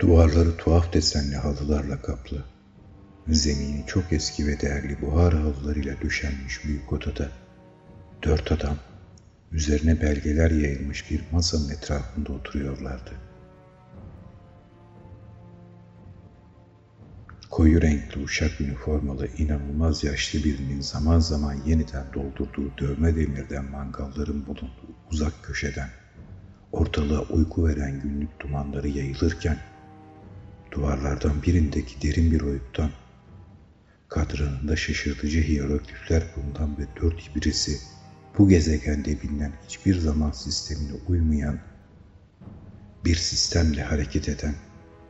Duvarları tuhaf desenli halılarla kaplı. Zemini çok eski ve değerli buhar halılarıyla döşenmiş büyük odada. Dört adam üzerine belgeler yayılmış bir masanın etrafında oturuyorlardı. Koyu renkli uşak üniformalı inanılmaz yaşlı birinin zaman zaman yeniden doldurduğu dövme demirden mangalların bulunduğu uzak köşeden ortalığa uyku veren günlük dumanları yayılırken duvarlardan birindeki derin bir oyuktan kadranında şaşırtıcı hieroglifler bulunan ve dört birisi bu gezegende bilinen hiçbir zaman sistemine uymayan bir sistemle hareket eden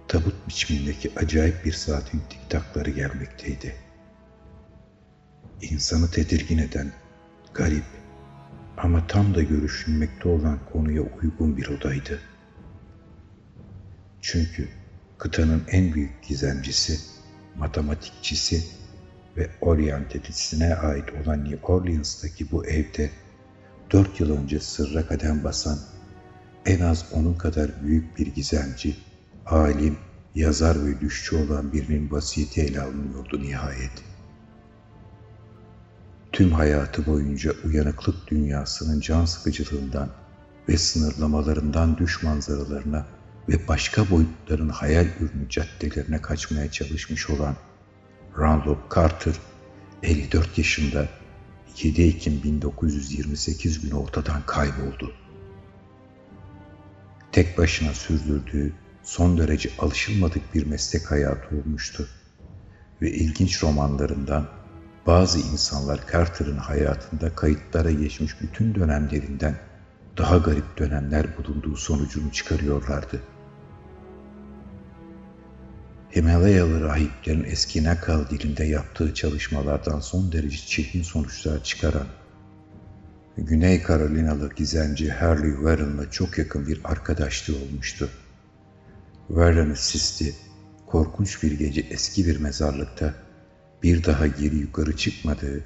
tabut biçimindeki acayip bir saatin tiktakları gelmekteydi. İnsanı tedirgin eden, garip ama tam da görüşülmekte olan konuya uygun bir odaydı. Çünkü kıtanın en büyük gizemcisi, matematikçisi ve oryantelisine ait olan New Orleans'taki bu evde dört yıl önce sırra kadem basan en az onun kadar büyük bir gizemci, alim, yazar ve düşçü olan birinin vasiyeti ele alınıyordu nihayet. Tüm hayatı boyunca uyanıklık dünyasının can sıkıcılığından ve sınırlamalarından düş manzaralarına ve başka boyutların hayal ürünü caddelerine kaçmaya çalışmış olan Randolph Carter 54 yaşında 7 Ekim 1928 günü ortadan kayboldu. Tek başına sürdürdüğü son derece alışılmadık bir meslek hayatı olmuştu. Ve ilginç romanlarından bazı insanlar Carter'ın hayatında kayıtlara geçmiş bütün dönemlerinden daha garip dönemler bulunduğu sonucunu çıkarıyorlardı. Himalayalı rahiplerin eski Nakal dilinde yaptığı çalışmalardan son derece çirkin sonuçlar çıkaran, Güney Carolinalı gizemci Harley Warren'la çok yakın bir arkadaşlığı olmuştu. Warren'ın sisti, korkunç bir gece eski bir mezarlıkta bir daha geri yukarı çıkmadığı,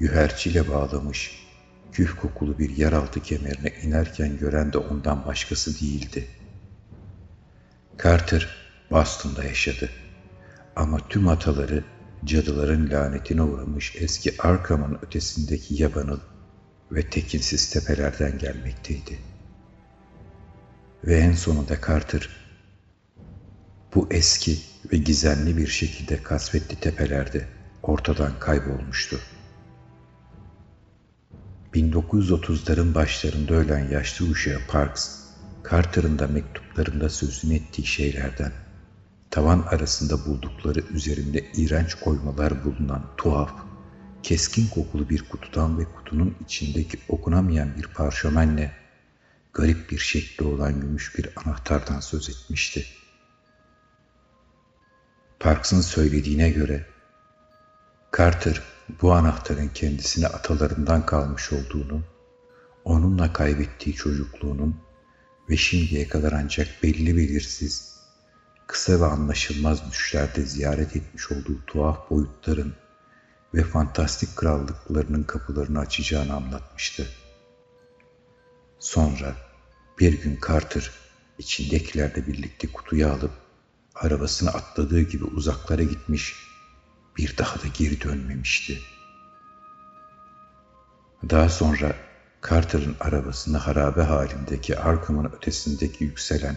yüherçiyle bağlamış, küf kokulu bir yeraltı kemerine inerken gören de ondan başkası değildi. Carter, Boston'da yaşadı. Ama tüm ataları cadıların lanetine uğramış eski Arkham'ın ötesindeki yabanıl ve tekinsiz tepelerden gelmekteydi. Ve en sonunda Carter, bu eski ve gizemli bir şekilde kasvetli tepelerde ortadan kaybolmuştu. 1930'ların başlarında ölen yaşlı uşağı Parks, Carter'ın da mektuplarında sözünü ettiği şeylerden tavan arasında buldukları üzerinde iğrenç oymalar bulunan tuhaf, keskin kokulu bir kutudan ve kutunun içindeki okunamayan bir parşömenle garip bir şekli olan gümüş bir anahtardan söz etmişti. Parks'ın söylediğine göre Carter bu anahtarın kendisine atalarından kalmış olduğunu, onunla kaybettiği çocukluğunun ve şimdiye kadar ancak belli belirsiz kısa ve anlaşılmaz düşlerde ziyaret etmiş olduğu tuhaf boyutların ve fantastik krallıklarının kapılarını açacağını anlatmıştı. Sonra bir gün Carter içindekilerle birlikte kutuyu alıp arabasına atladığı gibi uzaklara gitmiş, bir daha da geri dönmemişti. Daha sonra Carter'ın arabasını harabe halindeki Arkham'ın ötesindeki yükselen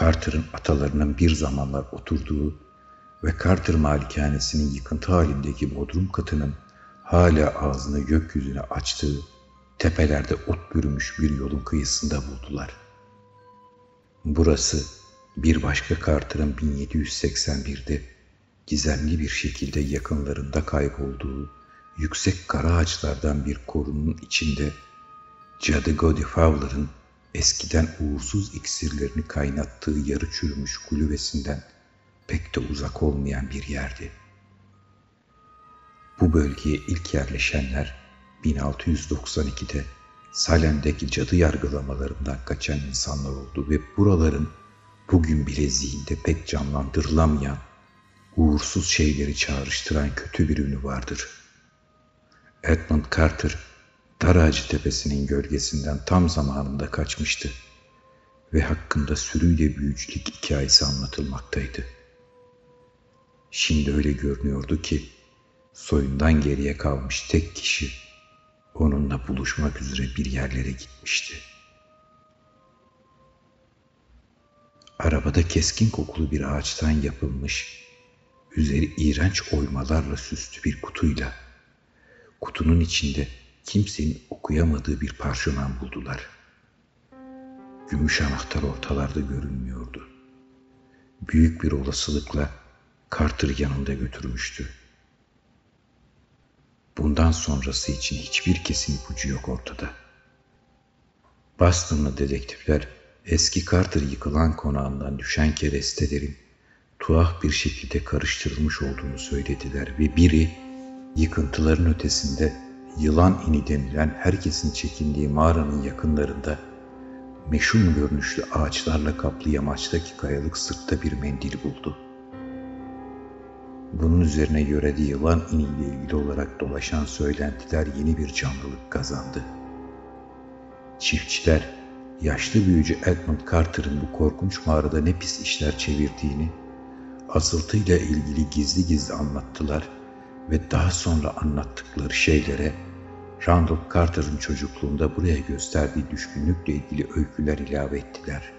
Carter'ın atalarının bir zamanlar oturduğu ve Carter malikanesinin yıkıntı halindeki bodrum katının hala ağzını gökyüzüne açtığı tepelerde ot bürümüş bir yolun kıyısında buldular. Burası bir başka Carter'ın 1781'de gizemli bir şekilde yakınlarında kaybolduğu yüksek kara ağaçlardan bir korunun içinde Cadı Godi Fowler'ın eskiden uğursuz iksirlerini kaynattığı yarı çürümüş kulübesinden pek de uzak olmayan bir yerdi. Bu bölgeye ilk yerleşenler 1692'de Salem'deki cadı yargılamalarından kaçan insanlar oldu ve buraların bugün bile zihinde pek canlandırılamayan, uğursuz şeyleri çağrıştıran kötü bir ünü vardır. Edmund Carter Daracı Tepesi'nin gölgesinden tam zamanında kaçmıştı ve hakkında sürüyle büyücülük hikayesi anlatılmaktaydı. Şimdi öyle görünüyordu ki soyundan geriye kalmış tek kişi onunla buluşmak üzere bir yerlere gitmişti. Arabada keskin kokulu bir ağaçtan yapılmış, üzeri iğrenç oymalarla süslü bir kutuyla, kutunun içinde kimsenin okuyamadığı bir parşömen buldular. Gümüş anahtar ortalarda görünmüyordu. Büyük bir olasılıkla Carter yanında götürmüştü. Bundan sonrası için hiçbir kesin ipucu yok ortada. Boston'lı dedektifler eski Carter yıkılan konağından düşen kerestelerin tuhaf bir şekilde karıştırılmış olduğunu söylediler ve biri yıkıntıların ötesinde yılan ini denilen herkesin çekindiği mağaranın yakınlarında meşhur görünüşlü ağaçlarla kaplı yamaçtaki kayalık sırtta bir mendil buldu. Bunun üzerine yörede yılan iniyle ilgili olarak dolaşan söylentiler yeni bir canlılık kazandı. Çiftçiler, yaşlı büyücü Edmund Carter'ın bu korkunç mağarada ne pis işler çevirdiğini, asıltıyla ilgili gizli gizli anlattılar ve daha sonra anlattıkları şeylere Randolph Carter'ın çocukluğunda buraya gösterdiği düşkünlükle ilgili öyküler ilave ettiler.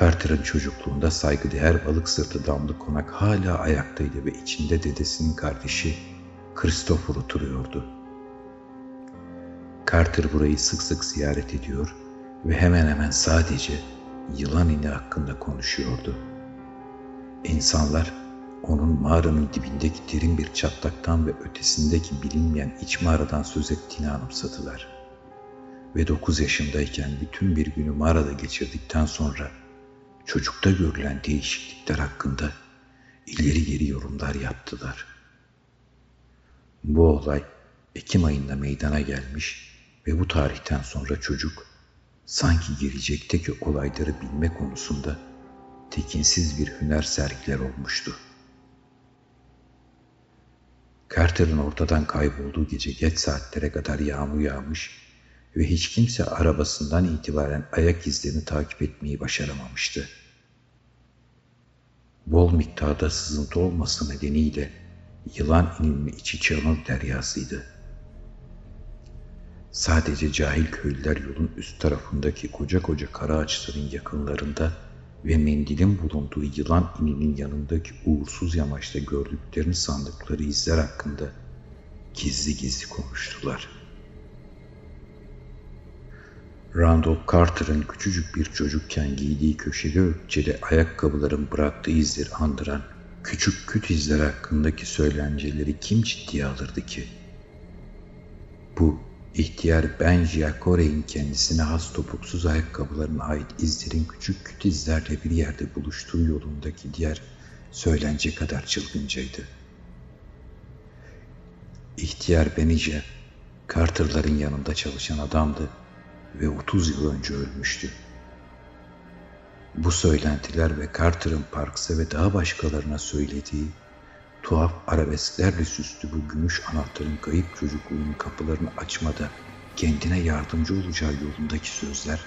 Carter'ın çocukluğunda saygıdeğer balık sırtı damlı konak hala ayaktaydı ve içinde dedesinin kardeşi Christopher oturuyordu. Carter burayı sık sık ziyaret ediyor ve hemen hemen sadece yılan ini hakkında konuşuyordu. İnsanlar onun mağaranın dibindeki derin bir çatlaktan ve ötesindeki bilinmeyen iç mağaradan söz ettiğini anımsadılar. Ve dokuz yaşındayken bütün bir günü mağarada geçirdikten sonra çocukta görülen değişiklikler hakkında ileri geri yorumlar yaptılar. Bu olay Ekim ayında meydana gelmiş ve bu tarihten sonra çocuk sanki gelecekteki olayları bilme konusunda tekinsiz bir hüner sergiler olmuştu. Carter'ın ortadan kaybolduğu gece geç saatlere kadar yağmur yağmış ve hiç kimse arabasından itibaren ayak izlerini takip etmeyi başaramamıştı. Bol miktarda sızıntı olması nedeniyle yılan inilme içi çığlık deryasıydı. Sadece cahil köylüler yolun üst tarafındaki koca koca kara ağaçların yakınlarında ve mendilin bulunduğu yılan ininin yanındaki uğursuz yamaçta gördüklerini sandıkları izler hakkında gizli gizli konuştular. Randolph Carter'ın küçücük bir çocukken giydiği köşeli ökçeli ayakkabıların bıraktığı izleri andıran küçük küt izler hakkındaki söylenceleri kim ciddiye alırdı ki? Bu İhtiyar Ben Giacore'in kendisine has topuksuz ayakkabılarına ait izlerin küçük küt izlerle bir yerde buluştuğu yolundaki diğer söylence kadar çılgıncaydı. İhtiyar Benice, Carter'ların yanında çalışan adamdı ve 30 yıl önce ölmüştü. Bu söylentiler ve Carter'ın Parks'a ve daha başkalarına söylediği tuhaf arabesklerle süslü bu gümüş anahtarın kayıp çocukluğunun kapılarını açmada kendine yardımcı olacağı yolundaki sözler,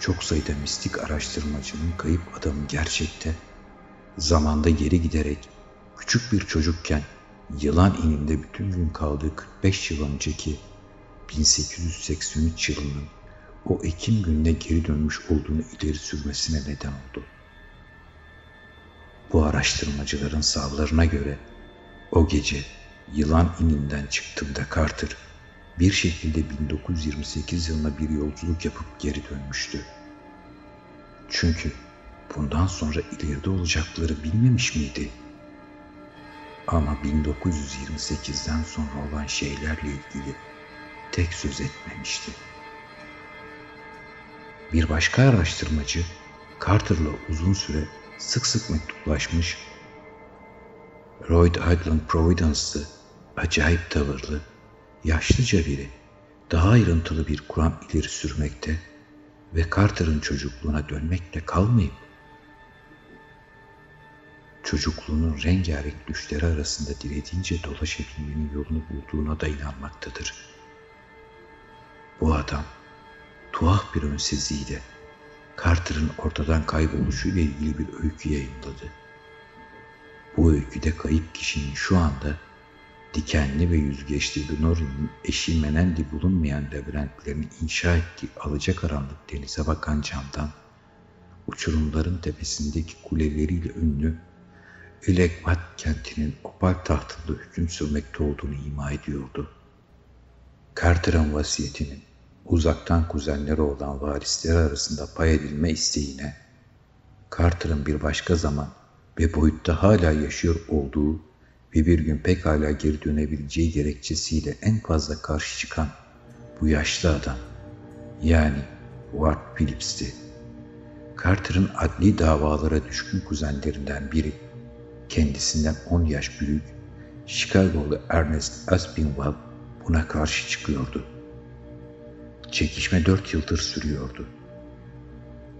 çok sayıda mistik araştırmacının kayıp adamın gerçekte zamanda geri giderek küçük bir çocukken yılan ininde bütün gün kaldığı 45 yıl önceki 1883 yılının o Ekim gününe geri dönmüş olduğunu ileri sürmesine neden oldu. Bu araştırmacıların savlarına göre o gece yılan ininden çıktığında Carter bir şekilde 1928 yılına bir yolculuk yapıp geri dönmüştü. Çünkü bundan sonra ileride olacakları bilmemiş miydi? Ama 1928'den sonra olan şeylerle ilgili tek söz etmemişti. Bir başka araştırmacı Carter'la uzun süre sık sık mektuplaşmış. Rhode Island Providence'lı, acayip tavırlı, yaşlıca biri daha ayrıntılı bir kuram ileri sürmekte ve Carter'ın çocukluğuna dönmekle kalmayıp çocukluğunun rengarenk düşleri arasında dilediğince dolaşabilmenin yolunu bulduğuna da inanmaktadır. Bu adam tuhaf bir önseziyle Carter'ın ortadan kayboluşuyla ilgili bir öykü yayınladı. Bu öyküde kayıp kişinin şu anda dikenli ve yüzgeçli Gnorri'nin eşi Menendi bulunmayan labirentlerini inşa ettiği alacakaranlık denize bakan camdan, uçurumların tepesindeki kuleleriyle ünlü Ilekvat kentinin opal tahtında hüküm sürmekte olduğunu ima ediyordu. Carter'ın vasiyetinin uzaktan kuzenleri olan varisleri arasında pay edilme isteğine, Carter'ın bir başka zaman ve boyutta hala yaşıyor olduğu ve bir gün pekala geri dönebileceği gerekçesiyle en fazla karşı çıkan bu yaşlı adam, yani Ward Phillips'ti. Carter'ın adli davalara düşkün kuzenlerinden biri, kendisinden 10 yaş büyük, Chicago'lu Ernest Aspinwall buna karşı çıkıyordu. Çekişme dört yıldır sürüyordu.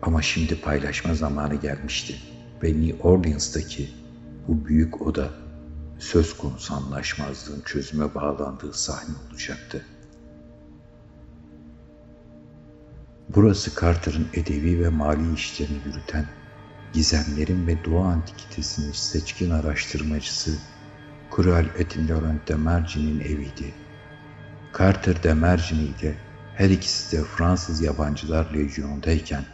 Ama şimdi paylaşma zamanı gelmişti ve New Orleans'taki bu büyük oda söz konusu anlaşmazlığın çözüme bağlandığı sahne olacaktı. Burası Carter'ın edebi ve mali işlerini yürüten, gizemlerin ve Doğu Antikitesinin seçkin araştırmacısı Kral Etin Laurent de Mergin'in eviydi. Carter de Mergin ile her ikisi de Fransız yabancılar lejyonundayken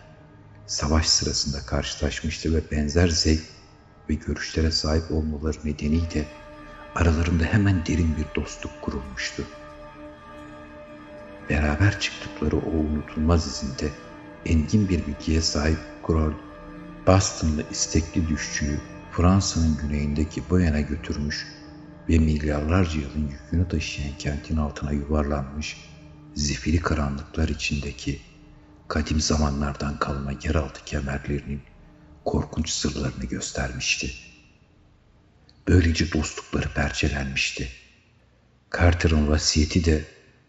savaş sırasında karşılaşmıştı ve benzer zevk ve görüşlere sahip olmaları nedeniyle aralarında hemen derin bir dostluk kurulmuştu. Beraber çıktıkları o unutulmaz izinde engin bir bilgiye sahip Kroll, Boston'lı istekli düşçüyü Fransa'nın güneyindeki Boyan'a götürmüş ve milyarlarca yılın yükünü taşıyan kentin altına yuvarlanmış, zifiri karanlıklar içindeki kadim zamanlardan kalma yeraltı kemerlerinin korkunç sırlarını göstermişti. Böylece dostlukları perçelenmişti. Carter'ın vasiyeti de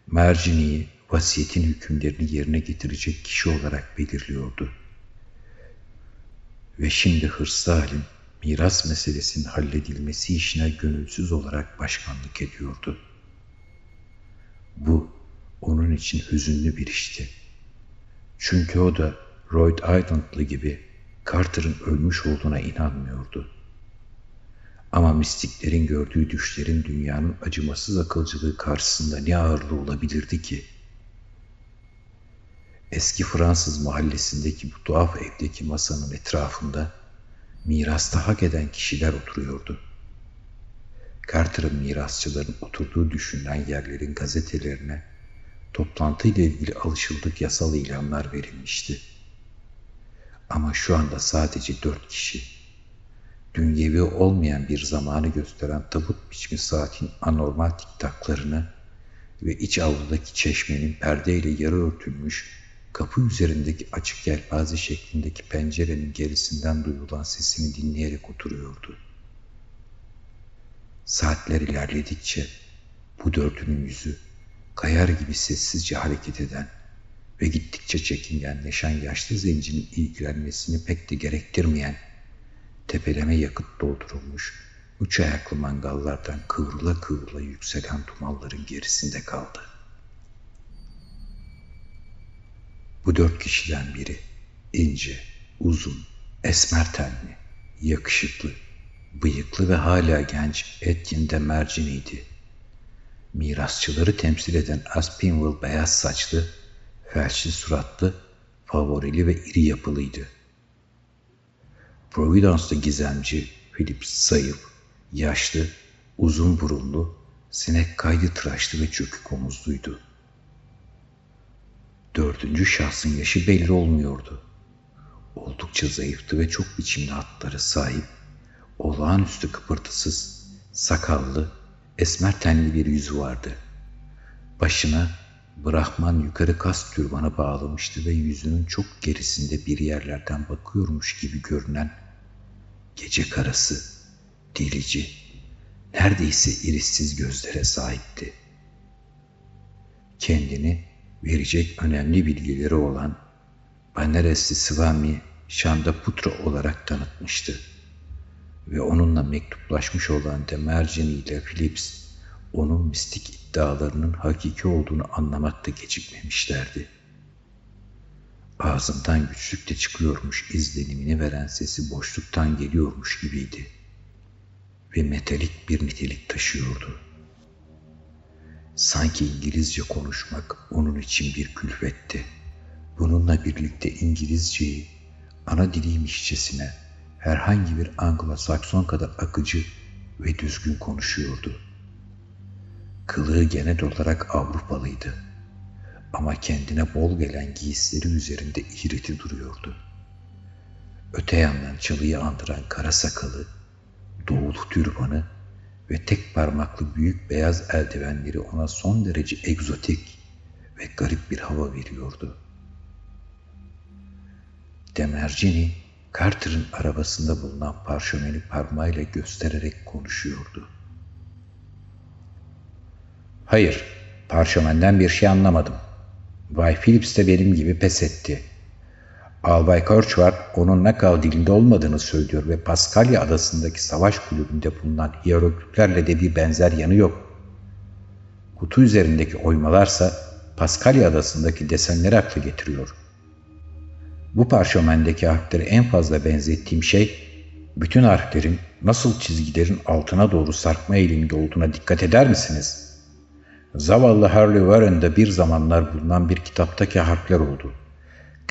Mercini'yi vasiyetin hükümlerini yerine getirecek kişi olarak belirliyordu. Ve şimdi hırslı halim miras meselesinin halledilmesi işine gönülsüz olarak başkanlık ediyordu. Bu onun için hüzünlü bir işti. Çünkü o da Rhode Island'lı gibi Carter'ın ölmüş olduğuna inanmıyordu. Ama mistiklerin gördüğü düşlerin dünyanın acımasız akılcılığı karşısında ne ağırlığı olabilirdi ki? Eski Fransız mahallesindeki bu tuhaf evdeki masanın etrafında mirasta hak eden kişiler oturuyordu. Carter'ın mirasçıların oturduğu düşünülen yerlerin gazetelerine toplantıyla ilgili alışıldık yasal ilanlar verilmişti. Ama şu anda sadece dört kişi. Dünyevi olmayan bir zamanı gösteren tabut biçimi saatin anormal tiktaklarını ve iç avludaki çeşmenin perdeyle yarı örtülmüş kapı üzerindeki açık yelpaze şeklindeki pencerenin gerisinden duyulan sesini dinleyerek oturuyordu. Saatler ilerledikçe bu dördünün yüzü kayar gibi sessizce hareket eden ve gittikçe çekingenleşen yaşlı zencinin ilgilenmesini pek de gerektirmeyen, tepeleme yakıt doldurulmuş üç ayaklı mangallardan kıvrıla kıvrıla yükselen dumanların gerisinde kaldı. Bu dört kişiden biri ince, uzun, esmer tenli, yakışıklı, bıyıklı ve hala genç Etienne de Mercin'iydi. Mirasçıları temsil eden Aspinwall beyaz saçlı, felçli suratlı, favorili ve iri yapılıydı. Providence'da gizemci, Philip zayıf, yaşlı, uzun burunlu, sinek kaydı tıraşlı ve çökük omuzluydu. Dördüncü şahsın yaşı belli olmuyordu. Oldukça zayıftı ve çok biçimli hatlara sahip, olağanüstü kıpırtısız, sakallı, esmer tenli bir yüzü vardı. Başına Brahman yukarı kas türbanı bağlamıştı ve yüzünün çok gerisinde bir yerlerden bakıyormuş gibi görünen gece karası, delici, neredeyse irissiz gözlere sahipti. Kendini verecek önemli bilgileri olan Baneresi Swami Putra olarak tanıtmıştı. Ve onunla mektuplaşmış olan Demercini ile Philips onun mistik iddialarının hakiki olduğunu anlamakta gecikmemişlerdi. Ağzından güçlükle çıkıyormuş izlenimini veren sesi boşluktan geliyormuş gibiydi. Ve metalik bir nitelik taşıyordu. Sanki İngilizce konuşmak onun için bir külfetti. Bununla birlikte İngilizceyi ana diliymişçesine herhangi bir Anglo-Sakson kadar akıcı ve düzgün konuşuyordu. Kılığı genel olarak Avrupalıydı. Ama kendine bol gelen giysileri üzerinde iğreti duruyordu. Öte yandan çalıyı andıran kara sakalı, doğulu türbanı ve tek parmaklı büyük beyaz eldivenleri ona son derece egzotik ve garip bir hava veriyordu. Demercini, Carter'ın arabasında bulunan parşömeni parmağıyla göstererek konuşuyordu. Hayır, parşömenden bir şey anlamadım. Bay Phillips de benim gibi pes etti. Albay Korçvar onun Nakal dilinde olmadığını söylüyor ve Paskalya adasındaki savaş kulübünde bulunan hierogliflerle de bir benzer yanı yok. Kutu üzerindeki oymalarsa Paskalya adasındaki desenleri aklı getiriyor. Bu parşömendeki harfleri en fazla benzettiğim şey, bütün harflerin nasıl çizgilerin altına doğru sarkma eğiliminde olduğuna dikkat eder misiniz?'' Zavallı Harley Warren'da bir zamanlar bulunan bir kitaptaki harfler oldu.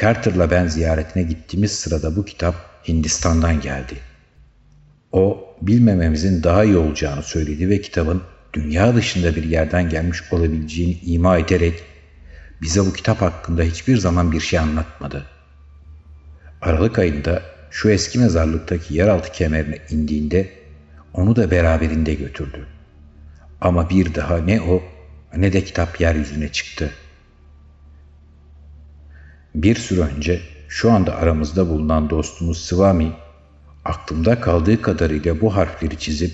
Carter'la ben ziyaretine gittiğimiz sırada bu kitap Hindistan'dan geldi. O bilmememizin daha iyi olacağını söyledi ve kitabın dünya dışında bir yerden gelmiş olabileceğini ima ederek bize bu kitap hakkında hiçbir zaman bir şey anlatmadı. Aralık ayında şu eski mezarlıktaki yeraltı kemerine indiğinde onu da beraberinde götürdü. Ama bir daha ne o ne de kitap yeryüzüne çıktı. Bir süre önce şu anda aramızda bulunan dostumuz Swami aklımda kaldığı kadarıyla bu harfleri çizip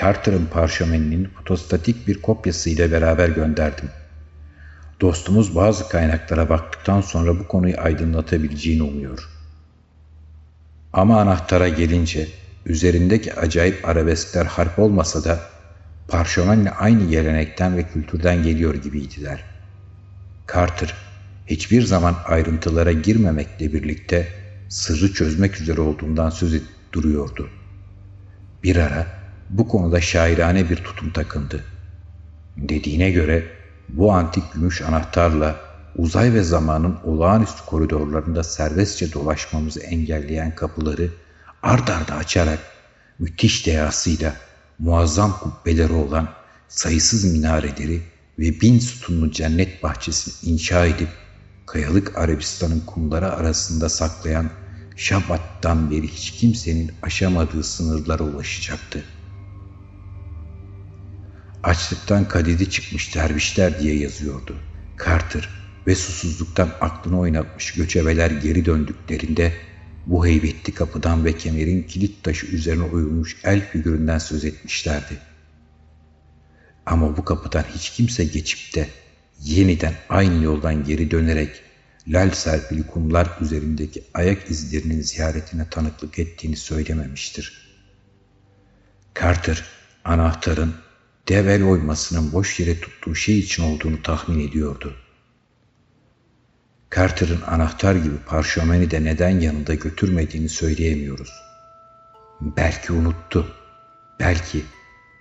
Carter'ın parşömeninin fotostatik bir kopyasıyla beraber gönderdim. Dostumuz bazı kaynaklara baktıktan sonra bu konuyu aydınlatabileceğini umuyor. Ama anahtara gelince üzerindeki acayip arabeskler harp olmasa da parşömenle aynı gelenekten ve kültürden geliyor gibiydiler. Carter hiçbir zaman ayrıntılara girmemekle birlikte sırrı çözmek üzere olduğundan söz edip duruyordu. Bir ara bu konuda şairane bir tutum takındı. Dediğine göre bu antik gümüş anahtarla uzay ve zamanın olağanüstü koridorlarında serbestçe dolaşmamızı engelleyen kapıları ard arda açarak müthiş deyasıyla muazzam kubbeleri olan sayısız minareleri ve bin sütunlu cennet bahçesini inşa edip kayalık Arabistan'ın kumları arasında saklayan Şabat'tan beri hiç kimsenin aşamadığı sınırlara ulaşacaktı. Açlıktan kadedi çıkmış dervişler diye yazıyordu. Carter ve susuzluktan aklını oynatmış göçebeler geri döndüklerinde bu heybetli kapıdan ve kemerin kilit taşı üzerine oyulmuş el figüründen söz etmişlerdi. Ama bu kapıdan hiç kimse geçip de yeniden aynı yoldan geri dönerek lal serpili kumlar üzerindeki ayak izlerinin ziyaretine tanıklık ettiğini söylememiştir. Carter, anahtarın devel oymasının boş yere tuttuğu şey için olduğunu tahmin ediyordu. Carter'ın anahtar gibi parşömeni de neden yanında götürmediğini söyleyemiyoruz. Belki unuttu. Belki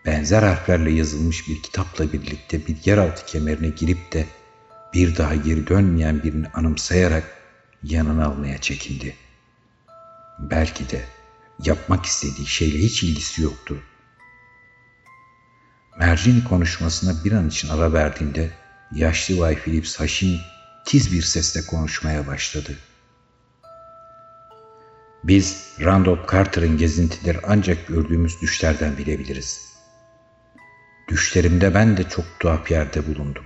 benzer harflerle yazılmış bir kitapla birlikte bir yeraltı kemerine girip de bir daha geri dönmeyen birini anımsayarak yanına almaya çekindi. Belki de yapmak istediği şeyle hiç ilgisi yoktu. Mercini konuşmasına bir an için ara verdiğinde yaşlı Bay Phillips Haşim tiz bir sesle konuşmaya başladı. Biz Randolph Carter'ın gezintileri ancak gördüğümüz düşlerden bilebiliriz. Düşlerimde ben de çok tuhaf yerde bulundum.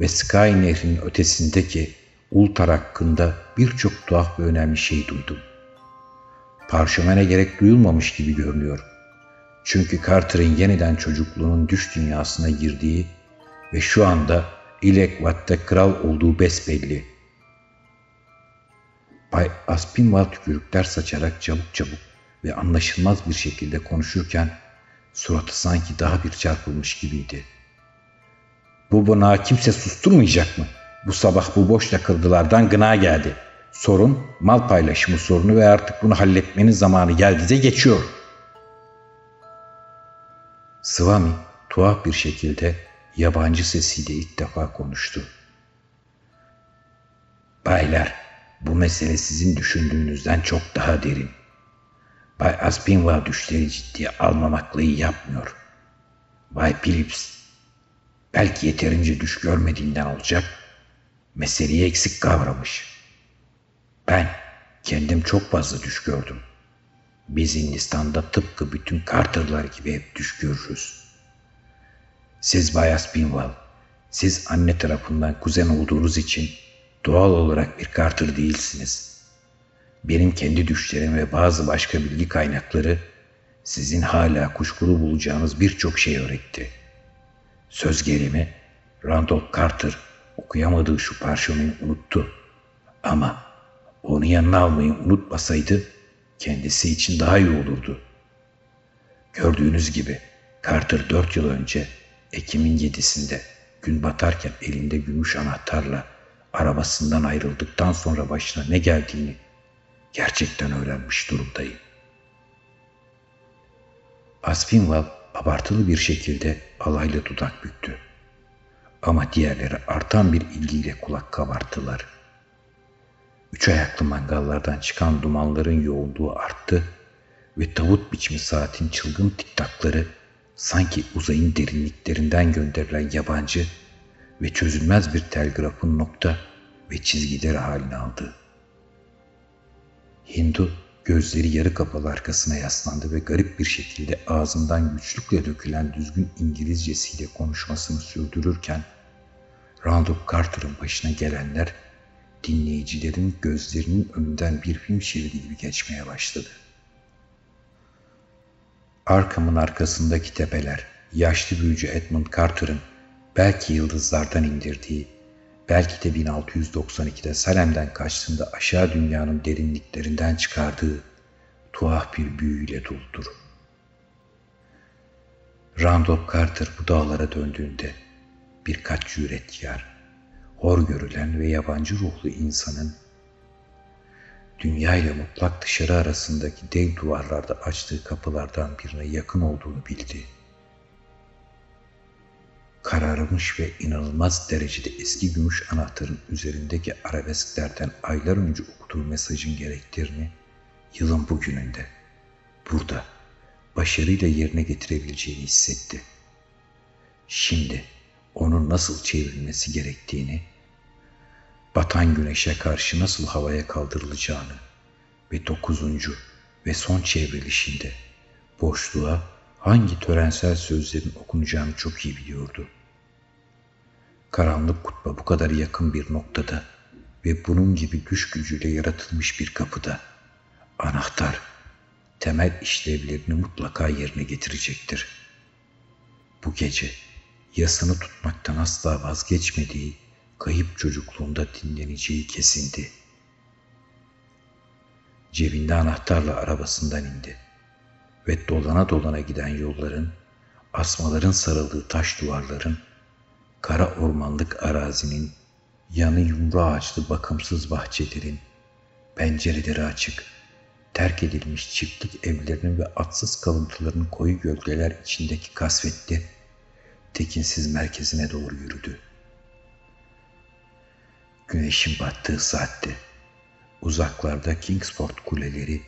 Ve Sky Nehri'nin ötesindeki Ultar hakkında birçok tuhaf ve önemli şey duydum. Parşömene gerek duyulmamış gibi görünüyor. Çünkü Carter'ın yeniden çocukluğunun düş dünyasına girdiği ve şu anda İlekvat'ta kral olduğu besbelli. Bay Aspinwall tükürükler saçarak çabuk çabuk ve anlaşılmaz bir şekilde konuşurken suratı sanki daha bir çarpılmış gibiydi. Bu bana kimse susturmayacak mı? Bu sabah bu boş takıldılardan gına geldi. Sorun mal paylaşımı sorunu ve artık bunu halletmenin zamanı geldi de geçiyor. Swami tuhaf bir şekilde yabancı sesiyle ilk defa konuştu. Baylar, bu mesele sizin düşündüğünüzden çok daha derin. Bay Aspinwall düşleri ciddiye almamakla yapmıyor. Bay Phillips, belki yeterince düş görmediğinden olacak, meseleyi eksik kavramış. Ben kendim çok fazla düş gördüm. Biz Hindistan'da tıpkı bütün Carter'lar gibi hep düş görürüz. Siz Bay Aspinwall, siz anne tarafından kuzen olduğunuz için doğal olarak bir Carter değilsiniz. Benim kendi düşlerim ve bazı başka bilgi kaynakları sizin hala kuşkulu bulacağınız birçok şey öğretti. Söz gelimi Randolph Carter okuyamadığı şu parşömeni unuttu. Ama onu yanına almayı unutmasaydı kendisi için daha iyi olurdu. Gördüğünüz gibi Carter dört yıl önce Ekim'in yedisinde gün batarken elinde gümüş anahtarla arabasından ayrıldıktan sonra başına ne geldiğini gerçekten öğrenmiş durumdayım. Aspinwall abartılı bir şekilde alayla dudak büktü. Ama diğerleri artan bir ilgiyle kulak kabarttılar. Üç ayaklı mangallardan çıkan dumanların yoğunluğu arttı ve tavut biçimi saatin çılgın tiktakları sanki uzayın derinliklerinden gönderilen yabancı ve çözülmez bir telgrafın nokta ve çizgileri halini aldı. Hindu gözleri yarı kapalı arkasına yaslandı ve garip bir şekilde ağzından güçlükle dökülen düzgün İngilizcesiyle konuşmasını sürdürürken Randolph Carter'ın başına gelenler dinleyicilerin gözlerinin önünden bir film şeridi gibi geçmeye başladı. Arkamın arkasındaki tepeler, yaşlı büyücü Edmund Carter'ın belki yıldızlardan indirdiği, belki de 1692'de Salem'den kaçtığında aşağı dünyanın derinliklerinden çıkardığı tuhaf bir büyüyle doludur. Randolph Carter bu dağlara döndüğünde birkaç cüretkar, hor görülen ve yabancı ruhlu insanın dünya ile mutlak dışarı arasındaki dev duvarlarda açtığı kapılardan birine yakın olduğunu bildi. Kararmış ve inanılmaz derecede eski gümüş anahtarın üzerindeki arabesklerden aylar önce okuduğu mesajın gerektiğini yılın bugününde, burada, başarıyla yerine getirebileceğini hissetti. Şimdi onun nasıl çevrilmesi gerektiğini, batan güneşe karşı nasıl havaya kaldırılacağını ve dokuzuncu ve son çevrilişinde boşluğa hangi törensel sözlerin okunacağını çok iyi biliyordu. Karanlık kutba bu kadar yakın bir noktada ve bunun gibi güç gücüyle yaratılmış bir kapıda anahtar temel işlevlerini mutlaka yerine getirecektir. Bu gece yasını tutmaktan asla vazgeçmediği kayıp çocukluğunda dinleneceği kesindi. Cebinde anahtarla arabasından indi ve dolana dolana giden yolların, asmaların sarıldığı taş duvarların, kara ormanlık arazinin, yanı yumru ağaçlı bakımsız bahçelerin, pencereleri açık, terk edilmiş çiftlik evlerinin ve atsız kalıntıların koyu gölgeler içindeki kasvetli, tekinsiz merkezine doğru yürüdü. Güneşin battığı saatte uzaklarda Kingsport kuleleri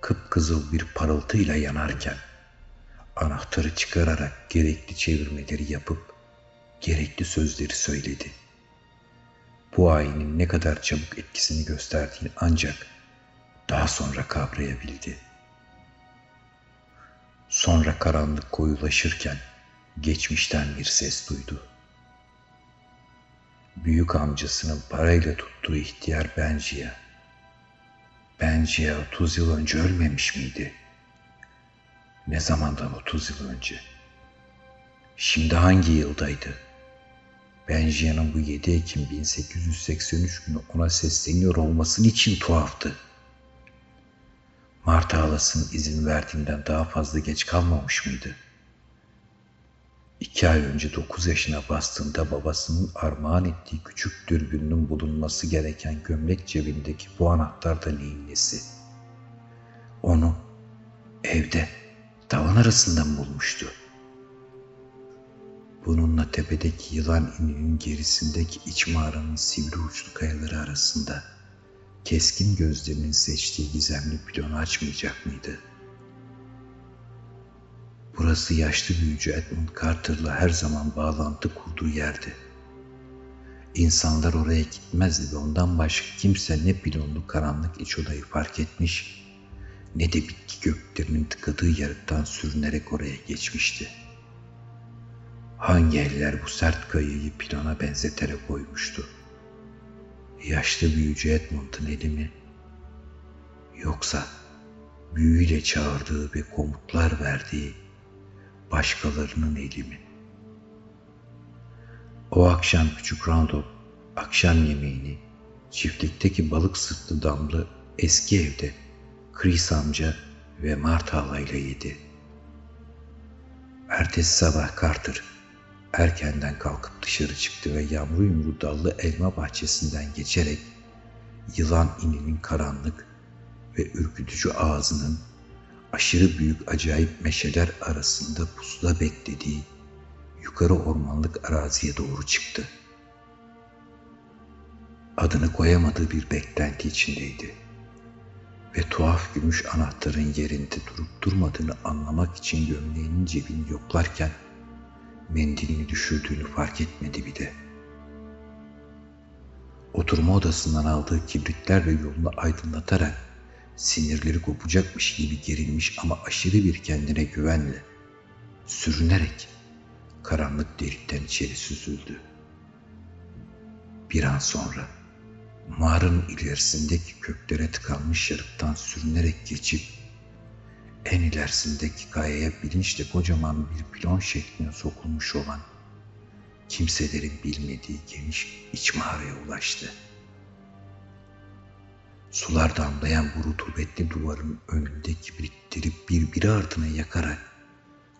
kıpkızıl bir parıltıyla yanarken anahtarı çıkararak gerekli çevirmeleri yapıp gerekli sözleri söyledi. Bu ayinin ne kadar çabuk etkisini gösterdiğini ancak daha sonra kavrayabildi. Sonra karanlık koyulaşırken geçmişten bir ses duydu. Büyük amcasının parayla tuttuğu ihtiyar Benji'ye. Benji'ye 30 yıl önce ölmemiş miydi? Ne zamandan 30 yıl önce? Şimdi hangi yıldaydı? Benjia'nın bu 7 Ekim 1883 günü ona sesleniyor olması için tuhaftı. Marta halasının izin verdiğinden daha fazla geç kalmamış mıydı? İki ay önce 9 yaşına bastığında babasının armağan ettiği küçük dürbünün bulunması gereken gömlek cebindeki bu anahtar da neyin nesi? Onu evde tavan arasından bulmuştu. Bununla tepedeki yılan ininin gerisindeki iç mağaranın sivri uçlu kayaları arasında keskin gözlerinin seçtiği gizemli pilonu açmayacak mıydı? Burası yaşlı büyücü Edmund Carter'la her zaman bağlantı kurduğu yerdi. İnsanlar oraya gitmezdi ve ondan başka kimse ne pilonlu karanlık iç odayı fark etmiş ne de bitki göklerinin tıkadığı yarıktan sürünerek oraya geçmişti. Hangi eller bu sert kayayı pilona benzeterek koymuştu? Yaşlı büyücü Edmund'un eli mi? Yoksa büyüyle çağırdığı ve komutlar verdiği başkalarının eli mi? O akşam küçük Randolph akşam yemeğini çiftlikteki balık sırtlı damlı eski evde Chris amca ve Mart halayla yedi. Ertesi sabah Carter erkenden kalkıp dışarı çıktı ve yamru yumru dallı elma bahçesinden geçerek yılan ininin karanlık ve ürkütücü ağzının aşırı büyük acayip meşeler arasında pusula beklediği yukarı ormanlık araziye doğru çıktı. Adını koyamadığı bir beklenti içindeydi ve tuhaf gümüş anahtarın yerinde durup durmadığını anlamak için gömleğinin cebini yoklarken mendilini düşürdüğünü fark etmedi bir de. Oturma odasından aldığı kibritlerle yolunu aydınlatarak sinirleri kopacakmış gibi gerilmiş ama aşırı bir kendine güvenle, sürünerek karanlık delikten içeri süzüldü. Bir an sonra mağaranın ilerisindeki köklere tıkanmış yarıktan sürünerek geçip en ilerisindeki kayaya bilinçle kocaman bir pilon şekline sokulmuş olan kimselerin bilmediği geniş iç mağaraya ulaştı. Sular damlayan bu rutubetli duvarın önünde kibritleri birbiri ardına yakarak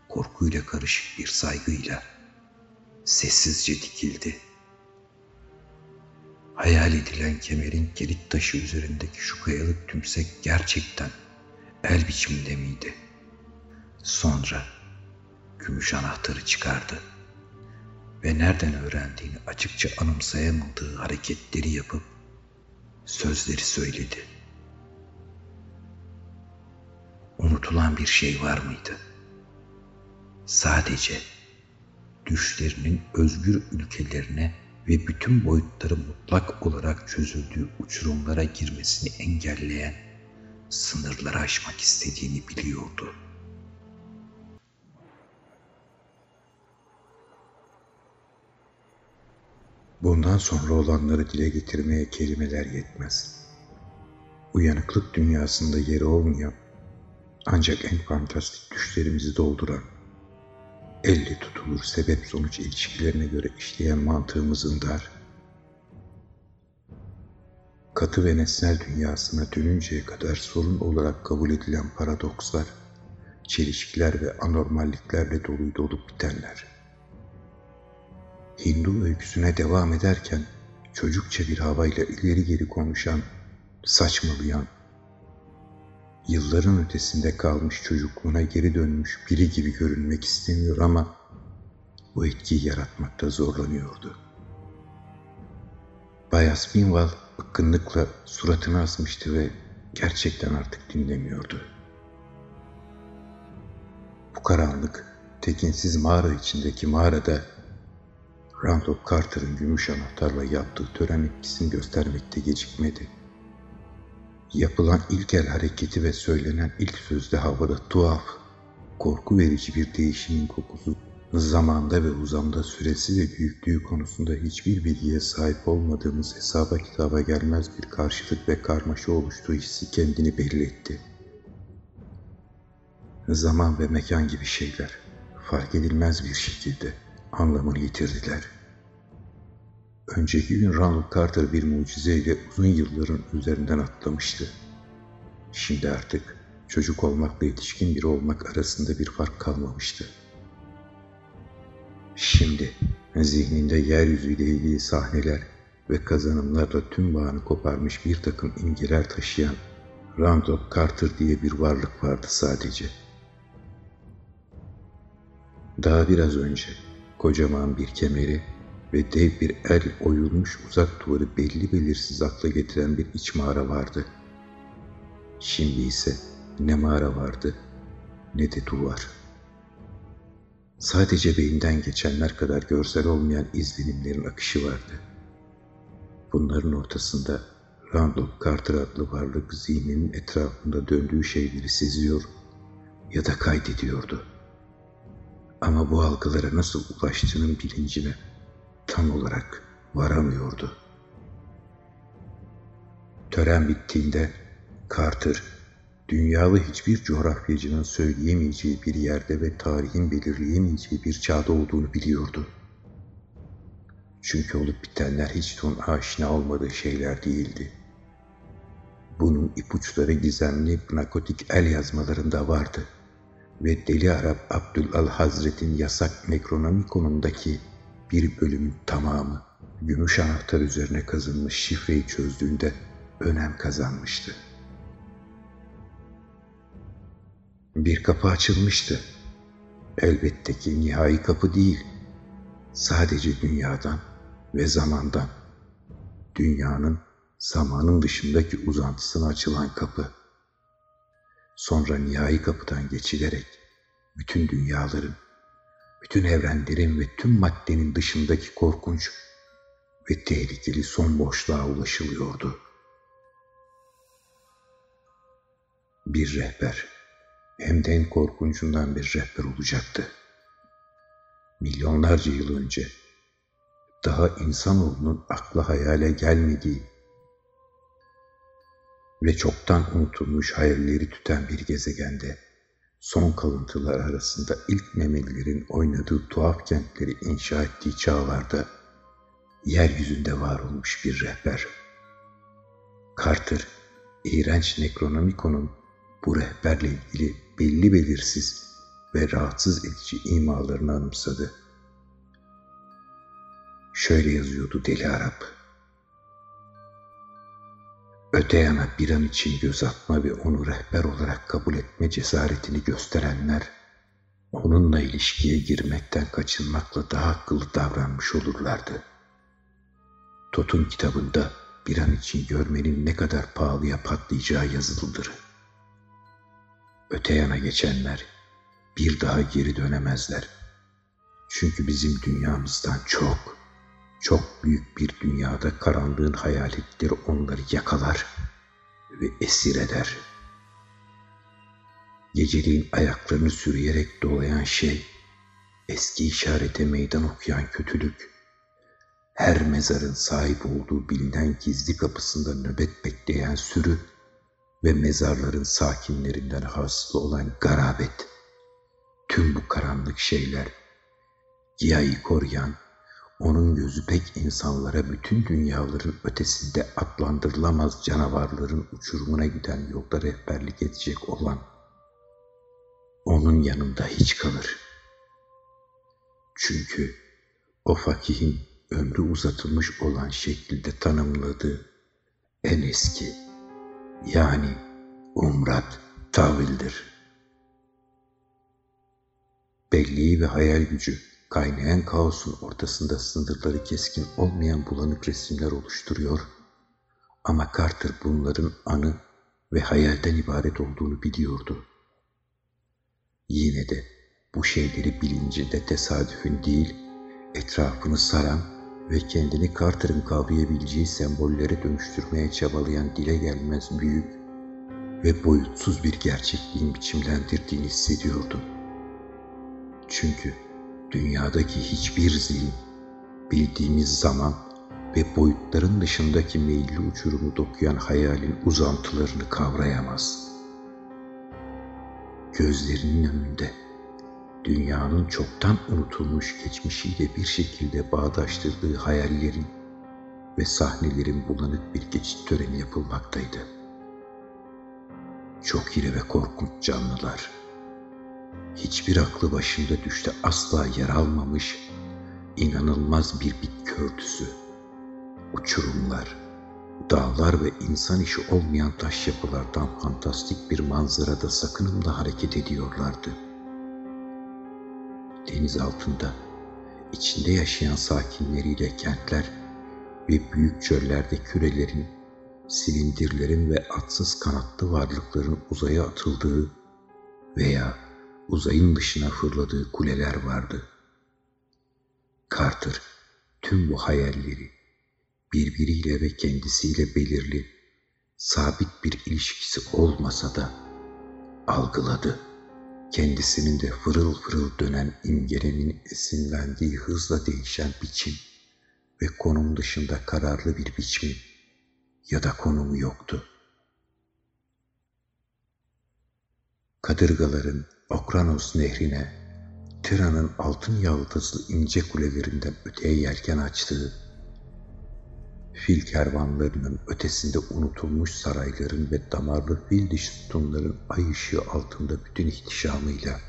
korkuyla karışık bir saygıyla sessizce dikildi. Hayal edilen kemerin kilit taşı üzerindeki şu kayalık tümsek gerçekten el biçiminde miydi? Sonra gümüş anahtarı çıkardı ve nereden öğrendiğini açıkça anımsayamadığı hareketleri yapıp sözleri söyledi. Unutulan bir şey var mıydı? Sadece düşlerinin özgür ülkelerine ve bütün boyutları mutlak olarak çözüldüğü uçurumlara girmesini engelleyen sınırları aşmak istediğini biliyordu. Bundan sonra olanları dile getirmeye kelimeler yetmez. Uyanıklık dünyasında yeri olmayan, ancak en fantastik düşlerimizi dolduran, elle tutulur sebep sonuç ilişkilerine göre işleyen mantığımızın dar, katı ve nesnel dünyasına dönünceye kadar sorun olarak kabul edilen paradokslar, çelişkiler ve anormalliklerle doluydu olup bitenler. Hindu öyküsüne devam ederken çocukça bir havayla ileri geri konuşan, saçmalayan, yılların ötesinde kalmış çocukluğuna geri dönmüş biri gibi görünmek istemiyor ama bu etkiyi yaratmakta zorlanıyordu. Bayas Binval bıkkınlıkla suratını asmıştı ve gerçekten artık dinlemiyordu. Bu karanlık, tekinsiz mağara içindeki mağarada Randolph Carter'ın gümüş anahtarla yaptığı tören etkisini göstermekte gecikmedi. Yapılan ilk el hareketi ve söylenen ilk sözde havada tuhaf, korku verici bir değişimin kokusu zamanda ve uzamda süresi ve büyüklüğü konusunda hiçbir bilgiye sahip olmadığımız hesaba kitaba gelmez bir karşılık ve karmaşa oluştuğu hissi kendini belli etti. Zaman ve mekan gibi şeyler fark edilmez bir şekilde anlamını yitirdiler. Önceki gün Ronald Carter bir mucizeyle uzun yılların üzerinden atlamıştı. Şimdi artık çocuk olmakla yetişkin biri olmak arasında bir fark kalmamıştı. Şimdi zihninde yeryüzüyle ilgili sahneler ve kazanımlarla tüm bağını koparmış bir takım imgeler taşıyan Randolph Carter diye bir varlık vardı sadece. Daha biraz önce kocaman bir kemeri ve dev bir el oyulmuş uzak duvarı belli belirsiz akla getiren bir iç mağara vardı. Şimdi ise ne mağara vardı ne de duvar. Sadece beyinden geçenler kadar görsel olmayan izlenimlerin akışı vardı. Bunların ortasında Randolph Carter adlı varlık zihninin etrafında döndüğü şeyleri seziyor ya da kaydediyordu. Ama bu algılara nasıl ulaştığının bilincine tam olarak varamıyordu. Tören bittiğinde Carter, dünyalı hiçbir coğrafyacının söyleyemeyeceği bir yerde ve tarihin belirleyemeyeceği bir çağda olduğunu biliyordu. Çünkü olup bitenler hiç de onun aşina olmadığı şeyler değildi. Bunun ipuçları gizemli nakotik el yazmalarında vardı ve Deli Arap Abdülal Hazret'in yasak Necronomicon'undaki bir bölümün tamamı gümüş anahtar üzerine kazınmış şifreyi çözdüğünde önem kazanmıştı. Bir kapı açılmıştı. Elbette ki nihai kapı değil. Sadece dünyadan ve zamandan. Dünyanın zamanın dışındaki uzantısına açılan kapı. Sonra nihai kapıdan geçilerek bütün dünyaların, bütün evrenlerin ve tüm maddenin dışındaki korkunç ve tehlikeli son boşluğa ulaşılıyordu. Bir rehber, hem de en korkuncundan bir rehber olacaktı. Milyonlarca yıl önce, daha insanoğlunun akla hayale gelmediği ve çoktan unutulmuş hayalleri tüten bir gezegende, son kalıntılar arasında ilk memelilerin oynadığı tuhaf kentleri inşa ettiği çağlarda, yeryüzünde var olmuş bir rehber. Carter, iğrenç Necronomicon'un bu rehberle ilgili belli belirsiz ve rahatsız edici imalarını anımsadı. Şöyle yazıyordu Deli Arap. Öte yana bir an için göz atma ve onu rehber olarak kabul etme cesaretini gösterenler, onunla ilişkiye girmekten kaçınmakla daha akıllı davranmış olurlardı. Tot'un kitabında bir an için görmenin ne kadar pahalıya patlayacağı yazılıdır. Öte yana geçenler bir daha geri dönemezler. Çünkü bizim dünyamızdan çok, çok büyük bir dünyada karanlığın hayaletleri onları yakalar ve esir eder. Geceliğin ayaklarını sürüyerek dolayan şey, eski işarete meydan okuyan kötülük, her mezarın sahip olduğu bilinen gizli kapısında nöbet bekleyen sürü ve mezarların sakinlerinden hasıl olan garabet, tüm bu karanlık şeyler, Giya'yı koruyan, onun gözü pek insanlara bütün dünyaların ötesinde adlandırılamaz canavarların uçurumuna giden yolda rehberlik edecek olan, onun yanında hiç kalır. Çünkü o fakihin ömrü uzatılmış olan şekilde tanımladığı en eski yani umrat tavildir. Belliği ve hayal gücü kaynayan kaosun ortasında sınırları keskin olmayan bulanık resimler oluşturuyor ama Carter bunların anı ve hayalden ibaret olduğunu biliyordu. Yine de bu şeyleri bilincinde tesadüfün değil, etrafını saran ve kendini Carter'ın kavrayabileceği sembollere dönüştürmeye çabalayan dile gelmez büyük ve boyutsuz bir gerçekliğin biçimlendirdiğini hissediyordu. Çünkü dünyadaki hiçbir zihin bildiğimiz zaman ve boyutların dışındaki meyilli uçurumu dokuyan hayalin uzantılarını kavrayamaz. Gözlerinin önünde dünyanın çoktan unutulmuş geçmişiyle bir şekilde bağdaştırdığı hayallerin ve sahnelerin bulanık bir geçit töreni yapılmaktaydı. Çok iri ve korkunç canlılar, hiçbir aklı başında düşte asla yer almamış inanılmaz bir bitki örtüsü, uçurumlar, dağlar ve insan işi olmayan taş yapılardan fantastik bir manzarada sakınımla hareket ediyorlardı. Deniz altında, içinde yaşayan sakinleriyle kentler ve büyük çöllerde kürelerin, silindirlerin ve atsız kanatlı varlıkların uzaya atıldığı veya uzayın dışına fırladığı kuleler vardı. Carter tüm bu hayalleri birbiriyle ve kendisiyle belirli, sabit bir ilişkisi olmasa da algıladı. Kendisinin de fırıl fırıl dönen imgelenin esinlendiği hızla değişen biçim ve konum dışında kararlı bir biçimi ya da konumu yoktu. Kadırgaların Okranos nehrine, Tira'nın altın yaldızlı ince kulelerinden öteye yelken açtığı, fil kervanlarının ötesinde unutulmuş sarayların ve damarlı fil diş sütunların ay ışığı altında bütün ihtişamıyla,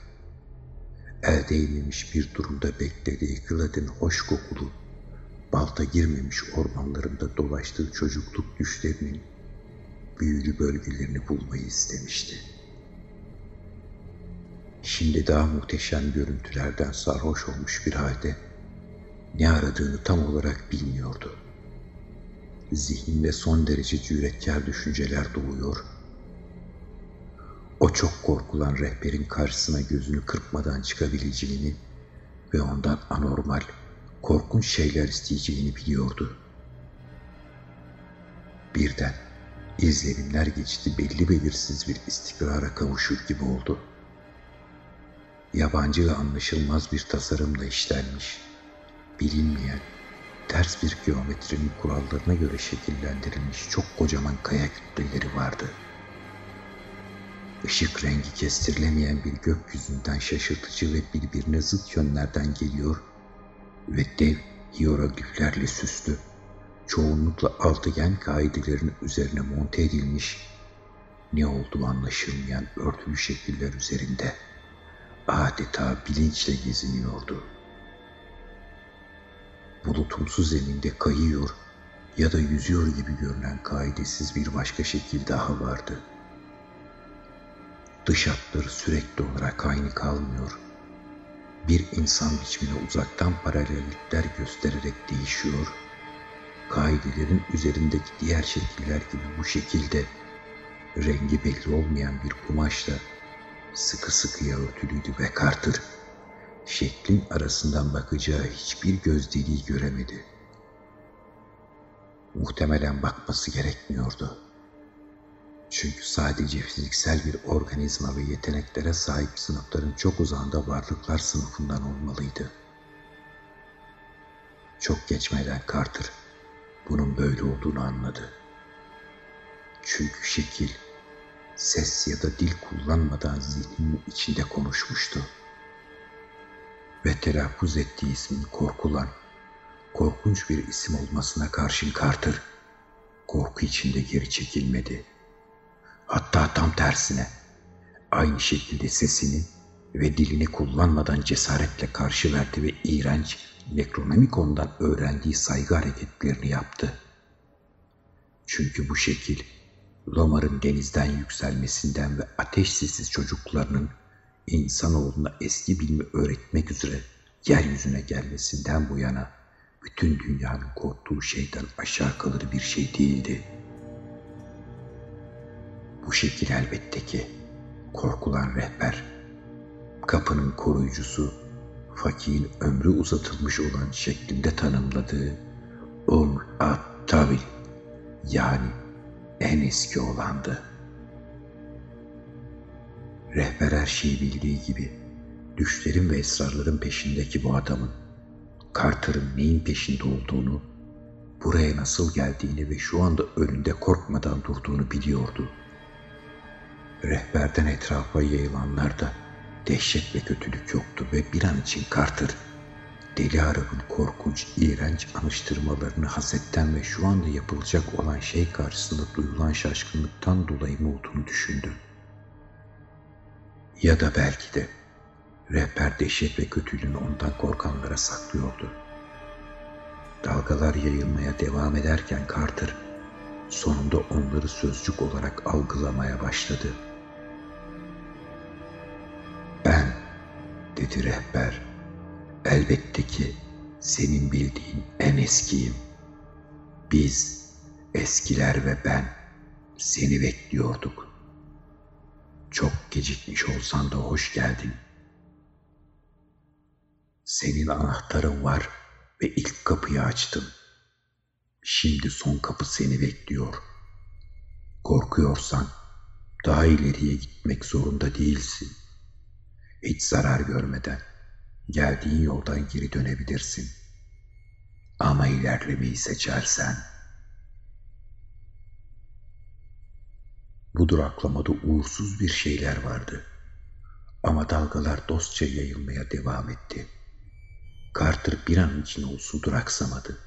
el değmemiş bir durumda beklediği Glad'in hoş kokulu, balta girmemiş ormanlarında dolaştığı çocukluk düşlerinin büyülü bölgelerini bulmayı istemişti.'' Şimdi daha muhteşem görüntülerden sarhoş olmuş bir halde ne aradığını tam olarak bilmiyordu. Zihninde son derece cüretkar düşünceler doğuyor. O çok korkulan rehberin karşısına gözünü kırpmadan çıkabileceğini ve ondan anormal, korkunç şeyler isteyeceğini biliyordu. Birden izlenimler geçti belli belirsiz bir istikrara kavuşur gibi oldu.'' Yabancı ve anlaşılmaz bir tasarımla işlenmiş, bilinmeyen, ters bir geometrinin kurallarına göre şekillendirilmiş çok kocaman kaya kütleleri vardı. Işık rengi kestirilemeyen bir gökyüzünden şaşırtıcı ve birbirine zıt yönlerden geliyor ve dev hierogliflerle süslü, çoğunlukla altıgen kaidelerin üzerine monte edilmiş, ne olduğu anlaşılmayan örtülü şekiller üzerinde.'' Adeta bilinçle geziniyordu. Bulutumsu zeminde kayıyor ya da yüzüyor gibi görünen kaidesiz bir başka şekil daha vardı. Dış hatları sürekli olarak aynı kalmıyor. Bir insan biçimine uzaktan paralellikler göstererek değişiyor. Kaidelerin üzerindeki diğer şekiller gibi bu şekilde rengi belli olmayan bir kumaşla sıkı sıkıya örtülüydü ve Carter şeklin arasından bakacağı hiçbir göz deliği göremedi. Muhtemelen bakması gerekmiyordu. Çünkü sadece fiziksel bir organizma ve yeteneklere sahip sınıfların çok uzağında varlıklar sınıfından olmalıydı. Çok geçmeden Carter bunun böyle olduğunu anladı. Çünkü şekil ses ya da dil kullanmadan zihninin içinde konuşmuştu. Ve telaffuz ettiği ismin korkulan, korkunç bir isim olmasına karşın Carter, korku içinde geri çekilmedi. Hatta tam tersine, aynı şekilde sesini ve dilini kullanmadan cesaretle karşı verdi ve iğrenç, Necronomicon'dan öğrendiği saygı hareketlerini yaptı. Çünkü bu şekil Lomar'ın denizden yükselmesinden ve ateş sessiz çocuklarının insanoğluna eski bilimi öğretmek üzere yeryüzüne gelmesinden bu yana bütün dünyanın korktuğu şeyden aşağı kalır bir şey değildi. Bu şekil elbette ki korkulan rehber, kapının koruyucusu, fakirin ömrü uzatılmış olan şeklinde tanımladığı Umr at-Tabil yani en eski olandı. Rehber her şeyi bildiği gibi düşlerin ve esrarların peşindeki bu adamın Carter'ın neyin peşinde olduğunu, buraya nasıl geldiğini ve şu anda önünde korkmadan durduğunu biliyordu. Rehberden etrafa yayılanlarda dehşet ve kötülük yoktu ve bir an için Carter Deli Arap'ın korkunç, iğrenç anıştırmalarını hasetten ve şu anda yapılacak olan şey karşısında duyulan şaşkınlıktan dolayı mı olduğunu düşündü. Ya da belki de rehber dehşet ve kötülüğünü ondan korkanlara saklıyordu. Dalgalar yayılmaya devam ederken Carter sonunda onları sözcük olarak algılamaya başladı. Ben, dedi rehber, elbette ki senin bildiğin en eskiyim. Biz, eskiler ve ben seni bekliyorduk. Çok gecikmiş olsan da hoş geldin. Senin anahtarın var ve ilk kapıyı açtım. Şimdi son kapı seni bekliyor. Korkuyorsan daha ileriye gitmek zorunda değilsin. Hiç zarar görmeden geldiğin yoldan geri dönebilirsin. Ama ilerlemeyi seçersen Bu duraklamada uğursuz bir şeyler vardı. Ama dalgalar dostça yayılmaya devam etti. Carter bir an için olsun duraksamadı.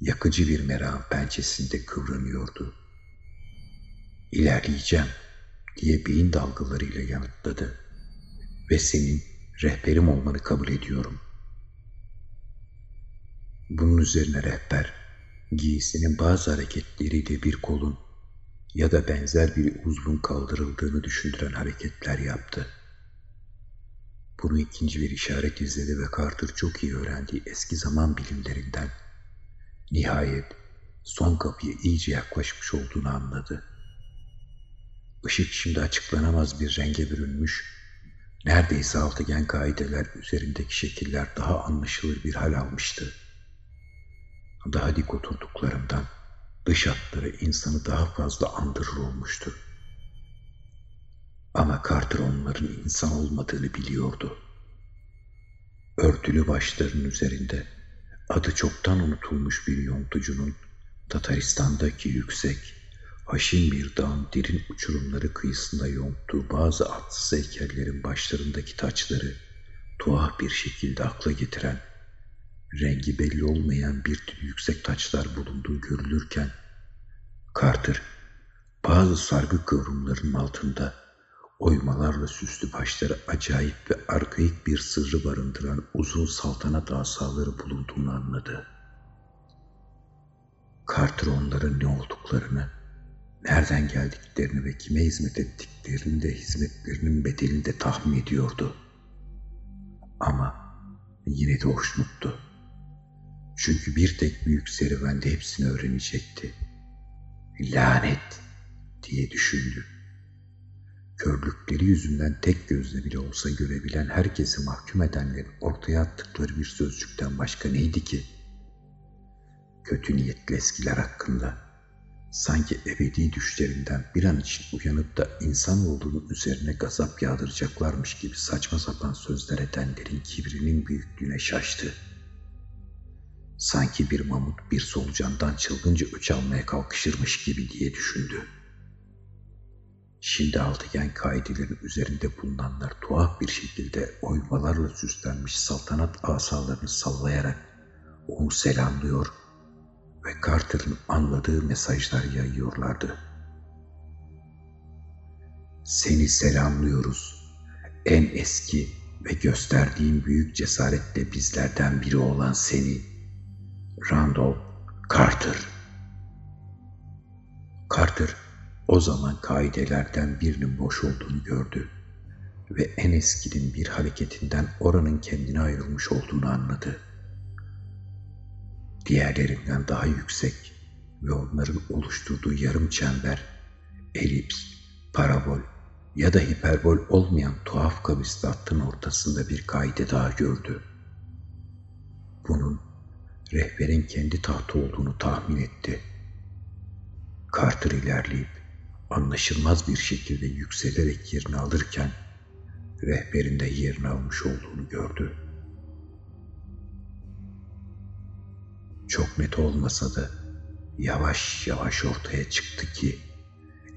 Yakıcı bir merak pençesinde kıvranıyordu. İlerleyeceğim diye beyin dalgalarıyla yanıtladı. Ve senin rehberim olmanı kabul ediyorum. Bunun üzerine rehber giysinin bazı hareketleriyle bir kolun ya da benzer bir uzvun kaldırıldığını düşündüren hareketler yaptı. Bunu ikinci bir işaret izledi ve Carter çok iyi öğrendiği eski zaman bilimlerinden nihayet son kapıya iyice yaklaşmış olduğunu anladı. Işık şimdi açıklanamaz bir renge bürünmüş, neredeyse altıgen kaideler üzerindeki şekiller daha anlaşılır bir hal almıştı. Daha dik oturduklarından dış hatları insanı daha fazla andırır olmuştu. Ama Carter onların insan olmadığını biliyordu. Örtülü başlarının üzerinde adı çoktan unutulmuş bir yontucunun Tataristan'daki yüksek, haşin bir dağın derin uçurumları kıyısında yonttuğu bazı atsız heykellerin başlarındaki taçları tuhaf bir şekilde akla getiren rengi belli olmayan bir tür yüksek taçlar bulunduğu görülürken Carter bazı sargı kıvrımlarının altında oymalarla süslü başları acayip ve arkaik bir sırrı barındıran uzun saltanat asaları bulunduğunu anladı. Carter onların ne olduklarını, nereden geldiklerini ve kime hizmet ettiklerini de hizmetlerinin bedelini de tahmin ediyordu. Ama yine de hoşnuttu. Çünkü bir tek büyük serüvende hepsini öğrenecekti. Lanet diye düşündü. Körlükleri yüzünden tek gözle bile olsa görebilen herkesi mahkum edenlerin ortaya attıkları bir sözcükten başka neydi ki? Kötü niyetli eskiler hakkında sanki ebedi düşlerinden bir an için uyanıp da insan olduğunun üzerine gazap yağdıracaklarmış gibi saçma sapan sözler edenlerin kibrinin büyüklüğüne şaştı. Sanki bir mamut bir solucandan çılgınca öç almaya kalkışırmış gibi diye düşündü. Şimdi altıgen kaidelerin üzerinde bulunanlar tuhaf bir şekilde oymalarla süslenmiş saltanat asalarını sallayarak onu selamlıyor ve Carter'ın anladığı mesajlar yayıyorlardı. Seni selamlıyoruz. En eski ve gösterdiğin büyük cesaretle bizlerden biri olan seni, Randolph Carter. Carter o zaman kaidelerden birinin boş olduğunu gördü ve en eskinin bir hareketinden oranın kendine ayrılmış olduğunu anladı. Diğerlerinden daha yüksek ve onların oluşturduğu yarım çember, elips, parabol ya da hiperbol olmayan tuhaf kavisli hattın ortasında bir kaide daha gördü. Bunun rehberin kendi tahtı olduğunu tahmin etti. Carter ilerleyip anlaşılmaz bir şekilde yükselerek yerini alırken rehberinde yerini almış olduğunu gördü. Çok net olmasa da yavaş yavaş ortaya çıktı ki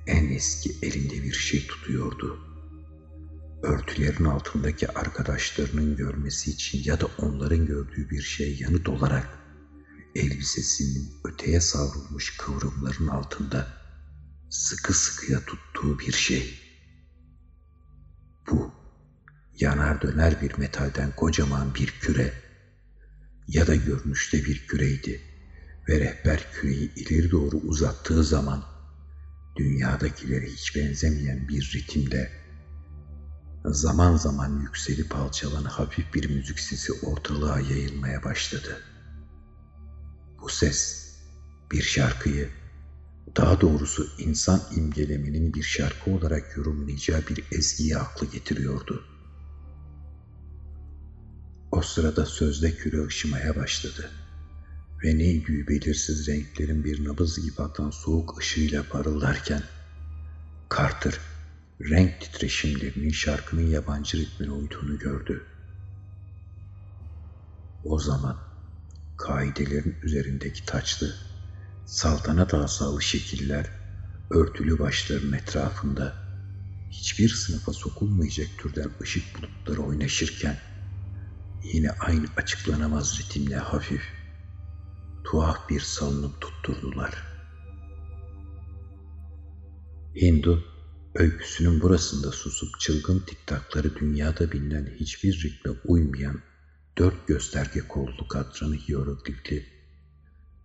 en eski elinde bir şey tutuyordu. Örtülerin altındaki arkadaşlarının görmesi için ya da onların gördüğü bir şey yanıt olarak elbisesinin öteye savrulmuş kıvrımların altında sıkı sıkıya tuttuğu bir şey. Bu yanar döner bir metalden kocaman bir küre. Ya da görünüşte bir küreydi ve rehber küreyi ileri doğru uzattığı zaman dünyadakilere hiç benzemeyen bir ritimde zaman zaman yükselip alçalan hafif bir müzik sesi ortalığa yayılmaya başladı. Bu ses bir şarkıyı, daha doğrusu insan imgeleminin bir şarkı olarak yorumlayacağı bir ezgiyi aklı getiriyordu. O sırada sözde küre ışımaya başladı ve neydi belirsiz renklerin bir nabız gibi atan soğuk ışığıyla parıldarken Carter renk titreşimlerinin şarkının yabancı ritmine uyduğunu gördü. O zaman kaidelerin üzerindeki taçlı, saltanat asalı şekiller örtülü başların etrafında hiçbir sınıfa sokulmayacak türden ışık bulutları oynaşırken yine aynı açıklanamaz ritimle hafif, tuhaf bir salınım tutturdular. Hindu, öyküsünün burasında susup çılgın tiktakları dünyada bilinen hiçbir ritme uymayan dört gösterge kollu katranı hieroglifli,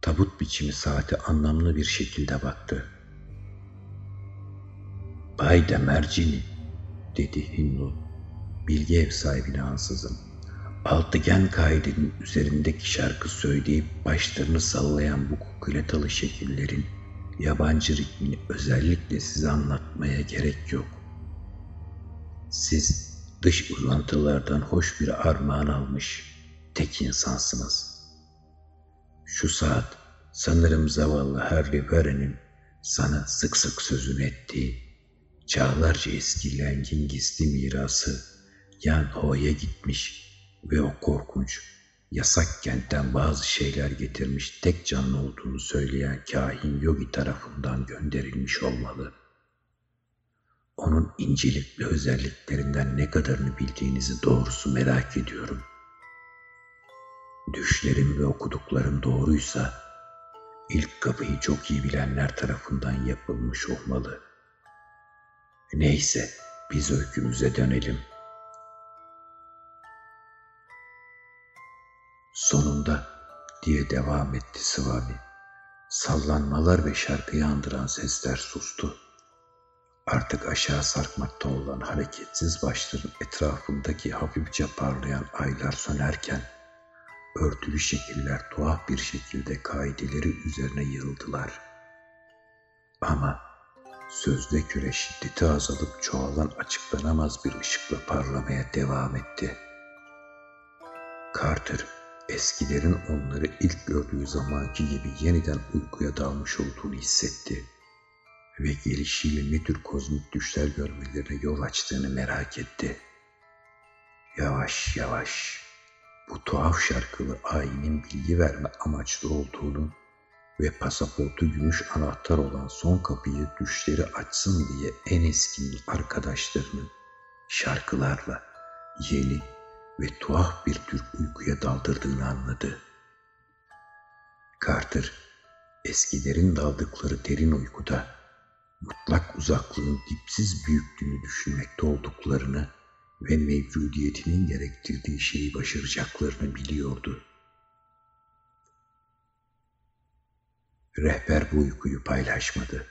tabut biçimi saate anlamlı bir şekilde baktı. Bay Demercini, dedi Hindu, bilgi ev sahibine ansızın. Altıgen kaidenin üzerindeki şarkı söyleyip başlarını sallayan bu kukuletalı şekillerin yabancı ritmini özellikle size anlatmaya gerek yok. Siz dış uzantılardan hoş bir armağan almış tek insansınız. Şu saat sanırım zavallı Harry Warren'in sana sık sık sözünü ettiği çağlarca eskilen gizli mirası Yan Ho'ya gitmiş ve o korkunç, yasak kentten bazı şeyler getirmiş tek canlı olduğunu söyleyen kahin yogi tarafından gönderilmiş olmalı. Onun incelikli özelliklerinden ne kadarını bildiğinizi doğrusu merak ediyorum. Düşlerim ve okuduklarım doğruysa, ilk kapıyı çok iyi bilenler tarafından yapılmış olmalı. Neyse, biz öykümüze dönelim.'' Sonunda diye devam etti Sıvami. Sallanmalar ve şarkıyı andıran sesler sustu. Artık aşağı sarkmakta olan hareketsiz başların etrafındaki hafifçe parlayan aylar sönerken örtülü şekiller tuhaf bir şekilde kaideleri üzerine yığıldılar. Ama sözde küre şiddeti azalıp çoğalan açıklanamaz bir ışıkla parlamaya devam etti. Carter eskilerin onları ilk gördüğü zamanki gibi yeniden uykuya dalmış olduğunu hissetti ve gelişiyle ne tür kozmik düşler görmelerine yol açtığını merak etti. Yavaş yavaş bu tuhaf şarkılı ayinin bilgi verme amaçlı olduğunu ve pasaportu gümüş anahtar olan son kapıyı düşleri açsın diye en eskinin arkadaşlarını şarkılarla yeni ve tuhaf bir tür uykuya daldırdığını anladı. Carter, eskilerin daldıkları derin uykuda mutlak uzaklığın dipsiz büyüklüğünü düşünmekte olduklarını ve mevcudiyetinin gerektirdiği şeyi başaracaklarını biliyordu. Rehber bu uykuyu paylaşmadı.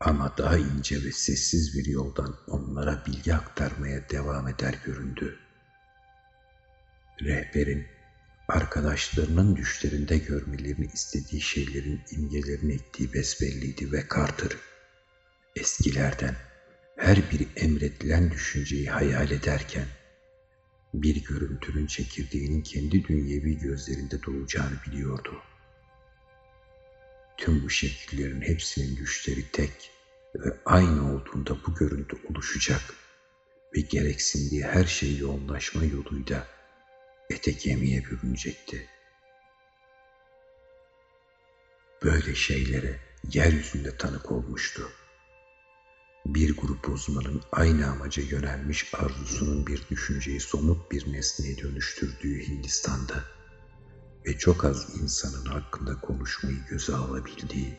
Ama daha ince ve sessiz bir yoldan onlara bilgi aktarmaya devam eder göründü. Rehberin arkadaşlarının düşlerinde görmelerini istediği şeylerin imgelerini ettiği besbelliydi ve Carter eskilerden her bir emredilen düşünceyi hayal ederken bir görüntünün çekirdeğinin kendi dünyevi gözlerinde doğacağını biliyordu. Tüm bu şekillerin hepsinin düşleri tek ve aynı olduğunda bu görüntü oluşacak ve gereksindiği her şey yoğunlaşma yoluyla ete kemiğe bürünecekti. Böyle şeylere yeryüzünde tanık olmuştu. Bir grup uzmanın aynı amaca yönelmiş arzusunun bir düşünceyi somut bir nesneye dönüştürdüğü Hindistan'da ve çok az insanın hakkında konuşmayı göze alabildiği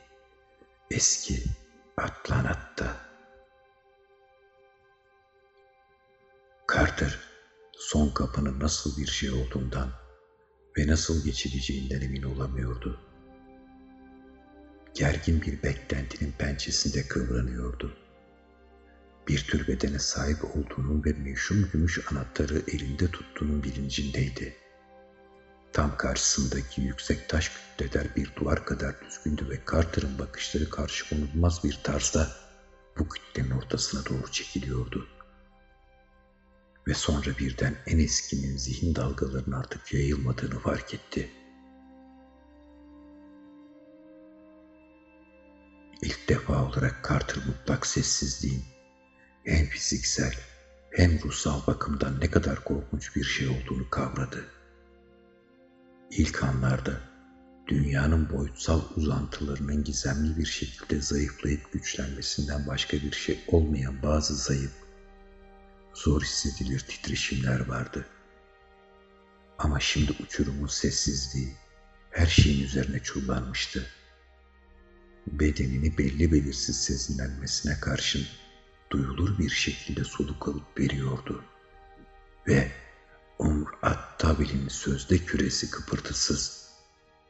eski Atlanat'ta. Carter son kapının nasıl bir şey olduğundan ve nasıl geçileceğinden emin olamıyordu. Gergin bir beklentinin pençesinde kıvranıyordu. Bir tür bedene sahip olduğunun ve meşhum gümüş anahtarı elinde tuttuğunun bilincindeydi. Tam karşısındaki yüksek taş kütleler bir duvar kadar düzgündü ve Carter'ın bakışları karşı konulmaz bir tarzda bu kütlenin ortasına doğru çekiliyordu. Ve sonra birden en eskinin zihin dalgalarının artık yayılmadığını fark etti. İlk defa olarak Carter mutlak sessizliğin hem fiziksel hem ruhsal bakımdan ne kadar korkunç bir şey olduğunu kavradı. İlk anlarda dünyanın boyutsal uzantılarının gizemli bir şekilde zayıflayıp güçlenmesinden başka bir şey olmayan bazı zayıf, zor hissedilir titreşimler vardı. Ama şimdi uçurumun sessizliği her şeyin üzerine çullanmıştı. Bedenini belli belirsiz sezinlenmesine karşın duyulur bir şekilde soluk alıp veriyordu. Ve Umr Attabil'in sözde küresi kıpırtısız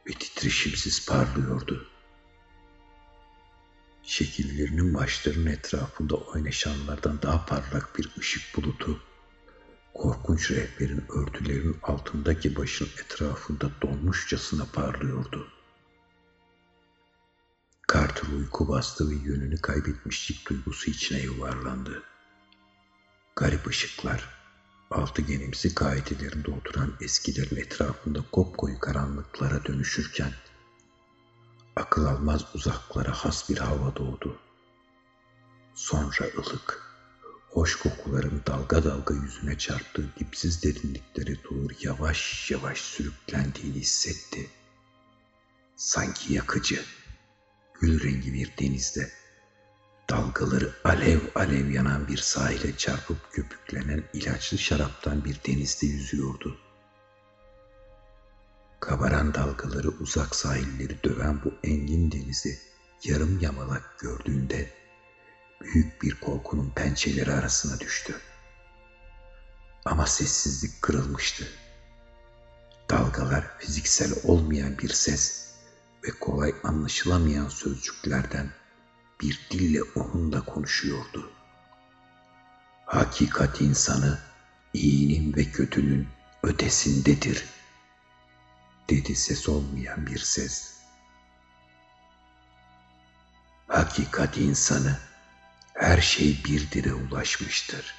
ve titreşimsiz parlıyordu. Şekillerinin başlarının etrafında oynaşanlardan daha parlak bir ışık bulutu, korkunç rehberin örtülerinin altındaki başın etrafında donmuşçasına parlıyordu. Carter uyku bastı ve yönünü kaybetmişlik duygusu içine yuvarlandı. Garip ışıklar, altıgenimsi kaidelerinde oturan eskilerin etrafında kopkoyu karanlıklara dönüşürken, akıl almaz uzaklara has bir hava doğdu. Sonra ılık, hoş kokuların dalga dalga yüzüne çarptığı dipsiz derinliklere doğru yavaş yavaş sürüklendiğini hissetti. Sanki yakıcı, gül rengi bir denizde dalgaları alev alev yanan bir sahile çarpıp köpüklenen ilaçlı şaraptan bir denizde yüzüyordu. Kabaran dalgaları uzak sahilleri döven bu engin denizi yarım yamalak gördüğünde büyük bir korkunun pençeleri arasına düştü. Ama sessizlik kırılmıştı. Dalgalar fiziksel olmayan bir ses ve kolay anlaşılamayan sözcüklerden bir dille onunla konuşuyordu. Hakikat insanı iyinin ve kötünün ötesindedir, dedi ses olmayan bir ses. Hakikat insanı her şey bir dire ulaşmıştır.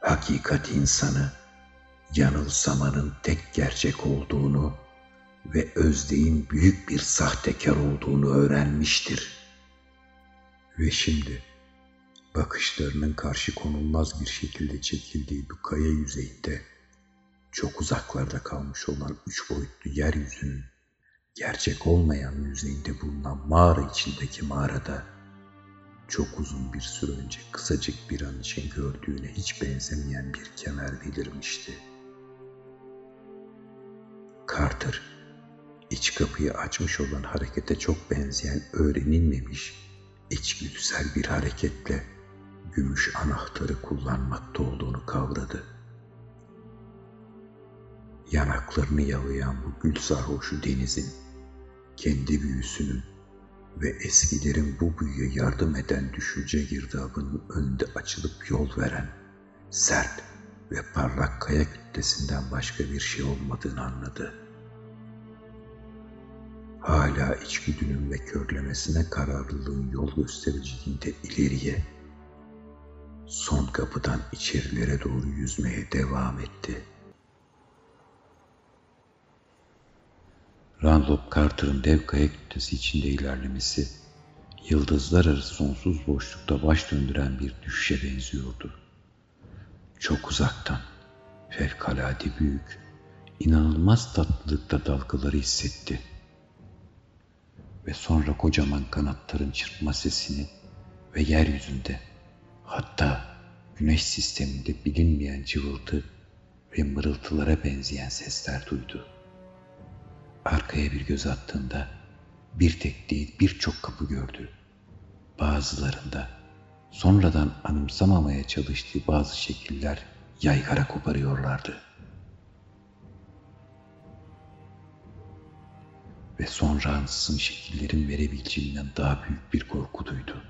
Hakikat insanı yanılsamanın tek gerçek olduğunu ve Özdeğin büyük bir sahtekar olduğunu öğrenmiştir. Ve şimdi bakışlarının karşı konulmaz bir şekilde çekildiği bu kaya yüzeyinde çok uzaklarda kalmış olan üç boyutlu yeryüzünün gerçek olmayan yüzeyinde bulunan mağara içindeki mağarada çok uzun bir süre önce kısacık bir an için gördüğüne hiç benzemeyen bir kemer belirmişti. Carter iç kapıyı açmış olan harekete çok benzeyen öğrenilmemiş içgüdüsel bir hareketle gümüş anahtarı kullanmakta olduğunu kavradı. Yanaklarını yalayan bu gül sarhoşu denizin, kendi büyüsünün ve eskilerin bu büyüye yardım eden düşünce girdabının önünde açılıp yol veren, sert ve parlak kaya kütlesinden başka bir şey olmadığını anladı.'' hala içgüdünün ve körlemesine kararlılığın yol göstericiliğinde ileriye, son kapıdan içerilere doğru yüzmeye devam etti. Randolph Carter'ın dev kaya kütlesi içinde ilerlemesi, yıldızlar arası sonsuz boşlukta baş döndüren bir düşüşe benziyordu. Çok uzaktan, fevkalade büyük, inanılmaz tatlılıkta dalgaları hissetti.'' ve sonra kocaman kanatların çırpma sesini ve yeryüzünde hatta güneş sisteminde bilinmeyen cıvıltı ve mırıltılara benzeyen sesler duydu. Arkaya bir göz attığında bir tek değil birçok kapı gördü. Bazılarında sonradan anımsamamaya çalıştığı bazı şekiller yaygara koparıyorlardı. Ve sonra ansızın şekillerin verebileceğinden daha büyük bir korku duydu.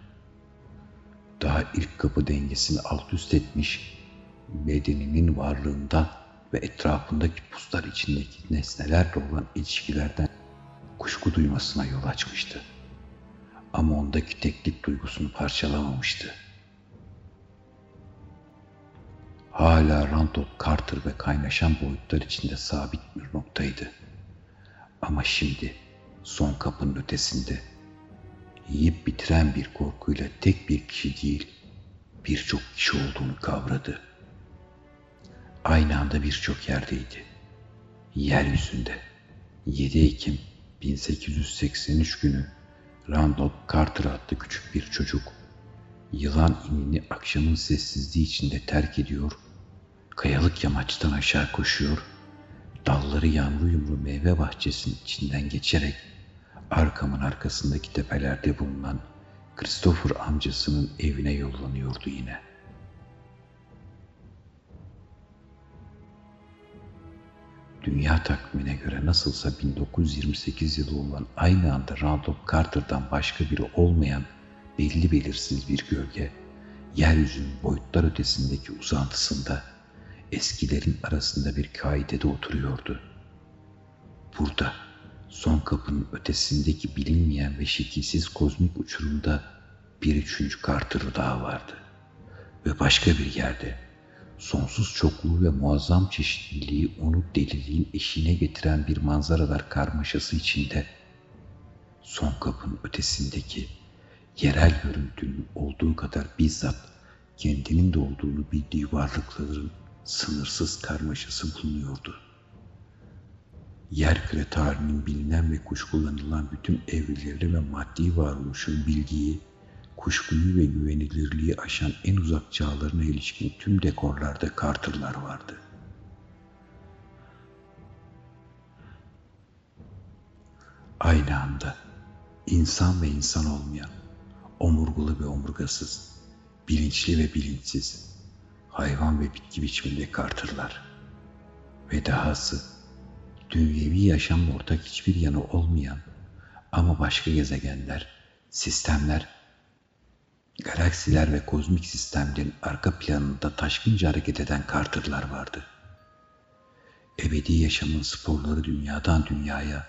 Daha ilk kapı dengesini alt üst etmiş, bedeninin varlığından ve etrafındaki puslar içindeki nesnelerle olan ilişkilerden kuşku duymasına yol açmıştı. Ama ondaki teklik duygusunu parçalamamıştı. Hala Randolph Carter ve kaynaşan boyutlar içinde sabit bir noktaydı. Ama şimdi son kapının ötesinde yiyip bitiren bir korkuyla tek bir kişi değil birçok kişi olduğunu kavradı. Aynı anda birçok yerdeydi. Yeryüzünde 7 Ekim 1883 günü Randolph Carter adlı küçük bir çocuk yılan inini akşamın sessizliği içinde terk ediyor, kayalık yamaçtan aşağı koşuyor, dalları yamru yumru meyve bahçesinin içinden geçerek arkamın arkasındaki tepelerde bulunan Christopher amcasının evine yollanıyordu yine. Dünya takvimine göre nasılsa 1928 yılı olan aynı anda Randolph Carter'dan başka biri olmayan belli belirsiz bir gölge, yeryüzünün boyutlar ötesindeki uzantısında eskilerin arasında bir kaidede oturuyordu. Burada, son kapının ötesindeki bilinmeyen ve şekilsiz kozmik uçurumda bir üçüncü Carter daha vardı. Ve başka bir yerde, sonsuz çokluğu ve muazzam çeşitliliği onu deliliğin eşiğine getiren bir manzaralar karmaşası içinde, son kapının ötesindeki yerel görüntünün olduğu kadar bizzat kendinin de olduğunu bildiği varlıkların sınırsız karmaşası bulunuyordu. Yer küre tarihinin bilinen ve kuşkulanılan bütün evreleri ve maddi varoluşun bildiği, kuşkuyu ve güvenilirliği aşan en uzak çağlarına ilişkin tüm dekorlarda Carter'lar vardı. Aynı anda insan ve insan olmayan, omurgulu ve omurgasız, bilinçli ve bilinçsiz, hayvan ve bitki biçiminde kartırlar. Ve dahası, dünyevi yaşamla ortak hiçbir yanı olmayan ama başka gezegenler, sistemler, galaksiler ve kozmik sistemlerin arka planında taşkınca hareket eden kartırlar vardı. Ebedi yaşamın sporları dünyadan dünyaya,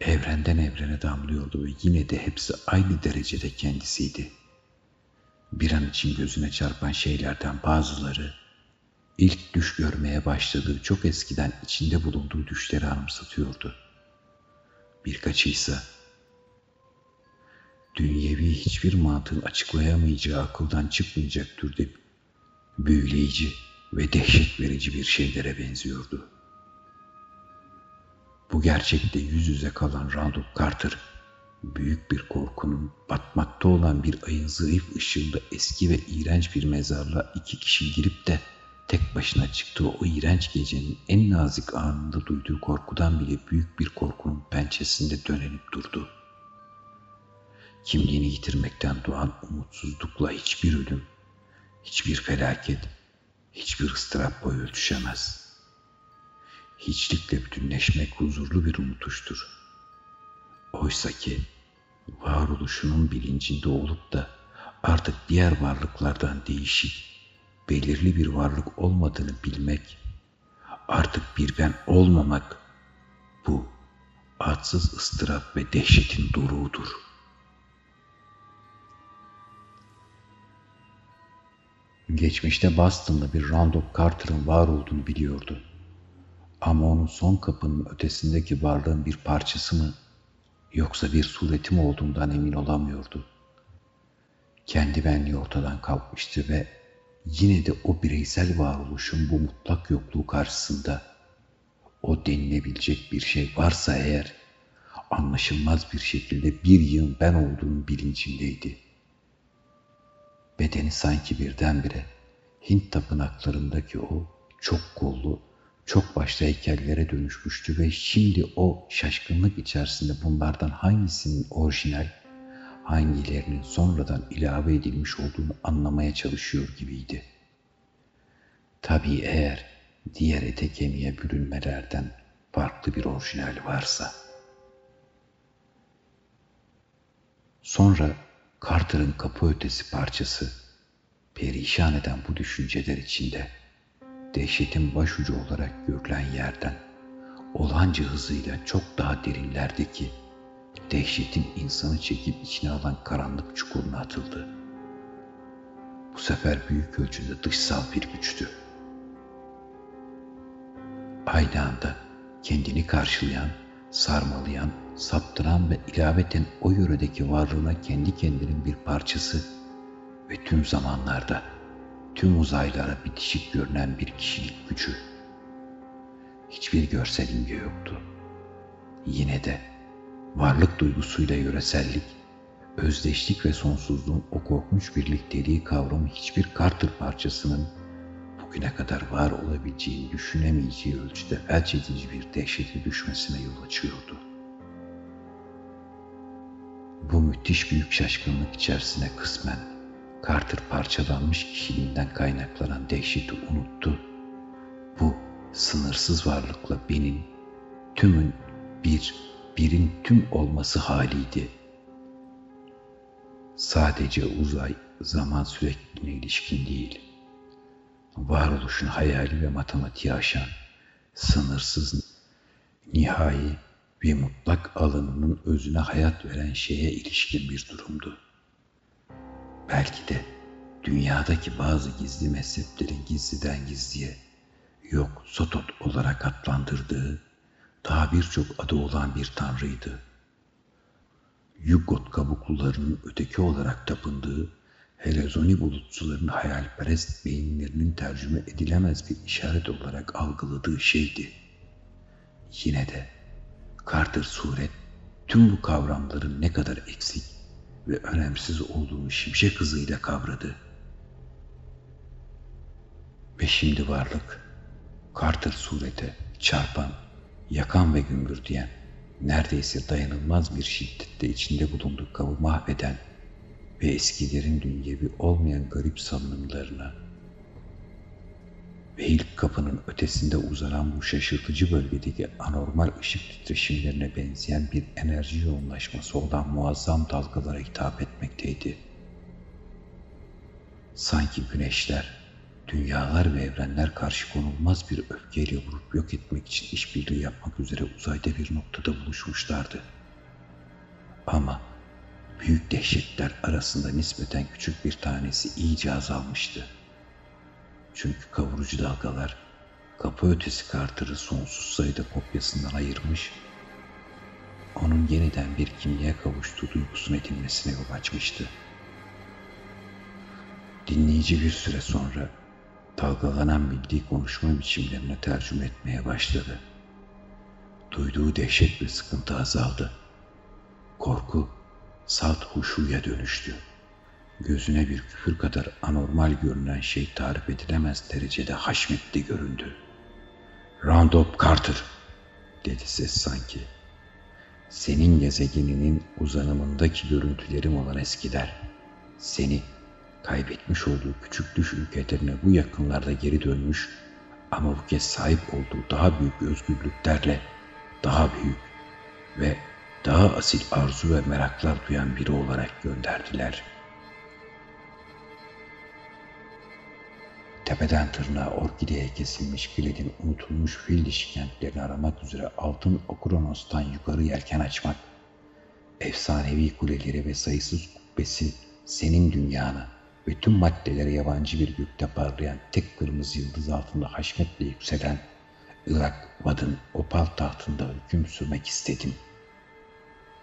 evrenden evrene damlıyordu ve yine de hepsi aynı derecede kendisiydi. Bir an için gözüne çarpan şeylerden bazıları ilk düş görmeye başladığı çok eskiden içinde bulunduğu düşleri anımsatıyordu. Birkaçı ise dünyevi hiçbir mantığın açıklayamayacağı akıldan çıkmayacak türde büyüleyici ve dehşet verici bir şeylere benziyordu.'' Bu gerçekte yüz yüze kalan Randolph Carter, büyük bir korkunun batmakta olan bir ayın zayıf ışığında eski ve iğrenç bir mezarla iki kişi girip de tek başına çıktığı o iğrenç gecenin en nazik anında duyduğu korkudan bile büyük bir korkunun pençesinde dönenip durdu. Kimliğini yitirmekten doğan umutsuzlukla hiçbir ölüm, hiçbir felaket, hiçbir ıstırap boy ölçüşemez.'' hiçlikle bütünleşmek huzurlu bir unutuştur. Oysa ki varoluşunun bilincinde olup da artık diğer varlıklardan değişik, belirli bir varlık olmadığını bilmek, artık bir ben olmamak, bu adsız ıstırap ve dehşetin doruğudur. Geçmişte Boston'da bir Randolph Carter'ın var olduğunu biliyordu. Ama onun son kapının ötesindeki varlığın bir parçası mı yoksa bir sureti mi olduğundan emin olamıyordu. Kendi benliği ortadan kalkmıştı ve yine de o bireysel varoluşun bu mutlak yokluğu karşısında o denilebilecek bir şey varsa eğer anlaşılmaz bir şekilde bir yığın ben olduğunun bilincindeydi. Bedeni sanki birdenbire Hint tapınaklarındaki o çok kollu, çok başlı heykellere dönüşmüştü ve şimdi o şaşkınlık içerisinde bunlardan hangisinin orijinal, hangilerinin sonradan ilave edilmiş olduğunu anlamaya çalışıyor gibiydi. Tabii eğer diğer ete kemiğe bürünmelerden farklı bir orijinal varsa. Sonra Carter'ın kapı ötesi parçası perişan eden bu düşünceler içinde dehşetin başucu olarak görülen yerden olanca hızıyla çok daha derinlerdeki dehşetin insanı çekip içine alan karanlık çukuruna atıldı. Bu sefer büyük ölçüde dışsal bir güçtü. Aynı anda kendini karşılayan, sarmalayan, saptıran ve ilaveten o yöredeki varlığına kendi kendinin bir parçası ve tüm zamanlarda, tüm uzaylara bitişik görünen bir kişilik gücü. Hiçbir görsel imge yoktu. Yine de varlık duygusuyla yöresellik, özdeşlik ve sonsuzluğun o korkunç birlikteliği kavramı hiçbir Carter parçasının bugüne kadar var olabileceğini düşünemeyeceği ölçüde felç edici bir dehşete düşmesine yol açıyordu. Bu müthiş büyük şaşkınlık içerisine kısmen Carter parçalanmış kişiliğinden kaynaklanan dehşeti unuttu. Bu sınırsız varlıkla benim, tümün bir, birin tüm olması haliydi. Sadece uzay, zaman sürekline ilişkin değil. Varoluşun hayali ve matematiği aşan, sınırsız, nihai ve mutlak alanının özüne hayat veren şeye ilişkin bir durumdu. Belki de dünyadaki bazı gizli mezheplerin gizliden gizliye yok Sotot olarak adlandırdığı daha birçok adı olan bir tanrıydı. Yugot kabuklularının öteki olarak tapındığı Helezoni bulutçuların hayalperest beyinlerinin tercüme edilemez bir işaret olarak algıladığı şeydi. Yine de Carter suret tüm bu kavramların ne kadar eksik ve önemsiz olduğunu şimşek hızıyla kavradı. Ve şimdi varlık Carter surete çarpan, yakan ve gümbürdeyen, neredeyse dayanılmaz bir şiddette içinde bulunduğu kabı mahveden ve eskilerin dünyevi olmayan garip sanımlarına ve ilk kapının ötesinde uzanan bu şaşırtıcı bölgedeki anormal ışık titreşimlerine benzeyen bir enerji yoğunlaşması olan muazzam dalgalara hitap etmekteydi. Sanki güneşler, dünyalar ve evrenler karşı konulmaz bir öfkeyle vurup yok etmek için işbirliği yapmak üzere uzayda bir noktada buluşmuşlardı. Ama büyük dehşetler arasında nispeten küçük bir tanesi iyice azalmıştı. Çünkü kavurucu dalgalar kapı ötesi Carter'ı sonsuz sayıda kopyasından ayırmış, onun yeniden bir kimliğe kavuştuğu duygusunu edinmesine yol açmıştı. Dinleyici bir süre sonra dalgalanan bildiği konuşma biçimlerine tercüme etmeye başladı. Duyduğu dehşet ve sıkıntı azaldı. Korku salt huşuya dönüştü. Gözüne bir küfür kadar anormal görünen şey tarif edilemez derecede haşmetli göründü. Roundup Carter, dedi ses sanki. Senin gezegeninin uzanımındaki görüntülerim olan eskiler, seni kaybetmiş olduğu küçük düş ülkelerine bu yakınlarda geri dönmüş ama bu kez sahip olduğu daha büyük özgürlüklerle daha büyük ve daha asil arzu ve meraklar duyan biri olarak gönderdiler. Tepeden tırnağa orkideye kesilmiş Gilead'in unutulmuş fil dişi kentlerini aramak üzere altın Okronos'tan yukarı yelken açmak, efsanevi kuleleri ve sayısız kubbesi senin dünyanı ve tüm maddelere yabancı bir gökte parlayan tek kırmızı yıldız altında haşmetle yükselen Irak Vad'ın opal tahtında hüküm sürmek istedim.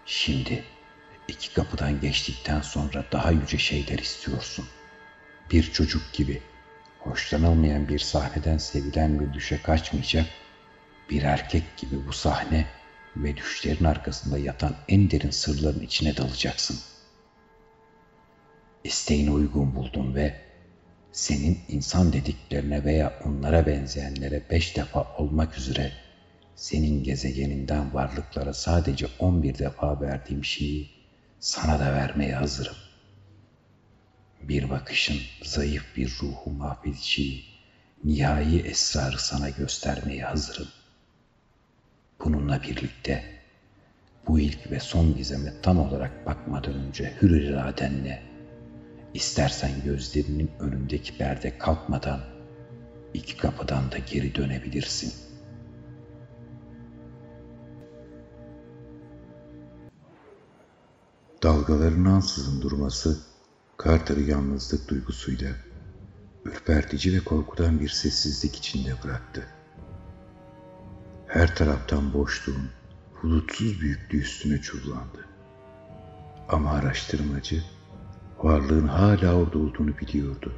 Şimdi iki kapıdan geçtikten sonra daha yüce şeyler istiyorsun. Bir çocuk gibi hoşlanılmayan bir sahneden sevilen bir düşe kaçmayacak, bir erkek gibi bu sahne ve düşlerin arkasında yatan en derin sırların içine dalacaksın. İsteğine uygun buldum ve senin insan dediklerine veya onlara benzeyenlere beş defa olmak üzere senin gezegeninden varlıklara sadece on bir defa verdiğim şeyi sana da vermeye hazırım. Bir bakışın zayıf bir ruhu mahvediciyi, nihai esrarı sana göstermeye hazırım. Bununla birlikte bu ilk ve son gizeme tam olarak bakmadan önce hür iradenle, istersen gözlerinin önündeki perde kalkmadan iki kapıdan da geri dönebilirsin. Dalgaların ansızın durması Carter'ı yalnızlık duygusuyla ürpertici ve korkudan bir sessizlik içinde bıraktı. Her taraftan boşluğun bulutsuz büyüklüğü üstüne çullandı. Ama araştırmacı varlığın hala orada olduğunu biliyordu.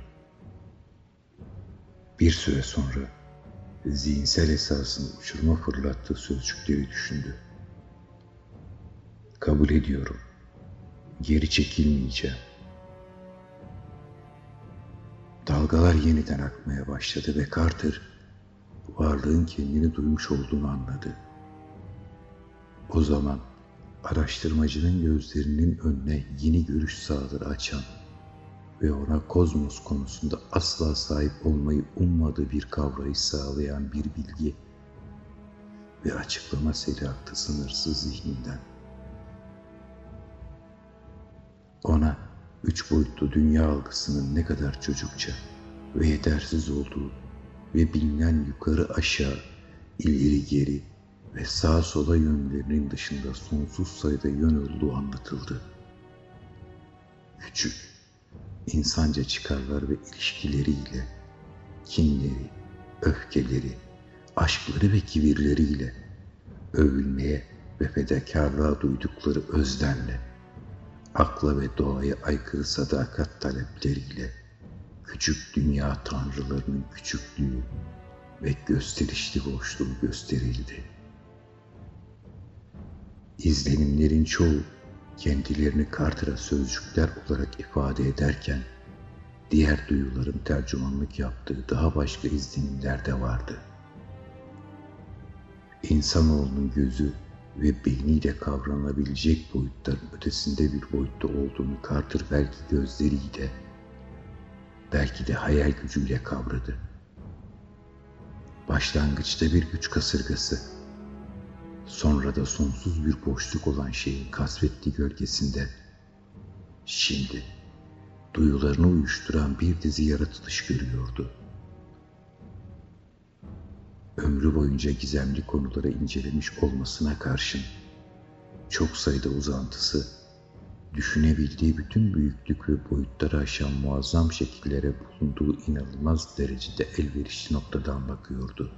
Bir süre sonra zihinsel esasını uçuruma fırlattığı sözcükleri düşündü. Kabul ediyorum. Geri çekilmeyeceğim. Dalgalar yeniden akmaya başladı ve Carter varlığın kendini duymuş olduğunu anladı. O zaman araştırmacının gözlerinin önüne yeni görüş sahaları açan ve ona kozmos konusunda asla sahip olmayı ummadığı bir kavrayış sağlayan bir bilgi ve açıklama seli aktı sınırsız zihninden. Ona üç boyutlu dünya algısının ne kadar çocukça ve yetersiz olduğu ve bilinen yukarı aşağı, ileri geri ve sağa sola yönlerinin dışında sonsuz sayıda yön olduğu anlatıldı. Küçük, insanca çıkarlar ve ilişkileriyle, kinleri, öfkeleri, aşkları ve kibirleriyle, övülmeye ve fedakarlığa duydukları özlemle, akla ve doğaya aykırı sadakat talepleriyle, küçük dünya tanrılarının küçüklüğü ve gösterişli boşluğu gösterildi. İzlenimlerin çoğu kendilerini Carter'a sözcükler olarak ifade ederken diğer duyuların tercümanlık yaptığı daha başka izlenimler de vardı. İnsanoğlunun gözü ve beyniyle kavranabilecek boyutların ötesinde bir boyutta olduğunu Carter belki gözleriyle, belki de hayal gücüyle kavradı. Başlangıçta bir güç kasırgası, sonra da sonsuz bir boşluk olan şeyin kasvetli gölgesinde, şimdi duyularını uyuşturan bir dizi yaratılış görüyordu. Ömrü boyunca gizemli konuları incelemiş olmasına karşın çok sayıda uzantısı, düşünebildiği bütün büyüklük ve boyutları aşan muazzam şekillere bulunduğu inanılmaz derecede elverişli noktadan bakıyordu.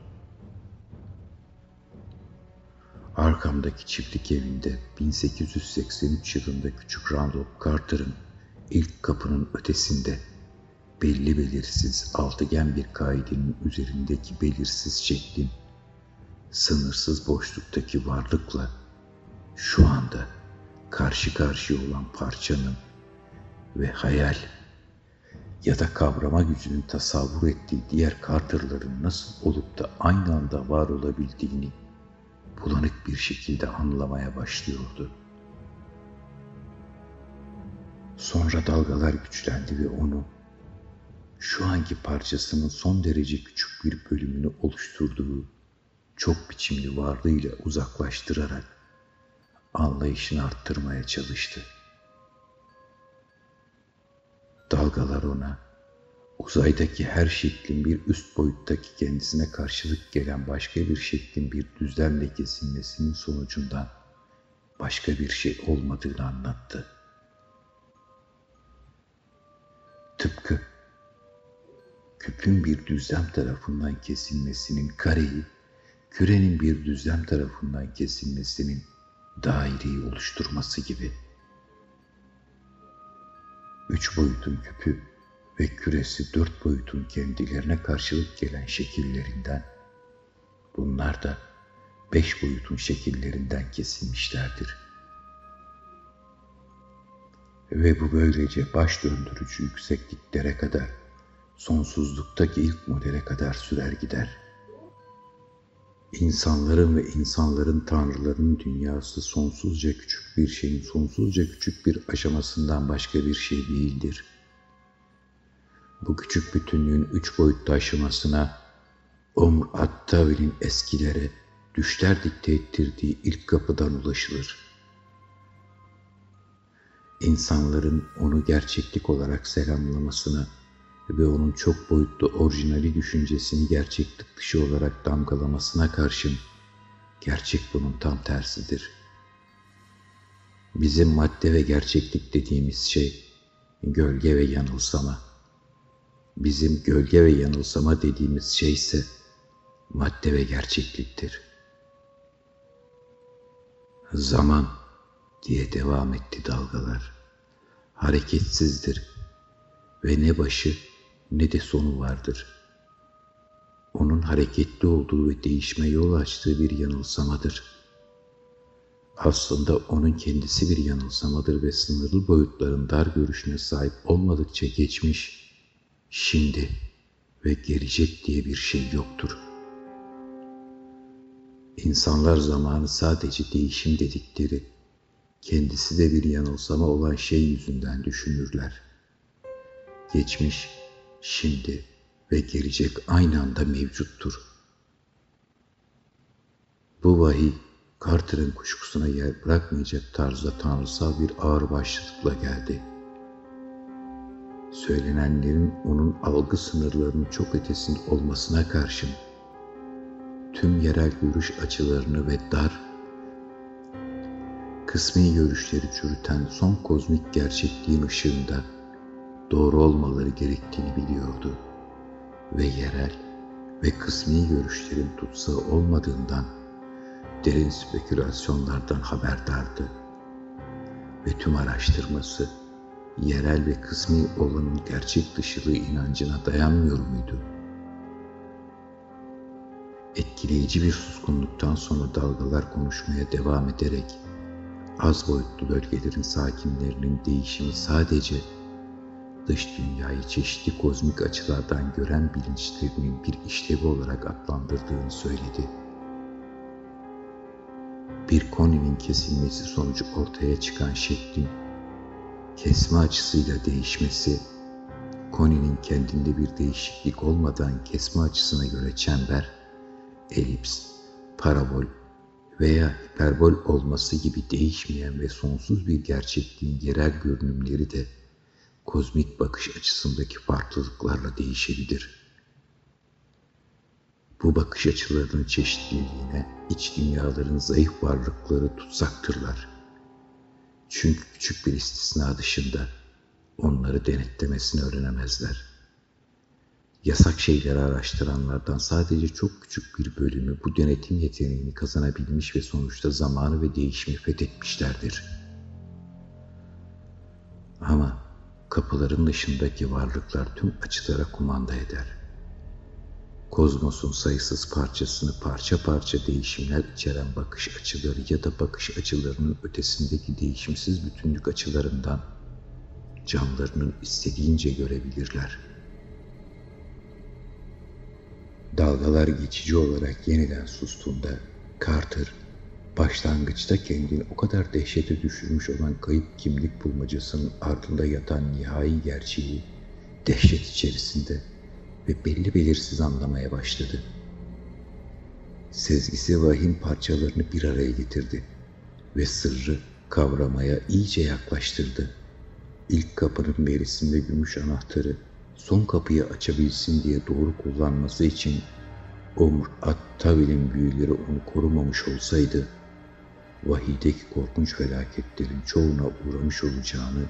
Arkamdaki çiftlik evinde 1883 yılında küçük Randolph Carter'ın ilk kapının ötesinde belli belirsiz altıgen bir kaidenin üzerindeki belirsiz şeklin sınırsız boşluktaki varlıkla şu anda karşı karşıya olan parçanın ve hayal ya da kavrama gücünün tasavvur ettiği diğer Carter'ların nasıl olup da aynı anda var olabildiğini bulanık bir şekilde anlamaya başlıyordu. Sonra dalgalar güçlendi ve onu şu anki parçasının son derece küçük bir bölümünü oluşturduğu çok biçimli varlığıyla uzaklaştırarak anlayışını arttırmaya çalıştı. Dalgalar ona uzaydaki her şeklin bir üst boyuttaki kendisine karşılık gelen başka bir şeklin bir düzlemle kesilmesinin sonucundan başka bir şey olmadığını anlattı. Tıpkı küpün bir düzlem tarafından kesilmesinin kareyi, kürenin bir düzlem tarafından kesilmesinin daireyi oluşturması gibi. Üç boyutun küpü ve küresi dört boyutun kendilerine karşılık gelen şekillerinden, bunlar da beş boyutun şekillerinden kesilmişlerdir. Ve bu böylece baş döndürücü yüksekliklere kadar, sonsuzluktaki ilk modele kadar sürer gider. İnsanların ve insanların tanrıların dünyası sonsuzca küçük bir şeyin sonsuzca küçük bir aşamasından başka bir şey değildir.'' bu küçük bütünlüğün üç boyutlu aşamasına Omr Attavi'nin eskilere düşler dikte ettirdiği ilk kapıdan ulaşılır. insanların onu gerçeklik olarak selamlamasına ve onun çok boyutlu orijinali düşüncesini gerçeklik dışı olarak damgalamasına karşın gerçek bunun tam tersidir. Bizim madde ve gerçeklik dediğimiz şey gölge ve yanılsama. Bizim gölge ve yanılsama dediğimiz şey ise madde ve gerçekliktir. Zaman diye devam etti dalgalar. Hareketsizdir ve ne başı ne de sonu vardır. Onun hareketli olduğu ve değişme yol açtığı bir yanılsamadır. Aslında onun kendisi bir yanılsamadır ve sınırlı boyutların dar görüşüne sahip olmadıkça geçmiş, şimdi ve gelecek diye bir şey yoktur. İnsanlar zamanı sadece değişim dedikleri, kendisi de bir yanılsama olan şey yüzünden düşünürler. Geçmiş, şimdi ve gelecek aynı anda mevcuttur. Bu vahiy Carter'ın kuşkusuna yer bırakmayacak tarzda tanrısal bir ağırbaşlılıkla geldi. Söylenenlerin onun algı sınırlarının çok ötesinde olmasına karşın tüm yerel görüş açılarını ve dar, kısmi görüşleri çürüten son kozmik gerçekliğin ışığında doğru olmaları gerektiğini biliyordu ve yerel ve kısmi görüşlerin tutsağı olmadığından derin spekülasyonlardan haberdardı ve tüm araştırması yerel ve kısmi olanın gerçek dışılığı inancına dayanmıyor muydu? Etkileyici bir suskunluktan sonra dalgalar konuşmaya devam ederek az boyutlu bölgelerin sakinlerinin değişimi sadece dış dünyayı çeşitli kozmik açılardan gören bilinçlerinin bir işlevi olarak adlandırdığını söyledi. Bir koninin kesilmesi sonucu ortaya çıkan şeklin kesme açısıyla değişmesi, koninin kendinde bir değişiklik olmadan kesme açısına göre çember, elips, parabol veya hiperbol olması gibi değişmeyen ve sonsuz bir gerçekliğin yerel görünümleri de kozmik bakış açısındaki farklılıklarla değişebilir. Bu bakış açılarının çeşitliliğine iç dünyaların zayıf varlıkları tutsaktırlar. Çünkü küçük bir istisna dışında onları denetlemesini öğrenemezler. Yasak şeyleri araştıranlardan sadece çok küçük bir bölümü bu denetim yeteneğini kazanabilmiş ve sonuçta zamanı ve değişimi fethetmişlerdir. Ama kapıların dışındaki varlıklar tüm açılara kumanda eder. Kozmosun sayısız parçasını parça parça değişimler içeren bakış açıları ya da bakış açılarının ötesindeki değişimsiz bütünlük açılarından canlarının istediğince görebilirler. Dalgalar geçici olarak yeniden sustuğunda Carter başlangıçta kendini o kadar dehşete düşürmüş olan kayıp kimlik bulmacasının ardında yatan nihai gerçeği dehşet içerisinde ve belli belirsiz anlamaya başladı. Sezgisi vahim parçalarını bir araya getirdi ve sırrı kavramaya iyice yaklaştırdı. İlk kapının berisinde gümüş anahtarı son kapıyı açabilsin diye doğru kullanması için Omr At-Tavil'in büyüleri onu korumamış olsaydı vahiydeki korkunç felaketlerin çoğuna uğramış olacağını,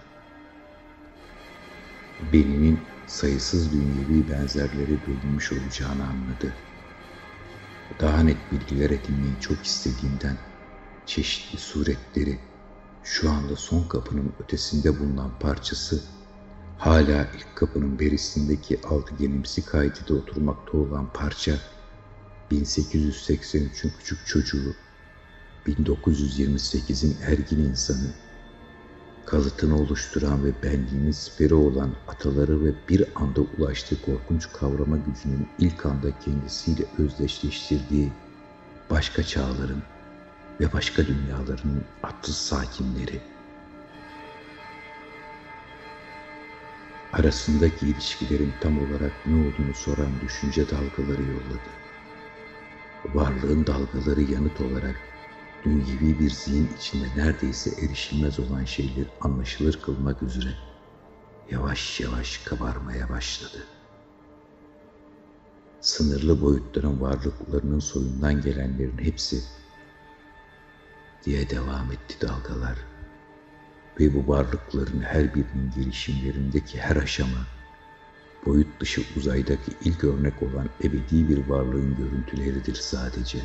beninin sayısız dünyevi benzerlere bölünmüş olacağını anladı. Daha net bilgiler edinmeyi çok istediğinden çeşitli suretleri şu anda son kapının ötesinde bulunan parçası hala ilk kapının berisindeki altıgenimsi kaydede oturmakta olan parça 1883'ün küçük çocuğu 1928'in ergin insanı, kalıtını oluşturan ve benliğinin siperi olan ataları ve bir anda ulaştığı korkunç kavrama gücünün ilk anda kendisiyle özdeşleştirdiği başka çağların ve başka dünyaların atsız sakinleri. Arasındaki ilişkilerin tam olarak ne olduğunu soran düşünce dalgaları yolladı. Varlığın dalgaları yanıt olarak dünyevi bir zihin içinde neredeyse erişilmez olan şeyleri anlaşılır kılmak üzere yavaş yavaş kabarmaya başladı. Sınırlı boyutların varlıklarının soyundan gelenlerin hepsi diye devam etti dalgalar. Ve bu varlıkların her birinin gelişimlerindeki her aşama boyut dışı uzaydaki ilk örnek olan ebedi bir varlığın görüntüleridir sadece.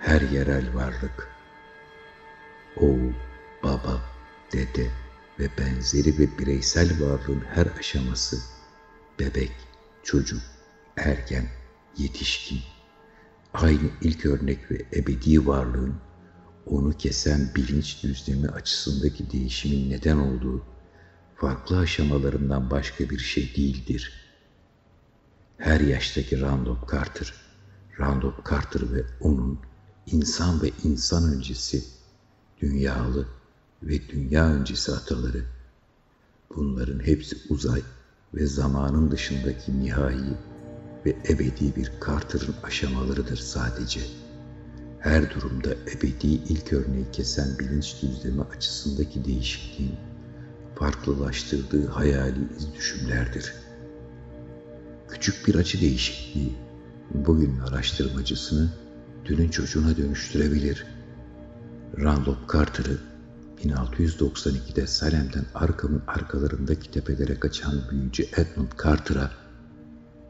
Her yerel varlık, oğul, baba, dede ve benzeri ve bireysel varlığın her aşaması, bebek, çocuk, ergen, yetişkin, aynı ilk örnek ve ebedi varlığın onu kesen bilinç düzlemi açısındaki değişimin neden olduğu farklı aşamalarından başka bir şey değildir. Her yaştaki Randolph Carter, Randolph Carter ve onun insan ve insan öncesi, dünyalı ve dünya öncesi ataları, bunların hepsi uzay ve zamanın dışındaki nihai ve ebedi bir Carter'ın aşamalarıdır sadece. Her durumda ebedi ilk örneği kesen bilinç düzlemi açısındaki değişikliğin farklılaştırdığı hayali iz düşümlerdir. Küçük bir açı değişikliği bugünün araştırmacısını dünün çocuğuna dönüştürebilir. Randolph Carter'ı 1692'de Salem'den arkamın arkalarındaki tepelere kaçan büyücü Edmund Carter'a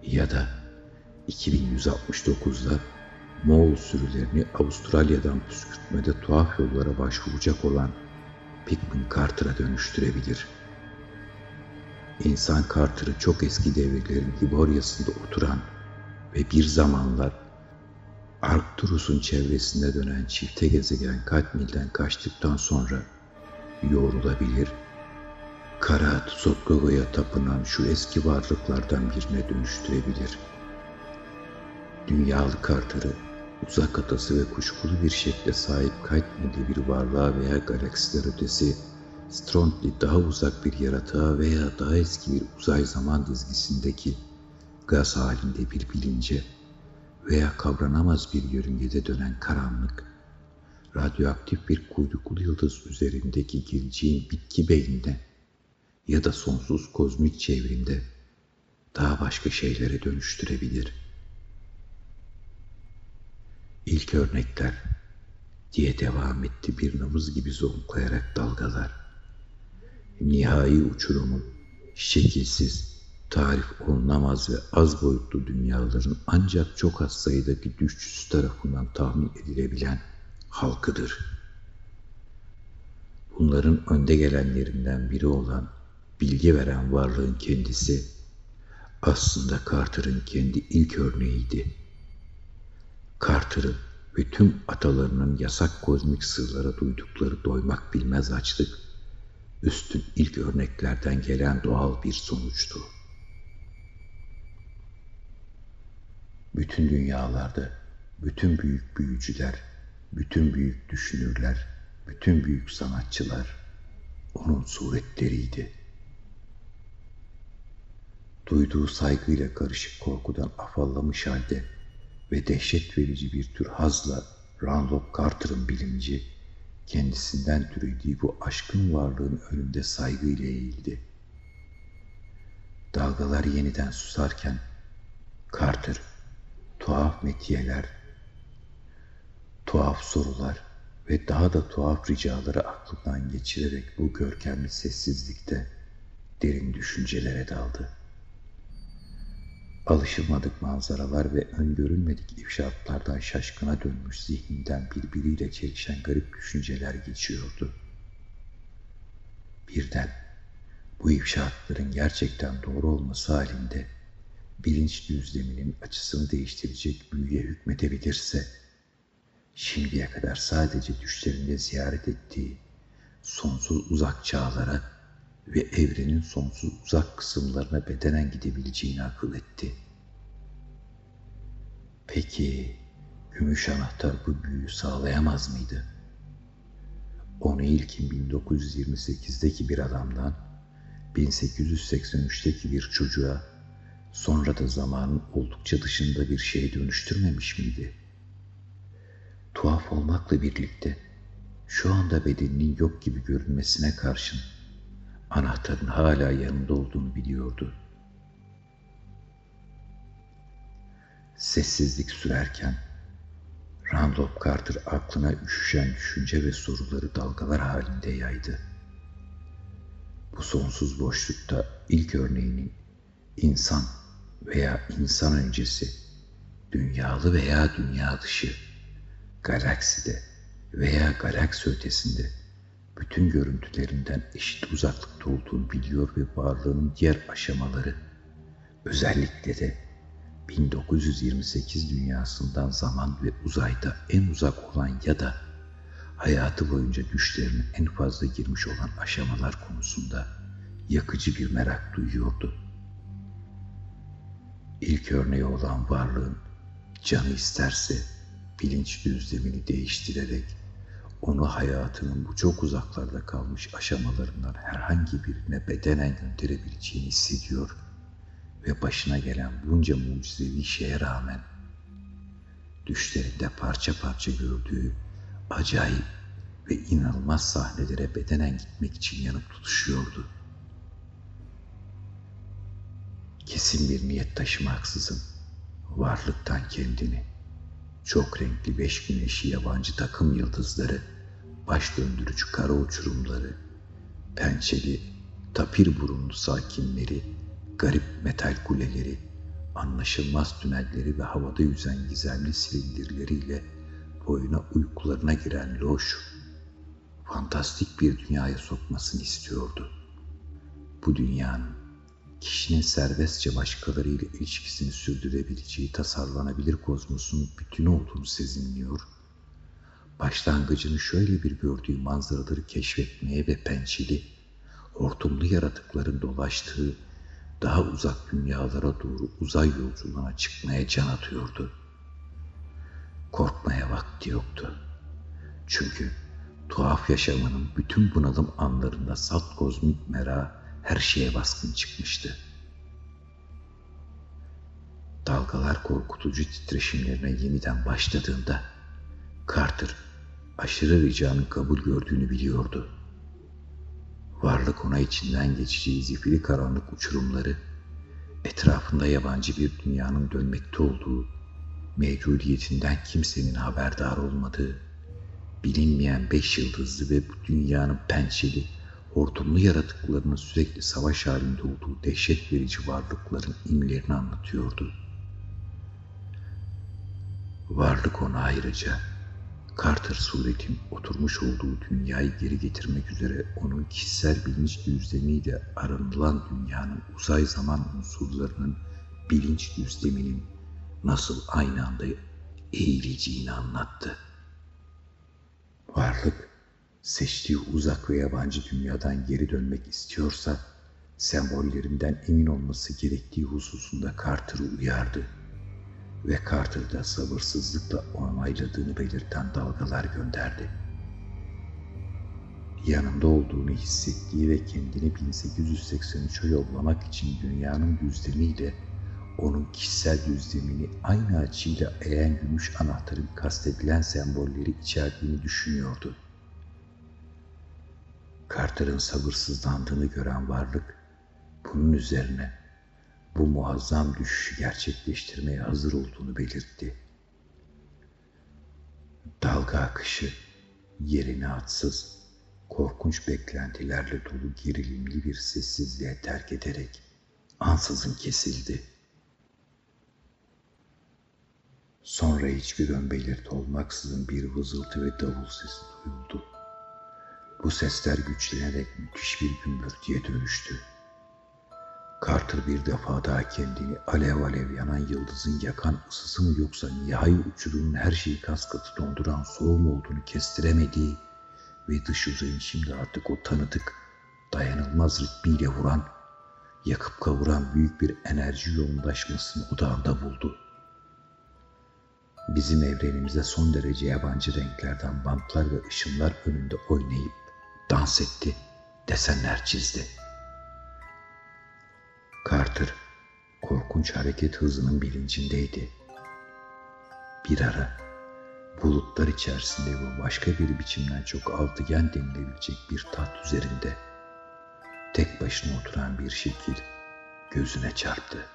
ya da 2169'da Moğol sürülerini Avustralya'dan püskürtmede tuhaf yollara başvuracak olan Pickman Carter'a dönüştürebilir. İnsan Carter'ı çok eski devirlerin Hiborya'sında oturan ve bir zamanlar Arcturus'un çevresinde dönen çifte gezegen Katmil'den kaçtıktan sonra yoğrulabilir, Kara Tsotgogo'ya tapınan şu eski varlıklardan birine dönüştürebilir. Dünyalı Carter'ı uzak atası ve kuşkulu bir şekle sahip Katmil'de bir varlığa veya galaksiler ötesi Strondli daha uzak bir yaratığa veya daha eski bir uzay zaman dizgisindeki gaz halinde bir bilince veya kavranamaz bir yörüngede dönen karanlık, radyoaktif bir kuyruklu yıldız üzerindeki geleceğin bitki beynine ya da sonsuz kozmik çevrimde daha başka şeylere dönüştürebilir. İlk örnekler diye devam etti bir nabız gibi zonklayarak dalgalar. Nihai uçurumun şekilsiz, tarif olunamaz ve az boyutlu dünyaların ancak çok az sayıdaki düşçüsü tarafından tahmin edilebilen halkıdır. Bunların önde gelenlerinden biri olan bilgi veren varlığın kendisi aslında Carter'ın kendi ilk örneğiydi. Carter'ın ve tüm atalarının yasak kozmik sırlara duydukları doymak bilmez açlık, üstün ilk örneklerden gelen doğal bir sonuçtu. Bütün dünyalarda, bütün büyük büyücüler, bütün büyük düşünürler, bütün büyük sanatçılar onun suretleriydi. Duyduğu saygıyla karışık korkudan afallamış halde ve dehşet verici bir tür hazla Randolph Carter'ın bilinci kendisinden türediği bu aşkın varlığın önünde saygıyla eğildi. Dalgalar yeniden susarken Carter tuhaf metiyeler, tuhaf sorular ve daha da tuhaf ricaları aklından geçirerek bu görkemli sessizlikte derin düşüncelere daldı. Alışılmadık manzaralar ve öngörülmedik ifşaatlardan şaşkına dönmüş zihninden birbiriyle çelişen garip düşünceler geçiyordu. Birden bu ifşaatların gerçekten doğru olması halinde bilinç düzleminin açısını değiştirecek büyüye hükmedebilirse, şimdiye kadar sadece düşlerinde ziyaret ettiği sonsuz uzak çağlara ve evrenin sonsuz uzak kısımlarına bedenen gidebileceğini akıl etti. Peki gümüş anahtar bu büyüyü sağlayamaz mıydı? Onu ilkin 1928'deki bir adamdan 1883'teki bir çocuğa sonra da zamanın oldukça dışında bir şeye dönüştürmemiş miydi? Tuhaf olmakla birlikte şu anda bedeninin yok gibi görünmesine karşın anahtarın hala yanında olduğunu biliyordu. Sessizlik sürerken Randolph Carter aklına üşüşen düşünce ve soruları dalgalar halinde yaydı. Bu sonsuz boşlukta ilk örneğinin insan veya insan öncesi, dünyalı veya dünya dışı, galakside veya galaksi ötesinde bütün görüntülerinden eşit uzaklıkta olduğunu biliyor ve varlığının diğer aşamaları, özellikle de 1928 dünyasından zaman ve uzayda en uzak olan ya da hayatı boyunca düşlerine en fazla girmiş olan aşamalar konusunda yakıcı bir merak duyuyordu. İlk örneği olan varlığın canı isterse bilinç düzlemini değiştirerek onu hayatının bu çok uzaklarda kalmış aşamalarından herhangi birine bedenen gönderebileceğini hissediyor ve başına gelen bunca mucizevi şeye rağmen düşlerinde parça parça gördüğü acayip ve inanılmaz sahnelere bedenen gitmek için yanıp tutuşuyordu. Kesin bir niyet taşımaksızın varlıktan kendini, çok renkli beş güneşi yabancı takım yıldızları, baş döndürücü kara uçurumları, pençeli, tapir burunlu sakinleri, garip metal kuleleri, anlaşılmaz tünelleri ve havada yüzen gizemli silindirleriyle boyuna uykularına giren loş, fantastik bir dünyaya sokmasını istiyordu. Bu dünyanın kişinin serbestçe başkalarıyla ilişkisini sürdürebileceği tasarlanabilir kozmosun bütünü olduğunu sezinliyor, başlangıcını şöyle bir gördüğü manzaraları keşfetmeye ve pençeli, hortumlu yaratıkların dolaştığı daha uzak dünyalara doğru uzay yolculuğuna çıkmaya can atıyordu. Korkmaya vakti yoktu. Çünkü tuhaf yaşamının bütün bunalım anlarında salt kozmik mera her şeye baskın çıkmıştı. Dalgalar korkutucu titreşimlerine yeniden başladığında Carter aşırı ricanın kabul gördüğünü biliyordu. Varlık ona içinden geçeceği zifiri karanlık uçurumları, etrafında yabancı bir dünyanın dönmekte olduğu, mevcudiyetinden kimsenin haberdar olmadığı, bilinmeyen beş yıldızlı ve bu dünyanın pençeli, hortumlu yaratıklarının sürekli savaş halinde olduğu dehşet verici varlıkların imlerini anlatıyordu. Varlık ona ayrıca Carter suretin oturmuş olduğu dünyayı geri getirmek üzere onun kişisel bilinç düzlemiyle aranılan dünyanın uzay zaman unsurlarının bilinç düzleminin nasıl aynı anda eğileceğini anlattı. Varlık seçtiği uzak ve yabancı dünyadan geri dönmek istiyorsa sembollerinden emin olması gerektiği hususunda Carter'ı uyardı ve Carter'da sabırsızlıkla onayladığını belirten dalgalar gönderdi. Yanında olduğunu hissettiği ve kendini 1883'e yollamak için dünyanın düzlemiyle onun kişisel düzlemini aynı açıyla eğen gümüş anahtarın kastedilen sembolleri içerdiğini düşünüyordu. Carter'ın sabırsızlandığını gören varlık bunun üzerine bu muazzam düşüşü gerçekleştirmeye hazır olduğunu belirtti. Dalga akışı yerini atsız, korkunç beklentilerle dolu gerilimli bir sessizliğe terk ederek ansızın kesildi. Sonra hiçbir ön belirti olmaksızın bir vızıltı ve davul sesi duyuldu. Bu sesler güçlenerek müthiş bir gümbürtüye dönüştü. Carter bir defa daha kendini alev alev yanan yıldızın yakan ısısı mı yoksa nihai uçurumun her şeyi kas katı donduran soğuğu olduğunu kestiremediği ve dış yüzeyin şimdi artık o tanıdık, dayanılmaz ritmiyle vuran, yakıp kavuran büyük bir enerji yoğunlaşmasını odağında buldu. Bizim evrenimize son derece yabancı renklerden bantlar ve ışınlar önünde oynayıp dans etti, desenler çizdi. Carter korkunç hareket hızının bilincindeydi. Bir ara bulutlar içerisinde bu başka bir biçimden çok altıgen denilebilecek bir taht üzerinde tek başına oturan bir şekil gözüne çarptı.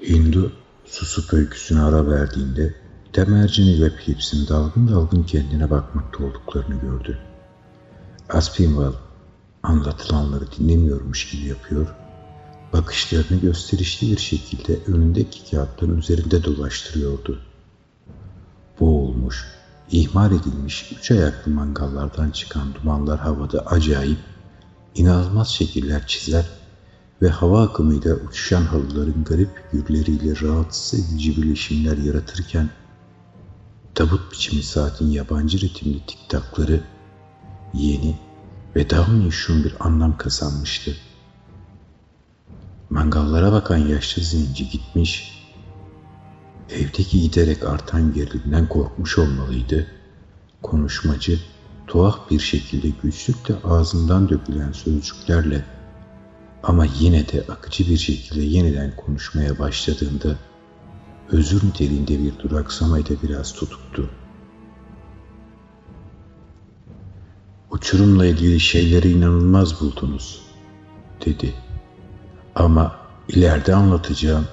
Hindu susup öyküsüne ara verdiğinde Temercin ile Phillips'in dalgın dalgın kendine bakmakta olduklarını gördü. Aspinwall anlatılanları dinlemiyormuş gibi yapıyor, bakışlarını gösterişli bir şekilde önündeki kağıtların üzerinde dolaştırıyordu. Boğulmuş, ihmal edilmiş üç ayaklı mangallardan çıkan dumanlar havada acayip, inanılmaz şekiller çizer ve hava akımıyla uçuşan halıların garip figürleriyle rahatsız edici birleşimler yaratırken tabut biçimi saatin yabancı ritimli tiktakları yeni ve daha meşhur bir anlam kazanmıştı. Mangallara bakan yaşlı zenci gitmiş, evdeki giderek artan gerilimden korkmuş olmalıydı. Konuşmacı tuhaf bir şekilde güçlükle ağzından dökülen sözcüklerle ama yine de akıcı bir şekilde yeniden konuşmaya başladığında özür niteliğinde bir duraksamayla biraz tutuktu. Uçurumla ilgili şeyleri inanılmaz buldunuz, dedi. Ama ileride anlatacağım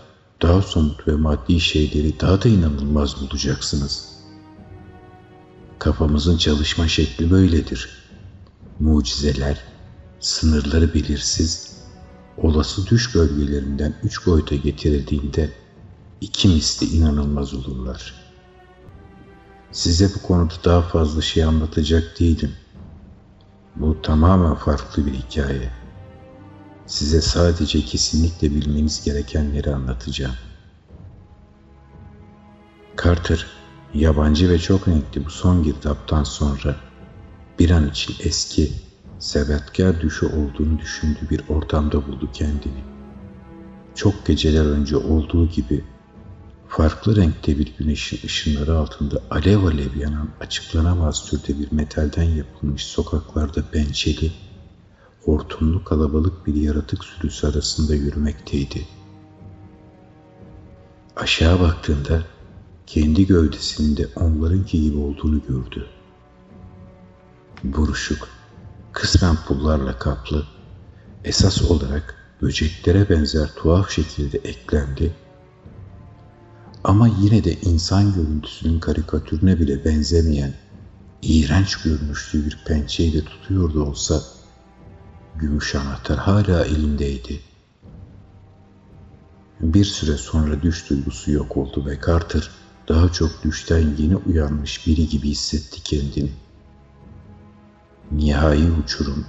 daha somut ve maddi şeyleri daha da inanılmaz bulacaksınız. Kafamızın çalışma şekli böyledir. Mucizeler, sınırları belirsiz, olası düş bölgelerinden üç boyuta getirildiğinde iki misli inanılmaz olurlar. Size bu konuda daha fazla şey anlatacak değilim. Bu tamamen farklı bir hikaye. Size sadece kesinlikle bilmeniz gerekenleri anlatacağım. Carter, yabancı ve çok renkli bu son girdaptan sonra bir an için eski, sebetkar düşü olduğunu düşündüğü bir ortamda buldu kendini. Çok geceler önce olduğu gibi farklı renkte bir güneşin ışınları altında alev alev yanan açıklanamaz türde bir metalden yapılmış sokaklarda pençeli, hortumlu kalabalık bir yaratık sürüsü arasında yürümekteydi. Aşağı baktığında kendi gövdesinin de onlarınki gibi olduğunu gördü. Buruşuk, kısmen pullarla kaplı, esas olarak böceklere benzer tuhaf şekilde eklendi ama yine de insan görüntüsünün karikatürüne bile benzemeyen, iğrenç görünüşlü bir pençeyle tutuyordu olsa, gümüş anahtar hala elindeydi. Bir süre sonra düş duygusu yok oldu ve Carter daha çok düşten yeni uyanmış biri gibi hissetti kendini. Nihai uçurum,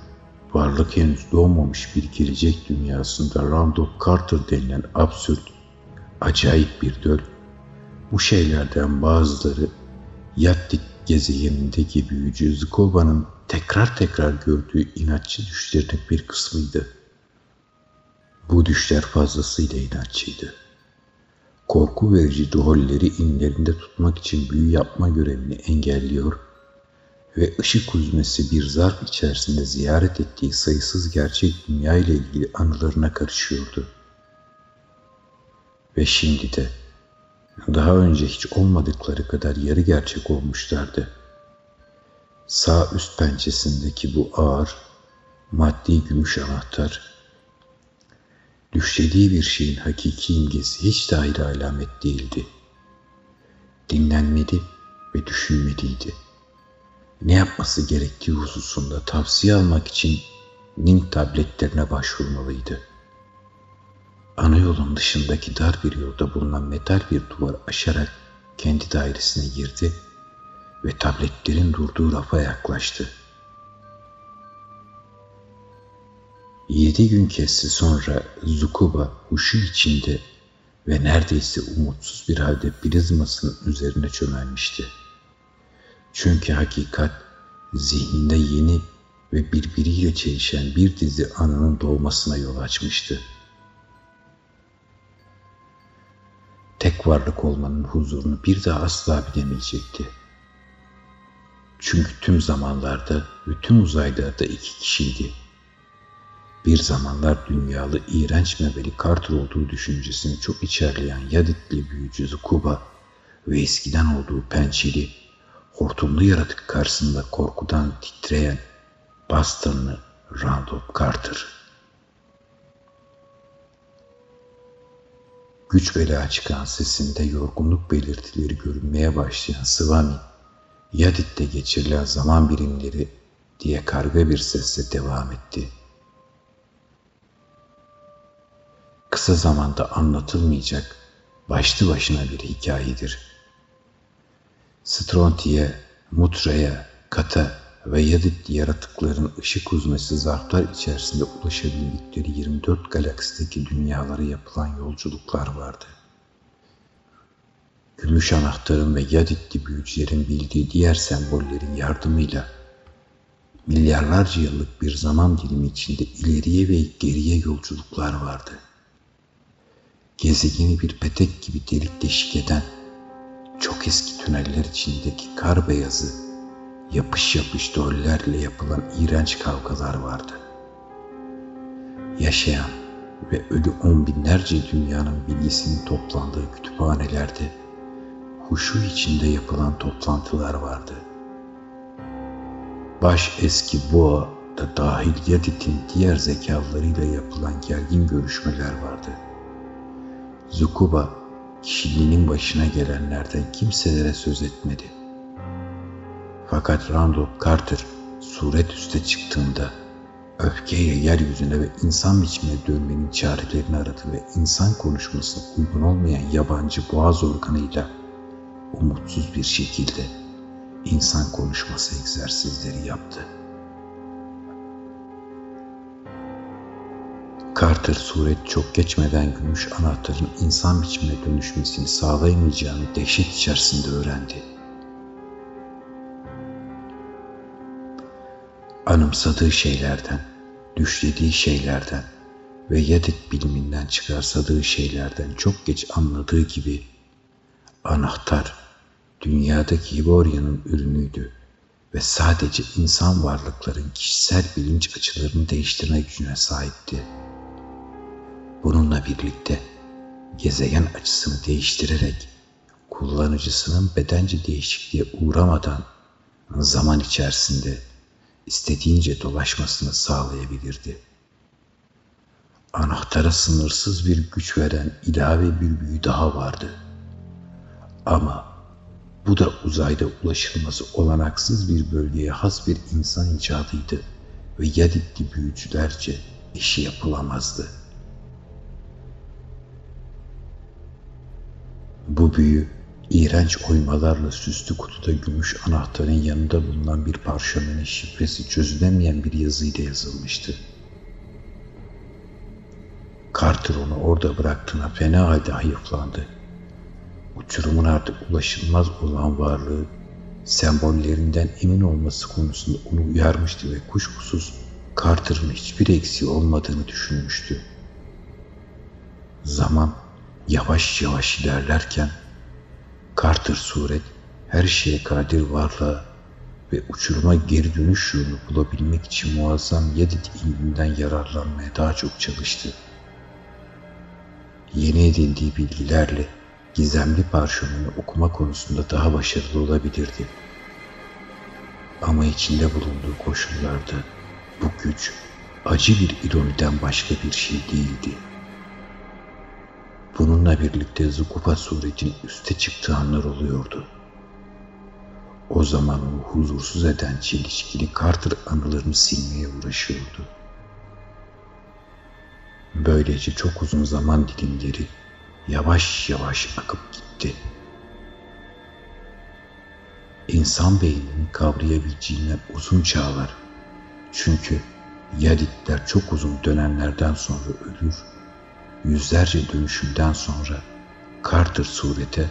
varlık henüz doğmamış bir gelecek dünyasında Randolph Carter denilen absürt, acayip bir döl bu şeylerden bazıları Yattik gezegenindeki büyücü Zkova'nın tekrar tekrar gördüğü inatçı düşlerinin bir kısmıydı. Bu düşler fazlasıyla inatçıydı. Korku verici duholleri inlerinde tutmak için büyü yapma görevini engelliyor ve ışık huzmesi bir zarf içerisinde ziyaret ettiği sayısız gerçek dünya ile ilgili anılarına karışıyordu. Ve şimdi de daha önce hiç olmadıkları kadar yarı gerçek olmuşlardı. Sağ üst pençesindeki bu ağır, maddi gümüş anahtar, düşlediği bir şeyin hakiki imgesi hiç de ayrı alamet değildi. Dinlenmedi ve düşünmeliydi. Ne yapması gerektiği hususunda tavsiye almak için nim tabletlerine başvurmalıydı.'' Ana yolun dışındaki dar bir yolda bulunan metal bir duvar aşarak kendi dairesine girdi ve tabletlerin durduğu rafa yaklaştı. Yedi gün kesti sonra Zukuba huşu içinde ve neredeyse umutsuz bir halde prizmasının üzerine çömelmişti. Çünkü hakikat zihninde yeni ve birbiriyle çelişen bir dizi anının doğmasına yol açmıştı.'' Tek varlık olmanın huzurunu bir daha asla bilemeyecekti. Çünkü tüm zamanlarda ve tüm uzaylarda iki kişiydi. bir zamanlar dünyalı iğrenç memeli Carter olduğu düşüncesini çok içerleyen Yaditli büyücü Zukuba ve eskiden olduğu pençeli, hortumlu yaratık karşısında korkudan titreyen Boston'lı Randolph Carter. Güç bela çıkan sesinde yorgunluk belirtileri görünmeye başlayan Swami, Yadit'te geçirilen zaman birimleri diye karga bir sesle devam etti. Kısa zamanda anlatılmayacak başlı başına bir hikayedir. Stronti'ye, Mutra'ya, Kata ve Yadit yaratıkların ışık huzmesi zarflar içerisinde ulaşabildikleri 24 galaksideki dünyalara yapılan yolculuklar vardı. Gümüş anahtarın ve Yaditli büyücülerin bildiği diğer sembollerin yardımıyla milyarlarca yıllık bir zaman dilimi içinde ileriye ve geriye yolculuklar vardı. Gezegeni bir petek gibi delik deşik eden çok eski tüneller içindeki kar beyazı yapış yapış dollerle yapılan iğrenç kavgalar vardı. Yaşayan ve ölü on binlerce dünyanın bilgisinin toplandığı kütüphanelerde huşu içinde yapılan toplantılar vardı. Baş eski boğa da dahil Yadit'in diğer zekalarıyla yapılan gergin görüşmeler vardı. Zukuba kişiliğinin başına gelenlerden kimselere söz etmedi.'' Fakat Randolph Carter suret üste çıktığında öfkeyle yeryüzüne ve insan biçimine dönmenin çarelerini aradı ve insan konuşmasına uygun olmayan yabancı boğaz organıyla umutsuz bir şekilde insan konuşması egzersizleri yaptı. Carter suret çok geçmeden gümüş anahtarın insan biçimine dönüşmesini sağlayamayacağını dehşet içerisinde öğrendi. Anımsadığı şeylerden, düşlediği şeylerden ve Yadit biliminden çıkarsadığı şeylerden çok geç anladığı gibi anahtar dünyadaki Hiborya'nın ürünüydü ve sadece insan varlıkların kişisel bilinç açılarını değiştirme gücüne sahipti. Bununla birlikte gezegen açısını değiştirerek kullanıcısının bedence değişikliğe uğramadan zaman içerisinde istediğince dolaşmasını sağlayabilirdi. Anahtara sınırsız bir güç veren ilave bir büyü daha vardı. Ama bu da uzayda ulaşılması olanaksız bir bölgeye has bir insan icadıydı ve Yaditli büyücülerce işi yapılamazdı. Bu büyü İğrenç oymalarla süslü kutuda gümüş anahtarın yanında bulunan bir parşömenin şifresi çözülemeyen bir yazıyla yazılmıştı. Carter onu orada bıraktığına fena halde hayıflandı. Uçurumun artık ulaşılmaz olan varlığı sembollerinden emin olması konusunda onu uyarmıştı ve kuşkusuz Carter'ın hiçbir eksiği olmadığını düşünmüştü. Zaman yavaş yavaş ilerlerken Carter suret her şeye kadir varlığa ve uçuruma geri dönüş yolunu bulabilmek için muazzam Yedid ilminden yararlanmaya daha çok çalıştı. Yeni edindiği bilgilerle gizemli parşömeni okuma konusunda daha başarılı olabilirdi. Ama içinde bulunduğu koşullarda bu güç acı bir ironiden başka bir şey değildi.'' Bununla birlikte Zukupa suretin üste çıktığı anlar oluyordu. O zaman onu huzursuz eden çelişkili Carter anılarını silmeye uğraşıyordu. Böylece çok uzun zaman dilimleri yavaş yavaş akıp gitti. İnsan beyninin kavrayabileceğinden uzun çağlar. Çünkü Yaditler çok uzun dönemlerden sonra ölür yüzlerce dönüşümden sonra Carter surete,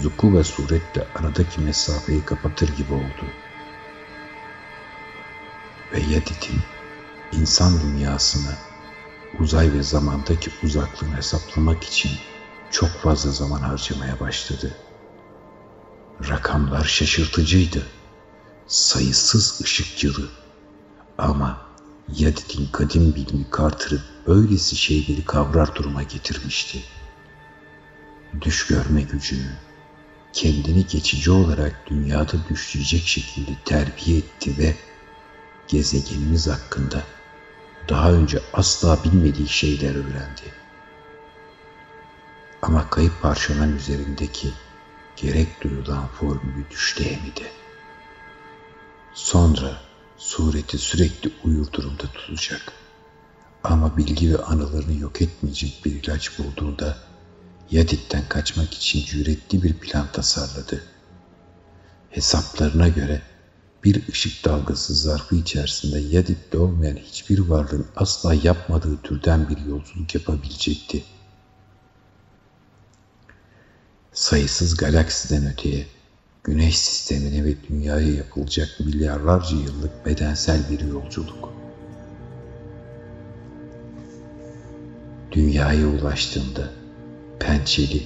Zuku ve suretle aradaki mesafeyi kapatır gibi oldu. Ve Yedit'in insan dünyasını uzay ve zamandaki uzaklığını hesaplamak için çok fazla zaman harcamaya başladı. Rakamlar şaşırtıcıydı. Sayısız ışık yılı ama Yadid'in kadim bilimi Carter'ı böylesi şeyleri kavrar duruma getirmişti. Düş görme gücünü, kendini geçici olarak dünyada düşleyecek şekilde terbiye etti ve gezegenimiz hakkında daha önce asla bilmediği şeyler öğrendi. Ama kayıp parçaların üzerindeki gerek duyulan formülü düşleyemedi. Sonra sureti sürekli uyur durumda tutacak. Ama bilgi ve anılarını yok etmeyecek bir ilaç bulduğunda Yadid'den kaçmak için cüretli bir plan tasarladı. Hesaplarına göre bir ışık dalgası zarfı içerisinde Yadid'de olmayan hiçbir varlığın asla yapmadığı türden bir yolculuk yapabilecekti. Sayısız galaksiden öteye, güneş sistemine ve dünyaya yapılacak milyarlarca yıllık bedensel bir yolculuk. Dünyaya ulaştığında pençeli,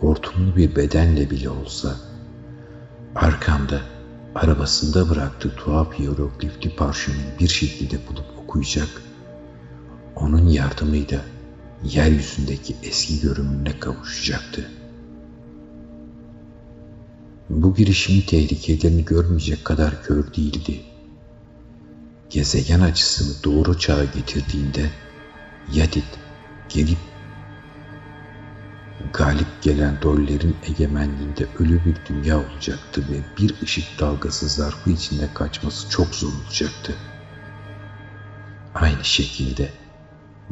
hortumlu bir bedenle bile olsa arkamda arabasında bıraktığı tuhaf hieroglifli parşömeni bir şekilde bulup okuyacak. Onun yardımıyla yeryüzündeki eski görünümüne kavuşacaktı. Bu girişimin tehlikelerini görmeyecek kadar kör değildi. Gezegen açısını doğru çağa getirdiğinde Yadid gelip galip gelen dollerin egemenliğinde ölü bir dünya olacaktı ve bir ışık dalgası zarfı içinde kaçması çok zor olacaktı. Aynı şekilde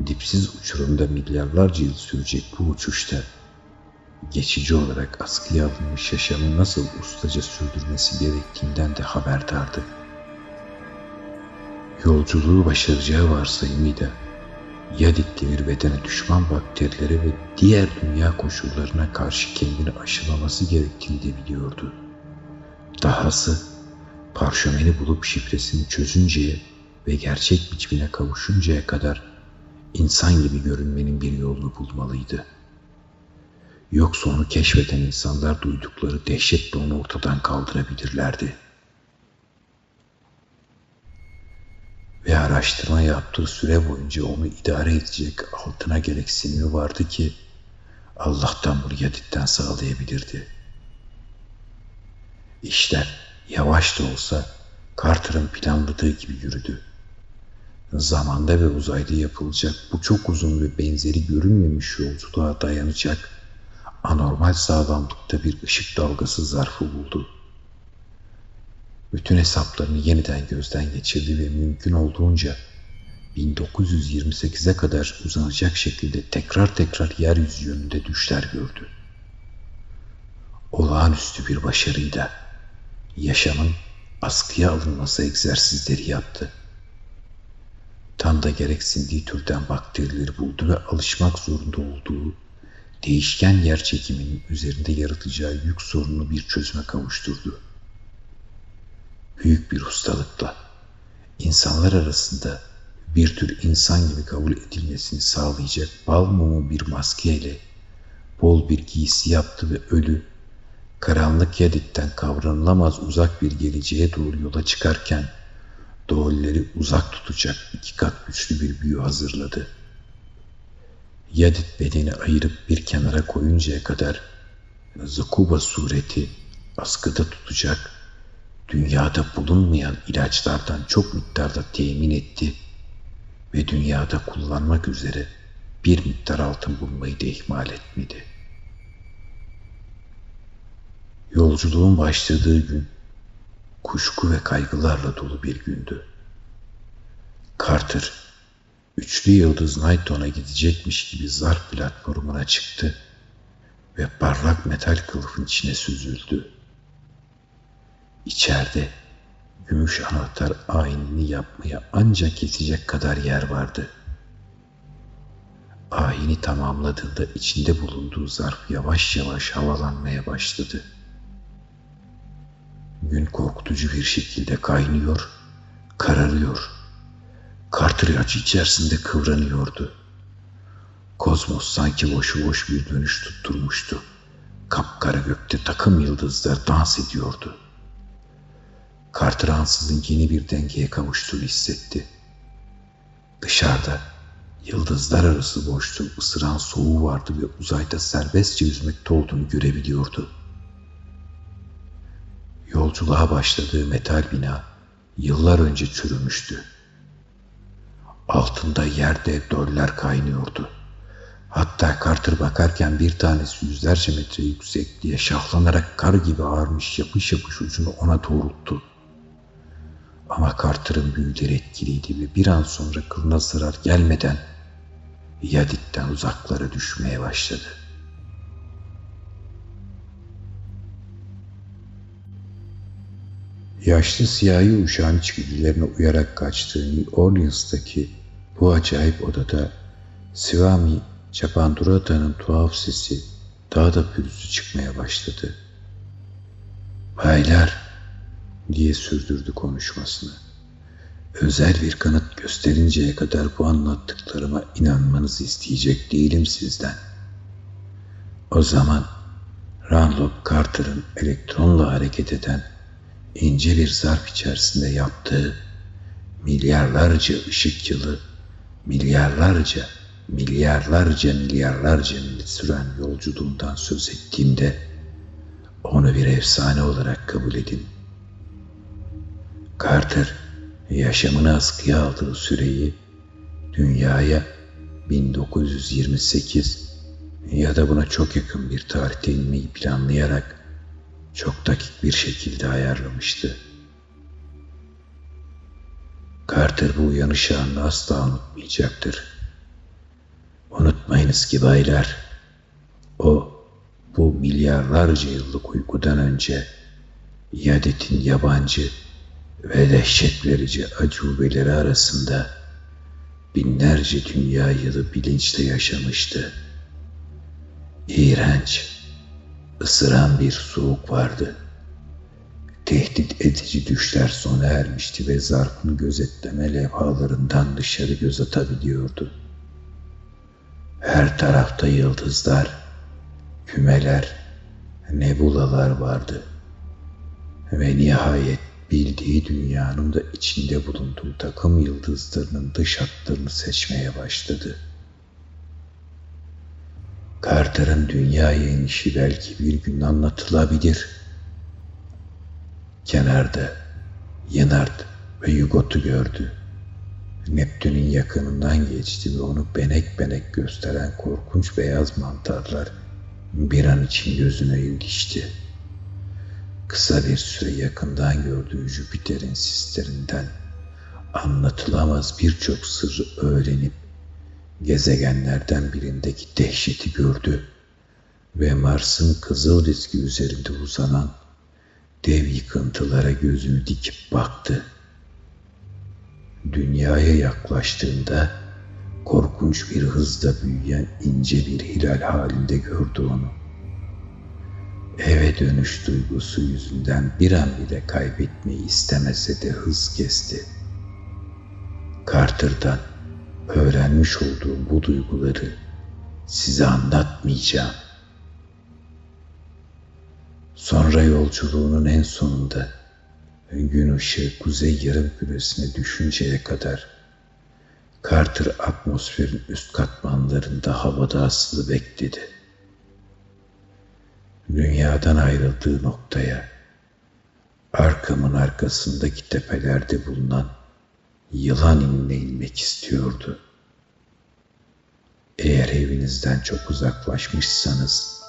dipsiz uçurumda milyarlarca yıl sürecek bu uçuşta geçici olarak askıya alınmış yaşamı nasıl ustaca sürdürmesi gerektiğinden de haberdardı. Yolculuğu başaracağı varsayımıyla Yadid'li bir bedene düşman bakterilere ve diğer dünya koşullarına karşı kendini aşılaması gerektiğini de biliyordu. Dahası parşömeni bulup şifresini çözünceye ve gerçek biçimine kavuşuncaya kadar insan gibi görünmenin bir yolunu bulmalıydı. Yoksa onu keşfeden insanlar duydukları dehşetle onu ortadan kaldırabilirlerdi. Ve araştırma yaptığı süre boyunca onu idare edecek altına gereksinimi vardı ki Allah'tan bunu Yadid'den sağlayabilirdi. İşler yavaş da olsa Carter'ın planladığı gibi yürüdü. Zamanda ve uzayda yapılacak bu çok uzun ve benzeri görünmemiş yolculuğa dayanacak anormal sağlamlıkta bir ışık dalgası zarfı buldu. Bütün hesaplarını yeniden gözden geçirdi ve mümkün olduğunca 1928'e kadar uzanacak şekilde tekrar tekrar yeryüzü yönünde düşler gördü. Olağanüstü bir başarıyla yaşamın askıya alınması egzersizleri yaptı. Tam da gereksindiği türden bakterileri buldu ve alışmak zorunda olduğu değişken yer çekiminin üzerinde yaratacağı yük sorununu bir çözüme kavuşturdu. Büyük bir ustalıkla insanlar arasında bir tür insan gibi kabul edilmesini sağlayacak bal mumu bir maskeyle bol bir giysi yaptı ve ölü, karanlık yaditten kavranılamaz uzak bir geleceğe doğru yola çıkarken doğulleri uzak tutacak iki kat güçlü bir büyü hazırladı.'' Yadid bedeni ayırıp bir kenara koyuncaya kadar Zakuba sureti askıda tutacak, dünyada bulunmayan ilaçlardan çok miktarda temin etti ve dünyada kullanmak üzere bir miktar altın bulmayı da ihmal etmedi. Yolculuğun başladığı gün kuşku ve kaygılarla dolu bir gündü. Carter Üçlü yıldız Nighton'a gidecekmiş gibi zarf platformuna çıktı ve parlak metal kılıfın içine süzüldü. İçeride gümüş anahtar ayinini yapmaya ancak yetecek kadar yer vardı. Ayini tamamladığında içinde bulunduğu zarf yavaş yavaş havalanmaya başladı. Gün korkutucu bir şekilde kaynıyor, kararıyor Acı içerisinde kıvranıyordu. Kozmos sanki boşu boş bir dönüş tutturmuştu. Kapkara gökte takım yıldızlar dans ediyordu. Carter yeni bir dengeye kavuştuğunu hissetti. Dışarıda yıldızlar arası boşluğu ısıran soğuğu vardı ve uzayda serbestçe yüzmekte olduğunu görebiliyordu. Yolculuğa başladığı metal bina yıllar önce çürümüştü. Altında yerde döller kaynıyordu. Hatta Carter bakarken bir tanesi yüzlerce metre yüksekliğe şahlanarak kar gibi ağarmış yapış yapış ucunu ona doğrulttu. Ama Carter'ın büyüleri etkiliydi ve bir an sonra kılına zarar gelmeden Yadik'ten uzaklara düşmeye başladı. Yaşlı siyahi uşağın içgüdülerine uyarak kaçtığı New Orleans'taki bu acayip odada Swami Chapandurata'nın tuhaf sesi daha da pürüzlü çıkmaya başladı. Baylar diye sürdürdü konuşmasını. Özel bir kanıt gösterinceye kadar bu anlattıklarıma inanmanızı isteyecek değilim sizden. O zaman Ranlop Carter'ın elektronla hareket eden ince bir zarf içerisinde yaptığı milyarlarca ışık yılı, milyarlarca, milyarlarca, milyarlarca mil süren yolculuğundan söz ettiğimde onu bir efsane olarak kabul edin. Carter yaşamını askıya aldığı süreyi dünyaya 1928 ya da buna çok yakın bir tarihte inmeyi planlayarak çok dakik bir şekilde ayarlamıştı. Carter bu uyanış anını asla unutmayacaktır. Unutmayınız ki baylar, o bu milyarlarca yıllık uykudan önce Yadet'in yabancı ve dehşet verici acubeleri arasında binlerce dünya yılı bilinçle yaşamıştı. İğrenç, ısıran bir soğuk vardı. Tehdit edici düşler sona ermişti ve zarfın gözetleme levhalarından dışarı göz atabiliyordu. Her tarafta yıldızlar, kümeler, nebulalar vardı. Ve nihayet bildiği dünyanın da içinde bulunduğu takım yıldızlarının dış hatlarını seçmeye başladı. Carter'ın dünyaya inişi belki bir gün anlatılabilir. Kenarda Yenard ve Yugot'u gördü. Neptün'ün yakınından geçti ve onu benek benek gösteren korkunç beyaz mantarlar bir an için gözüne ilişti. Kısa bir süre yakından gördüğü Jüpiter'in sislerinden anlatılamaz birçok sırrı öğrenip gezegenlerden birindeki dehşeti gördü ve Mars'ın kızıl diski üzerinde uzanan dev yıkıntılara gözünü dikip baktı. Dünyaya yaklaştığında korkunç bir hızla büyüyen ince bir hilal halinde gördü onu. Eve dönüş duygusu yüzünden bir an bile kaybetmeyi istemese de hız kesti. Carter'dan öğrenmiş olduğum bu duyguları size anlatmayacağım. Sonra yolculuğunun en sonunda gün ışığı kuzey yarım küresine düşünceye kadar Carter atmosferin üst katmanlarında havada asılı bekledi. Dünyadan ayrıldığı noktaya arkamın arkasındaki tepelerde bulunan yılan inine inmek istiyordu. Eğer evinizden çok uzaklaşmışsanız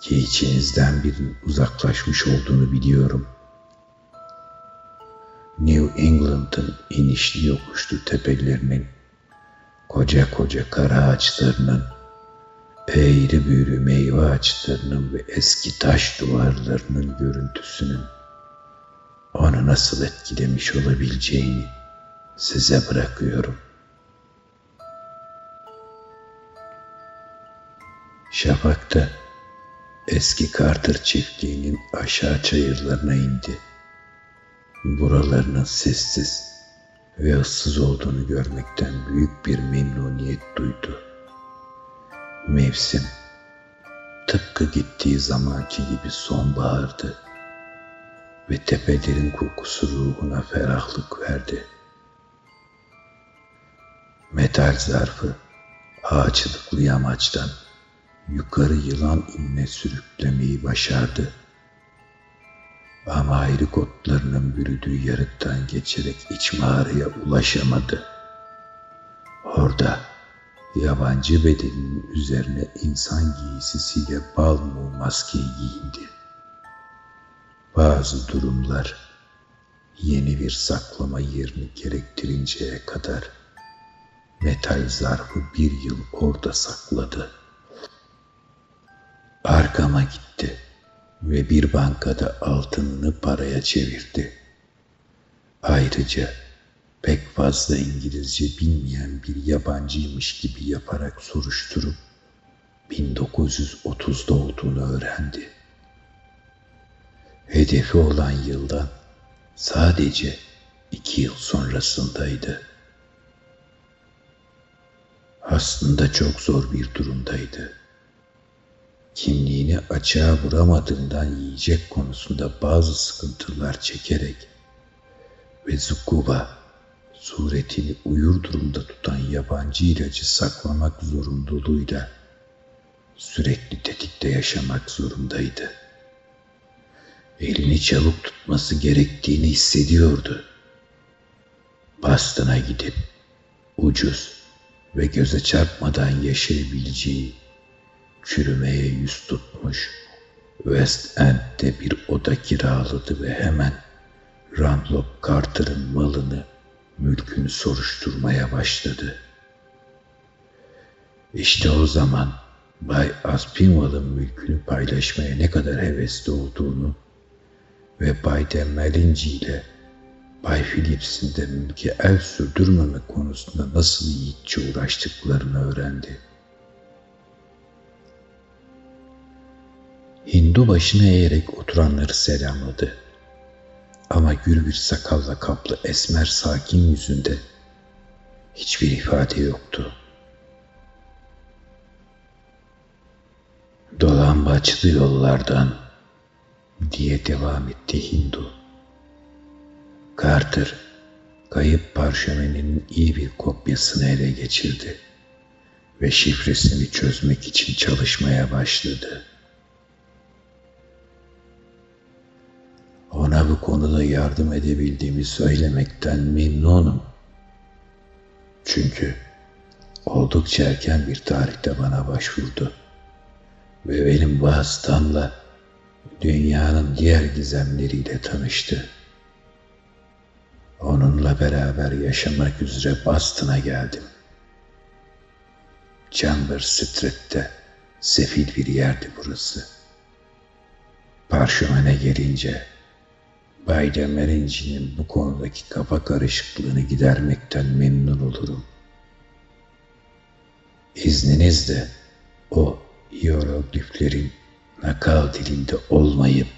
ki içinizden birinin uzaklaşmış olduğunu biliyorum. New England'ın inişli yokuşlu tepelerinin, koca koca kara ağaçlarının, eğri büğrü meyve ağaçlarının ve eski taş duvarlarının görüntüsünün onu nasıl etkilemiş olabileceğini size bırakıyorum. Şafak'ta eski Carter çiftliğinin aşağı çayırlarına indi. Buralarının sessiz ve ıssız olduğunu görmekten büyük bir memnuniyet duydu. Mevsim tıpkı gittiği zamanki gibi sonbahardı ve tepelerin kokusu ruhuna ferahlık verdi. Metal zarfı ağaçlıklı yamaçtan yukarı yılan inme sürüklemeyi başardı. Ama ayrı kotlarının bürüdüğü yarıktan geçerek iç mağaraya ulaşamadı. Orada yabancı bedeninin üzerine insan giysisiyle bal mum maskeyi giyindi. Bazı durumlar yeni bir saklama yerini gerektirinceye kadar metal zarfı bir yıl orada sakladı. Arkama gitti ve bir bankada altınını paraya çevirdi. Ayrıca pek fazla İngilizce bilmeyen bir yabancıymış gibi yaparak soruşturup 1930'da olduğunu öğrendi. Hedefi olan yıldan sadece iki yıl sonrasındaydı. Aslında çok zor bir durumdaydı. Kimliğini açığa vuramadığından yiyecek konusunda bazı sıkıntılar çekerek ve Zukuba suretini uyur durumda tutan yabancı ilacı saklamak zorunluluğuyla sürekli tetikte yaşamak zorundaydı. Elini çabuk tutması gerektiğini hissediyordu. Boston'a gidip ucuz ve göze çarpmadan yaşayabileceği çürümeye yüz tutmuş West End'de bir oda kiraladı ve hemen Randolph Carter'ın malını, mülkünü soruşturmaya başladı. İşte o zaman Bay Aspinwall'ın mülkünü paylaşmaya ne kadar hevesli olduğunu ve Bay de Malinci ile Bay Phillips'in de mülke el sürdürmeme konusunda nasıl yiğitçe uğraştıklarını öğrendi. Hindu başını eğerek oturanları selamladı. Ama gür bir sakalla kaplı esmer sakin yüzünde hiçbir ifade yoktu. Dolambaçlı yollardan diye devam etti Hindu. Carter kayıp parşömeninin iyi bir kopyasını ele geçirdi ve şifresini çözmek için çalışmaya başladı. Ona bu konuda yardım edebildiğimi söylemekten memnunum. Çünkü oldukça erken bir tarihte bana başvurdu. Ve benim vasıtamla dünyanın diğer gizemleriyle tanıştı. Onunla beraber yaşamak üzere Boston'a geldim. Chamber Street'te sefil bir yerdi burası. Parşömene gelince Bay Demerinci'nin bu konudaki kafa karışıklığını gidermekten memnun olurum. İzninizle o hierogliflerin nakal dilinde olmayıp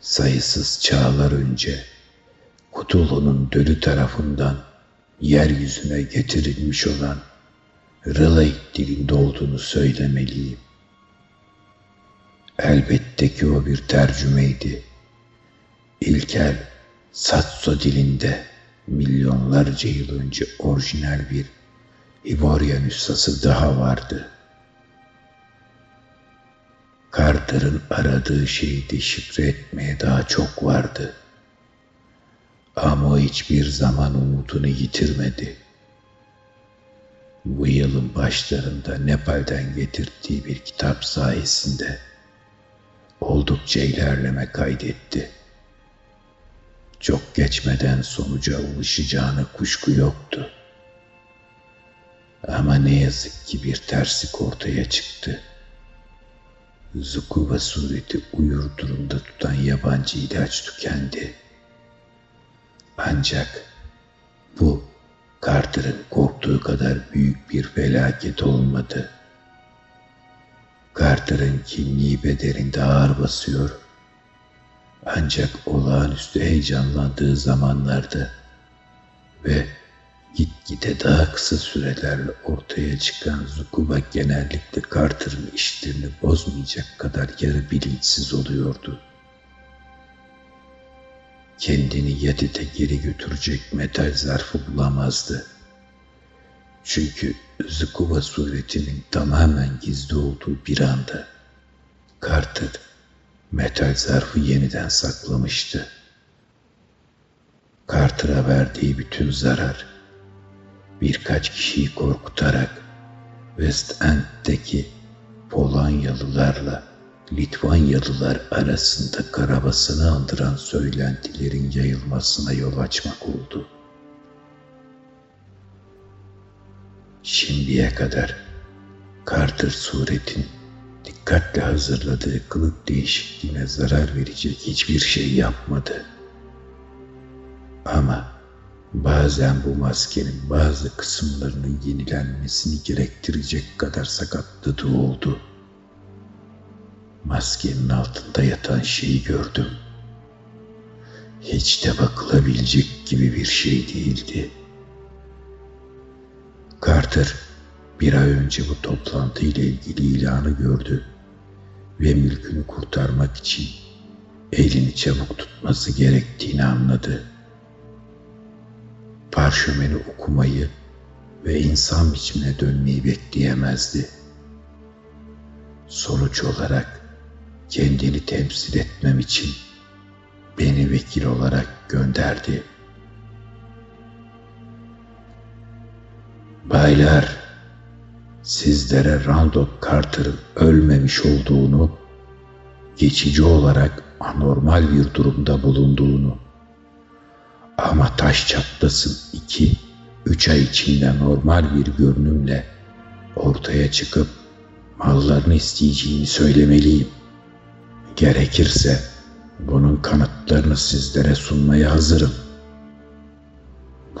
sayısız çağlar önce Kutulu'nun dölü tarafından yeryüzüne getirilmiş olan Relay dilinde olduğunu söylemeliyim. Elbette ki o bir tercümeydi ilkel Satso dilinde milyonlarca yıl önce orijinal bir İborya nüshası daha vardı. Carter'ın aradığı şeyi deşifre etmeye daha çok vardı. Ama hiçbir zaman umudunu yitirmedi. Bu yılın başlarında Nepal'den getirdiği bir kitap sayesinde oldukça ilerleme kaydetti.'' çok geçmeden sonuca ulaşacağına kuşku yoktu. Ama ne yazık ki bir terslik ortaya çıktı. Zukuba sureti uyur durumda tutan yabancı ilaç tükendi. Ancak bu Carter'ın korktuğu kadar büyük bir felaket olmadı. Carter'ın kimliği bedeninde ağır basıyor ancak olağanüstü heyecanlandığı zamanlarda ve gitgide daha kısa sürelerle ortaya çıkan Zukuba genellikle Carter'ın işlerini bozmayacak kadar yarı bilinçsiz oluyordu. Kendini Yadid'e geri götürecek metal zarfı bulamazdı. Çünkü Zukuba suretinin tamamen gizli olduğu bir anda Carter metal zarfı yeniden saklamıştı. Carter'a verdiği bütün zarar birkaç kişiyi korkutarak West End'deki Polonyalılarla Litvanyalılar arasında karabasını andıran söylentilerin yayılmasına yol açmak oldu. Şimdiye kadar Carter suretin dikkatle hazırladığı kılık değişikliğine zarar verecek hiçbir şey yapmadı. Ama bazen bu maskenin bazı kısımlarının yenilenmesini gerektirecek kadar sakatlığı oldu. Maskenin altında yatan şeyi gördüm. Hiç de bakılabilecek gibi bir şey değildi. Carter bir ay önce bu toplantı ile ilgili ilanı gördü ve mülkünü kurtarmak için elini çabuk tutması gerektiğini anladı. Parşömeni okumayı ve insan biçimine dönmeyi bekleyemezdi. Sonuç olarak kendini temsil etmem için beni vekil olarak gönderdi. Baylar, sizlere Randolph Carter'ın ölmemiş olduğunu, geçici olarak anormal bir durumda bulunduğunu ama taş çatlasın iki, üç ay içinde normal bir görünümle ortaya çıkıp mallarını isteyeceğini söylemeliyim. Gerekirse bunun kanıtlarını sizlere sunmaya hazırım.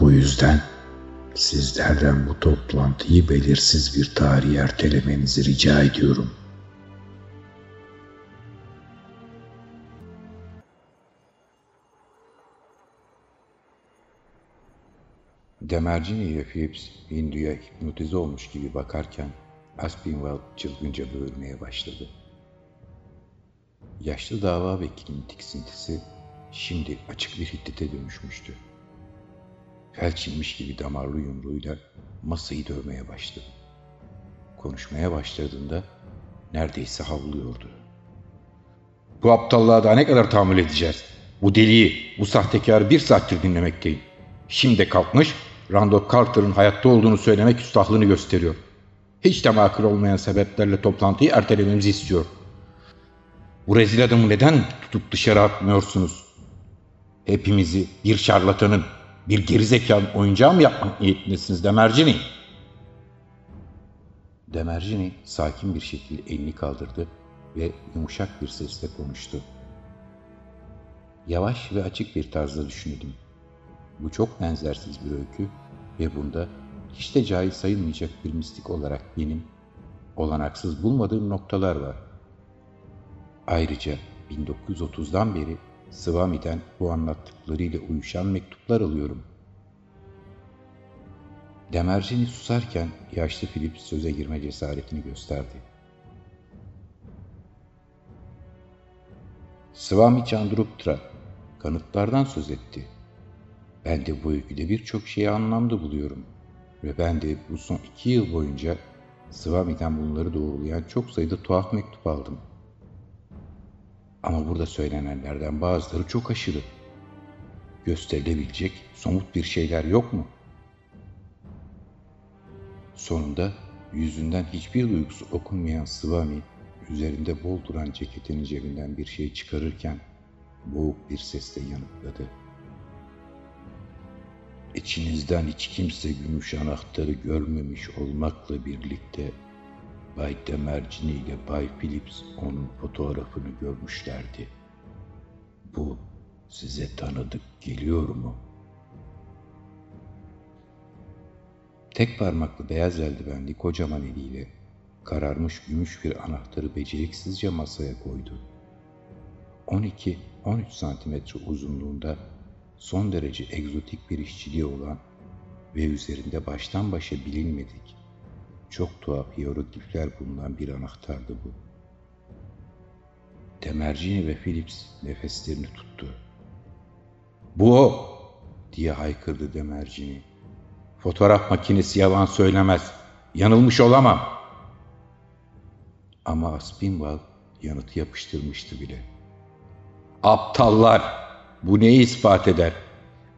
Bu yüzden sizlerden bu toplantıyı belirsiz bir tarih ertelemenizi rica ediyorum. Demercini ve Phillips Hindu'ya hipnotize olmuş gibi bakarken Aspinwall çılgınca böğürmeye başladı. Yaşlı dava vekilinin tiksintisi şimdi açık bir hiddete dönüşmüştü. Felçinmiş gibi damarlı yumruğuyla masayı dövmeye başladı. Konuşmaya başladığında neredeyse havlıyordu. Bu aptallığa daha ne kadar tahammül edeceğiz? Bu deliği, bu sahtekarı bir saattir dinlemekteyim. Şimdi kalkmış, Randolph Carter'ın hayatta olduğunu söylemek üstahlığını gösteriyor. Hiç de makul olmayan sebeplerle toplantıyı ertelememizi istiyor. Bu rezil adamı neden tutup dışarı atmıyorsunuz? Hepimizi bir şarlatanın, bir gerizekalı oyuncağı mı yapmak niyetindesiniz Demercini? Demercini sakin bir şekilde elini kaldırdı ve yumuşak bir sesle konuştu. Yavaş ve açık bir tarzda düşünelim. Bu çok benzersiz bir öykü ve bunda hiç de caiz sayılmayacak bir mistik olarak benim olanaksız bulmadığım noktalar var. Ayrıca 1930'dan beri Swami'den bu anlattıklarıyla uyuşan mektuplar alıyorum. Demercini susarken yaşlı Philip söze girme cesaretini gösterdi. Swami Chandruptra kanıtlardan söz etti. Ben de bu öyküde birçok şeyi anlamda buluyorum. Ve ben de bu son iki yıl boyunca Swami'den bunları doğrulayan çok sayıda tuhaf mektup aldım. Ama burada söylenenlerden bazıları çok aşırı. Gösterilebilecek somut bir şeyler yok mu? Sonunda yüzünden hiçbir duygusu okunmayan Swami üzerinde bol duran ceketinin cebinden bir şey çıkarırken boğuk bir sesle yanıtladı. İçinizden hiç kimse gümüş anahtarı görmemiş olmakla birlikte Bay Demercini ile Bay Phillips onun fotoğrafını görmüşlerdi. Bu size tanıdık geliyor mu? Tek parmaklı beyaz eldivenli kocaman eliyle kararmış gümüş bir anahtarı beceriksizce masaya koydu. 12-13 santimetre uzunluğunda son derece egzotik bir işçiliği olan ve üzerinde baştan başa bilinmedik çok tuhaf hieroglifler bulunan bir anahtardı bu. Temercini ve Phillips nefeslerini tuttu. Bu o! diye haykırdı Demercini. Fotoğraf makinesi yalan söylemez. Yanılmış olamam. Ama Aspinwall yanıtı yapıştırmıştı bile. Aptallar! Bu neyi ispat eder?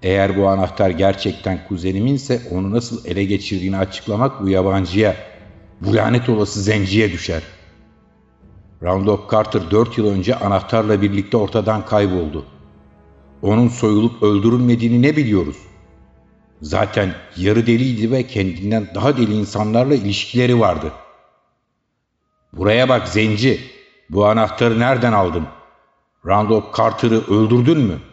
Eğer bu anahtar gerçekten kuzeniminse onu nasıl ele geçirdiğini açıklamak bu yabancıya, bu lanet olası zenciye düşer. Roundup Carter dört yıl önce anahtarla birlikte ortadan kayboldu. Onun soyulup öldürülmediğini ne biliyoruz? Zaten yarı deliydi ve kendinden daha deli insanlarla ilişkileri vardı. Buraya bak zenci, bu anahtarı nereden aldın? Roundup Carter'ı öldürdün mü?''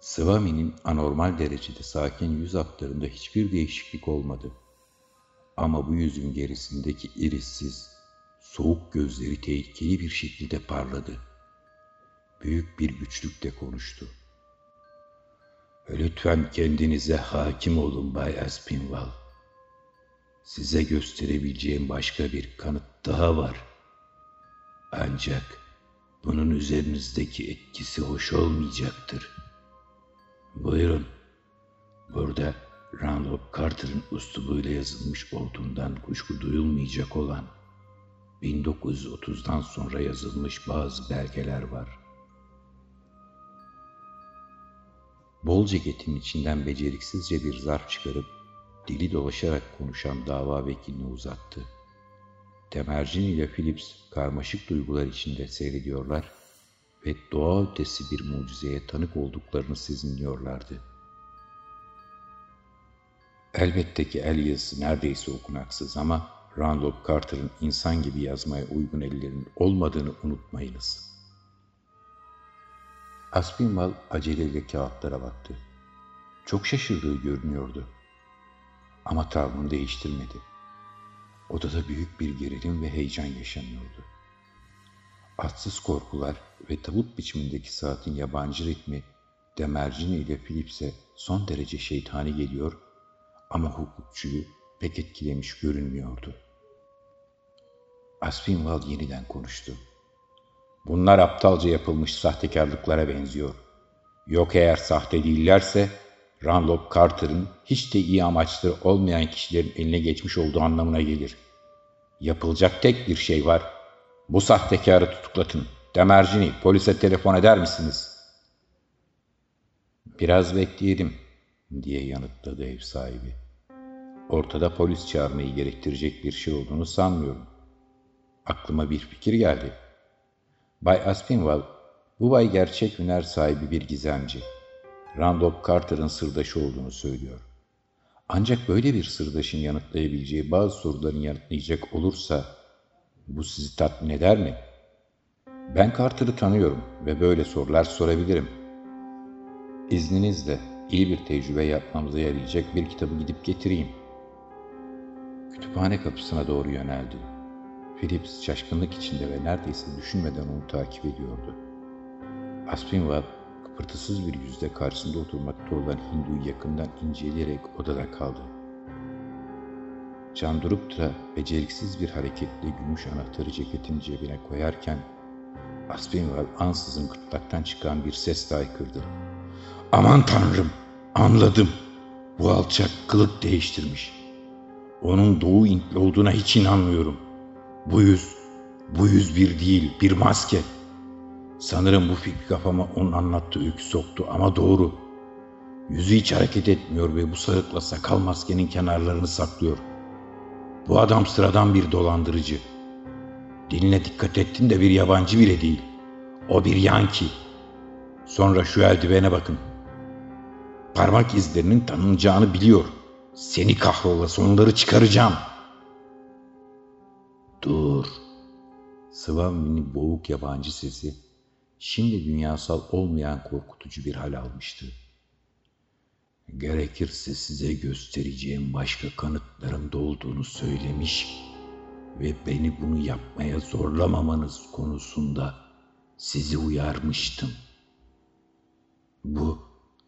Swami'nin anormal derecede sakin yüz hatlarında hiçbir değişiklik olmadı. Ama bu yüzün gerisindeki irissiz, soğuk gözleri tehlikeli bir şekilde parladı. Büyük bir güçlükle konuştu. Lütfen kendinize hakim olun Bay Aspinwall. Size gösterebileceğim başka bir kanıt daha var. Ancak bunun üzerinizdeki etkisi hoş olmayacaktır.'' Buyurun. Burada Randolph Carter'ın üslubuyla yazılmış olduğundan kuşku duyulmayacak olan 1930'dan sonra yazılmış bazı belgeler var. Bol ceketin içinden beceriksizce bir zarf çıkarıp dili dolaşarak konuşan dava vekiline uzattı. Temercin ile Phillips karmaşık duygular içinde seyrediyorlar ve doğa ötesi bir mucizeye tanık olduklarını sezinliyorlardı. Elbette ki el yazısı neredeyse okunaksız ama Randolph Carter'ın insan gibi yazmaya uygun ellerinin olmadığını unutmayınız. Aspinwall aceleyle kağıtlara baktı. Çok şaşırdığı görünüyordu. Ama tavrını değiştirmedi. Odada büyük bir gerilim ve heyecan yaşanıyordu. Atsız korkular ve tabut biçimindeki saatin yabancı ritmi Demercini ile Philips'e son derece şeytani geliyor ama hukukçuyu pek etkilemiş görünmüyordu. Aspinwall yeniden konuştu. Bunlar aptalca yapılmış sahtekarlıklara benziyor. Yok eğer sahte değillerse Ranlop Carter'ın hiç de iyi amaçları olmayan kişilerin eline geçmiş olduğu anlamına gelir. Yapılacak tek bir şey var bu sahtekarı tutuklatın. Demercini polise telefon eder misiniz? Biraz bekleyelim diye yanıtladı ev sahibi. Ortada polis çağırmayı gerektirecek bir şey olduğunu sanmıyorum. Aklıma bir fikir geldi. Bay Aspinwall, bu bay gerçek hüner sahibi bir gizemci. Randolph Carter'ın sırdaşı olduğunu söylüyor. Ancak böyle bir sırdaşın yanıtlayabileceği bazı soruların yanıtlayacak olursa bu sizi tatmin eder mi? Ben Carter'ı tanıyorum ve böyle sorular sorabilirim. İzninizle iyi bir tecrübe yapmamıza yarayacak bir kitabı gidip getireyim. Kütüphane kapısına doğru yöneldi. Phillips şaşkınlık içinde ve neredeyse düşünmeden onu takip ediyordu. Aspinwall kıpırtısız bir yüzde karşısında oturmakta olan Hindu'yu yakından inceleyerek odada kaldı. Can durup da beceriksiz bir hareketle gümüş anahtarı ceketin cebine koyarken Aspinwall ansızın gırtlaktan çıkan bir ses haykırdı. Aman tanrım anladım. Bu alçak kılık değiştirmiş. Onun Doğu Hintli olduğuna hiç inanmıyorum. Bu yüz, bu yüz bir değil bir maske. Sanırım bu fikri kafama onun anlattığı öykü soktu ama doğru. Yüzü hiç hareket etmiyor ve bu sarıkla sakal maskenin kenarlarını saklıyor. Bu adam sıradan bir dolandırıcı. Diline dikkat ettin de bir yabancı bile değil. O bir yanki. Sonra şu eldivene bakın. Parmak izlerinin tanınacağını biliyor. Seni kahrolası onları çıkaracağım. Dur. Swami'nin boğuk yabancı sesi şimdi dünyasal olmayan korkutucu bir hal almıştı. Gerekirse size göstereceğim başka kanıtlarım da olduğunu söylemiş ve beni bunu yapmaya zorlamamanız konusunda sizi uyarmıştım. Bu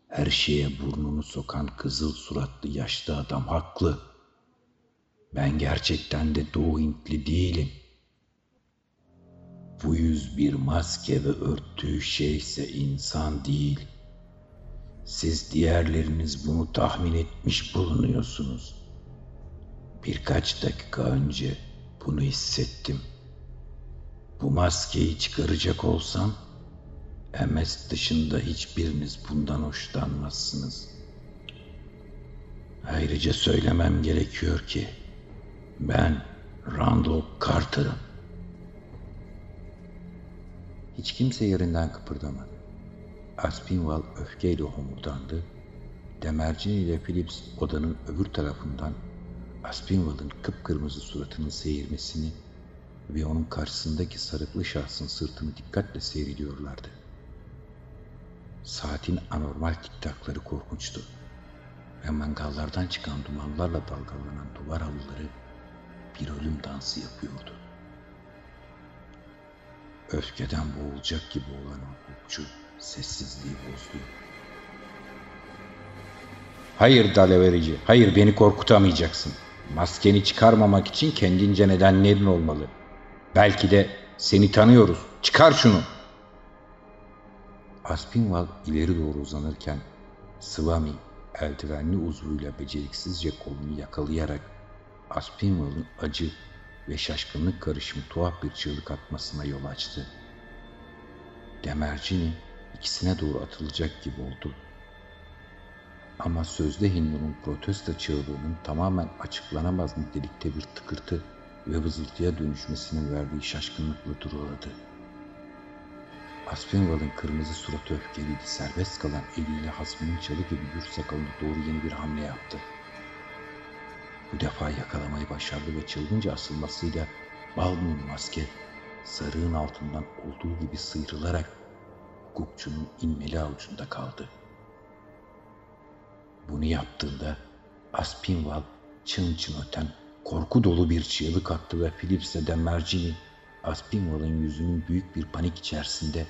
her şeye burnunu sokan kızıl suratlı yaşlı adam haklı. Ben gerçekten de Doğu Hintli değilim. Bu yüz bir maske ve örttüğü şeyse insan değil Siz diğerleriniz bunu tahmin etmiş bulunuyorsunuz. Birkaç dakika önce bunu hissettim. Bu maskeyi çıkaracak olsam MS dışında hiçbiriniz bundan hoşlanmazsınız. Ayrıca söylemem gerekiyor ki ben Randall Carter'ım. Hiç kimse yerinden kıpırdamadı. Aspinwall öfkeyle homurdandı. Demercin ile Phillips odanın öbür tarafından Aspinwall'ın kıpkırmızı suratının seyirmesini ve onun karşısındaki sarıklı şahsın sırtını dikkatle seyrediyorlardı. Saatin anormal tiktakları korkunçtu ve mangallardan çıkan dumanlarla dalgalanan duvar halıları bir ölüm dansı yapıyordu. Öfkeden boğulacak gibi olan hukukçu sessizliği bozdu. Hayır dalaverici, hayır beni korkutamayacaksın. Maskeni çıkarmamak için kendince nedenlerin olmalı. Belki de seni tanıyoruz. Çıkar şunu. Aspinwall ileri doğru uzanırken Swami eldivenli uzvuyla beceriksizce kolunu yakalayarak Aspinwall'ın acı ve şaşkınlık karışımı tuhaf bir çığlık atmasına yol açtı. Demercini ikisine doğru atılacak gibi oldu. Ama sözde Hindu'nun protesto çığlığının tamamen açıklanamaz nitelikte bir tıkırtı ve vızıltıya dönüşmesinin verdiği şaşkınlıkla duruladı. Aspinwall'ın kırmızı suratı öfkeliydi. Serbest kalan eliyle hasmının çalı gibi gür sakalına doğru yeni bir hamle yaptı. Bu defa yakalamayı başardı ve çılgınca asılmasıyla Balmum maske sarığın altından olduğu gibi sıyrılarak hukukçunun inmeli avucunda kaldı. Bunu yaptığında Aspinwall çın çın öten korku dolu bir çığlık attı ve Phillips'e de Mercini Aspinwall'ın yüzünün büyük bir panik içerisinde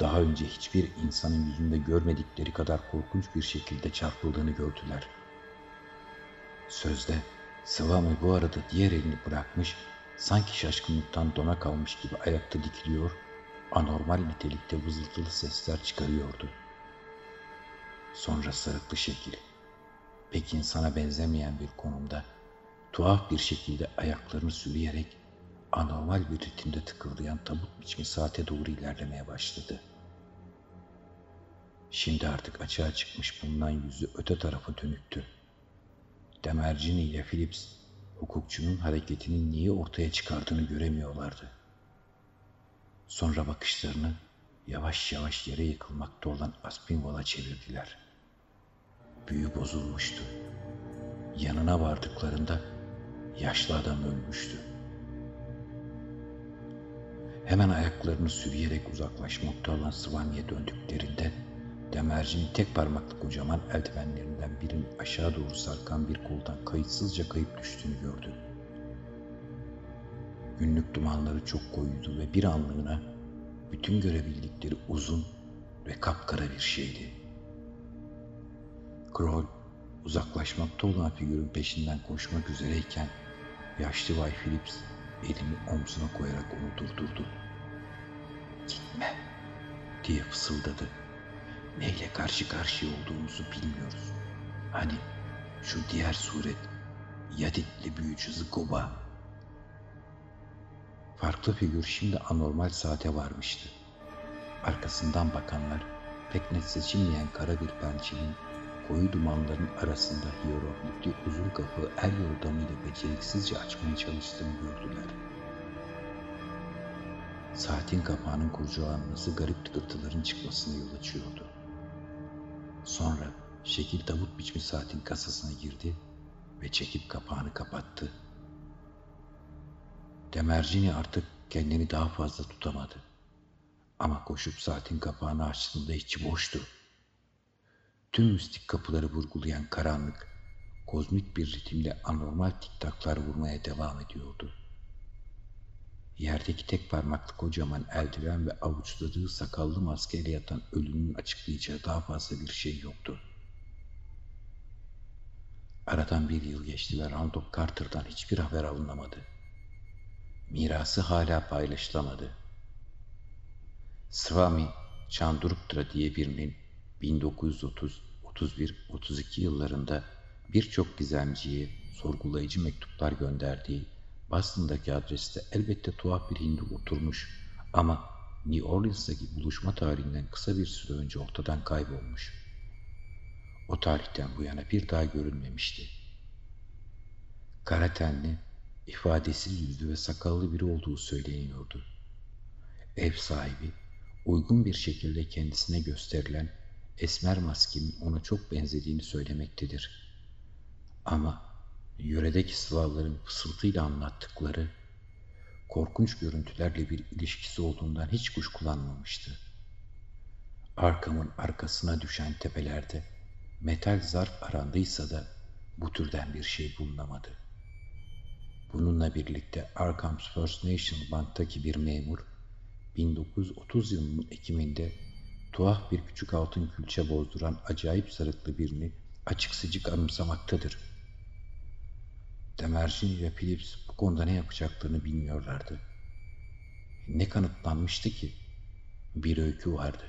daha önce hiçbir insanın yüzünde görmedikleri kadar korkunç bir şekilde çarpıldığını gördüler. Sözde Swami bu arada diğer elini bırakmış, sanki şaşkınlıktan dona kalmış gibi ayakta dikiliyor, anormal nitelikte vızıltılı sesler çıkarıyordu. Sonra sarıklı şekil, pek insana benzemeyen bir konumda, tuhaf bir şekilde ayaklarını sürüyerek anormal bir ritimde tıkırdayan tabut biçimi saate doğru ilerlemeye başladı. Şimdi artık açığa çıkmış bulunan yüzü öte tarafa dönüktü. Demercini ile Phillips hukukçunun hareketinin niye ortaya çıkardığını göremiyorlardı. Sonra bakışlarını yavaş yavaş yere yıkılmakta olan Aspinwall'a çevirdiler. Büyü bozulmuştu. Yanına vardıklarında yaşlı adam ölmüştü. Hemen ayaklarını sürüyerek uzaklaşmakta olan Swami'ye döndüklerinde Demercinin tek parmaklı kocaman eldivenlerinden birinin aşağı doğru sarkan bir koldan kayıtsızca kayıp düştüğünü gördü. Günlük dumanları çok koyuydu ve bir anlığına bütün görebildikleri uzun ve kapkara bir şeydi. Kroll uzaklaşmakta olan figürün peşinden koşmak üzereyken yaşlı Bay Phillips elini omzuna koyarak onu durdurdu. Gitme diye fısıldadı. Neyle karşı karşıya olduğumuzu bilmiyoruz. Hani şu diğer suret Yaditli büyücü Zıkoba. Farklı figür şimdi anormal saate varmıştı. Arkasından bakanlar pek net seçilmeyen kara bir pençenin koyu dumanların arasında hieroglifli uzun kapı el yordamıyla beceriksizce açmaya çalıştığını gördüler. Saatin kapağının kurcalanması garip tıkırtıların çıkmasına yol açıyordu. Sonra şekil Davut biçmi saatin kasasına girdi ve çekip kapağını kapattı. Demercini artık kendini daha fazla tutamadı. Ama koşup saatin kapağını açtığında içi boştu. Tüm mistik kapıları vurgulayan karanlık, kozmik bir ritimle anormal tiktaklar vurmaya devam ediyordu. Yerdeki tek parmaklı kocaman eldiven ve avuçladığı sakallı maskeyle yatan ölünün açıklayacağı daha fazla bir şey yoktu. Aradan bir yıl geçti ve Randolph Carter'dan hiçbir haber alınamadı. Mirası hala paylaşılamadı. Swami Chandruptra diye birinin 1930, 31, 32 yıllarında birçok gizemciye sorgulayıcı mektuplar gönderdiği Boston'daki adreste elbette tuhaf bir Hindu oturmuş ama New Orleans'taki buluşma tarihinden kısa bir süre önce ortadan kaybolmuş. O tarihten bu yana bir daha görünmemişti. Kara tenli, ifadesiz yüzlü ve sakallı biri olduğu söyleniyordu. Ev sahibi, uygun bir şekilde kendisine gösterilen esmer maskenin ona çok benzediğini söylemektedir. Ama yöredeki Slavların fısıltıyla anlattıkları korkunç görüntülerle bir ilişkisi olduğundan hiç kuşkulanmamıştı. Arkamın arkasına düşen tepelerde metal zarf arandıysa da bu türden bir şey bulunamadı. Bununla birlikte Arkham's First National Bank'taki bir memur 1930 yılının Ekim'inde tuhaf bir küçük altın külçe bozduran acayip sarıklı birini açık sıcak anımsamaktadır. Demerjin ve Phillips bu konuda ne yapacaklarını bilmiyorlardı. Ne kanıtlanmıştı ki? Bir öykü vardı.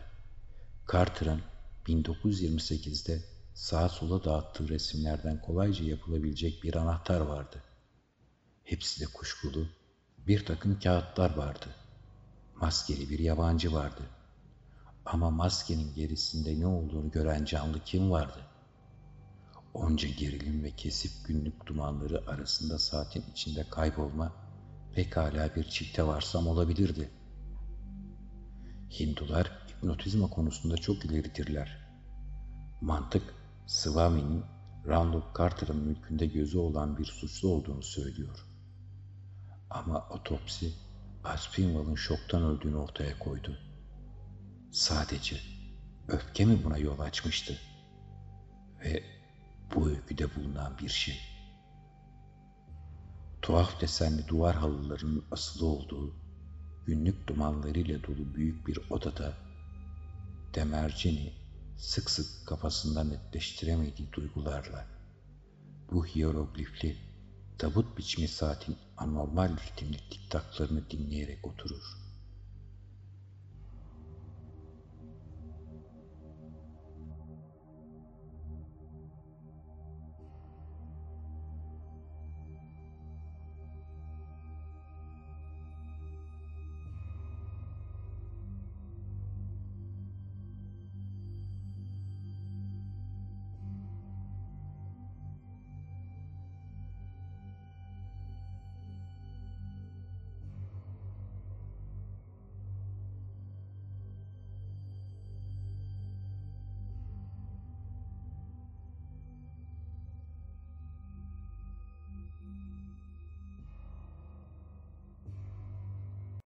Carter'ın 1928'de sağa sola dağıttığı resimlerden kolayca yapılabilecek bir anahtar vardı. Hepsi de kuşkulu. Bir takım kağıtlar vardı. Maskeli bir yabancı vardı. Ama maskenin gerisinde ne olduğunu gören canlı kim vardı? Onca gerilim ve kesip günlük dumanları arasında saatin içinde kaybolma pekala bir çifte varsam olabilirdi. Hindular hipnotizma konusunda çok ileridirler. Mantık, Swami'nin Randolph Carter'ın mülkünde gözü olan bir suçlu olduğunu söylüyor. Ama otopsi Aspinwall'ın şoktan öldüğünü ortaya koydu. Sadece öfke mi buna yol açmıştı? Ve bu öyküde bulunan bir şey. Tuhaf desenli duvar halılarının asılı olduğu, günlük dumanlarıyla dolu büyük bir odada Demercini sık sık kafasında netleştiremediği duygularla bu hieroglifli tabut biçimi saatin anormal ritimli tiktaklarını dinleyerek oturur.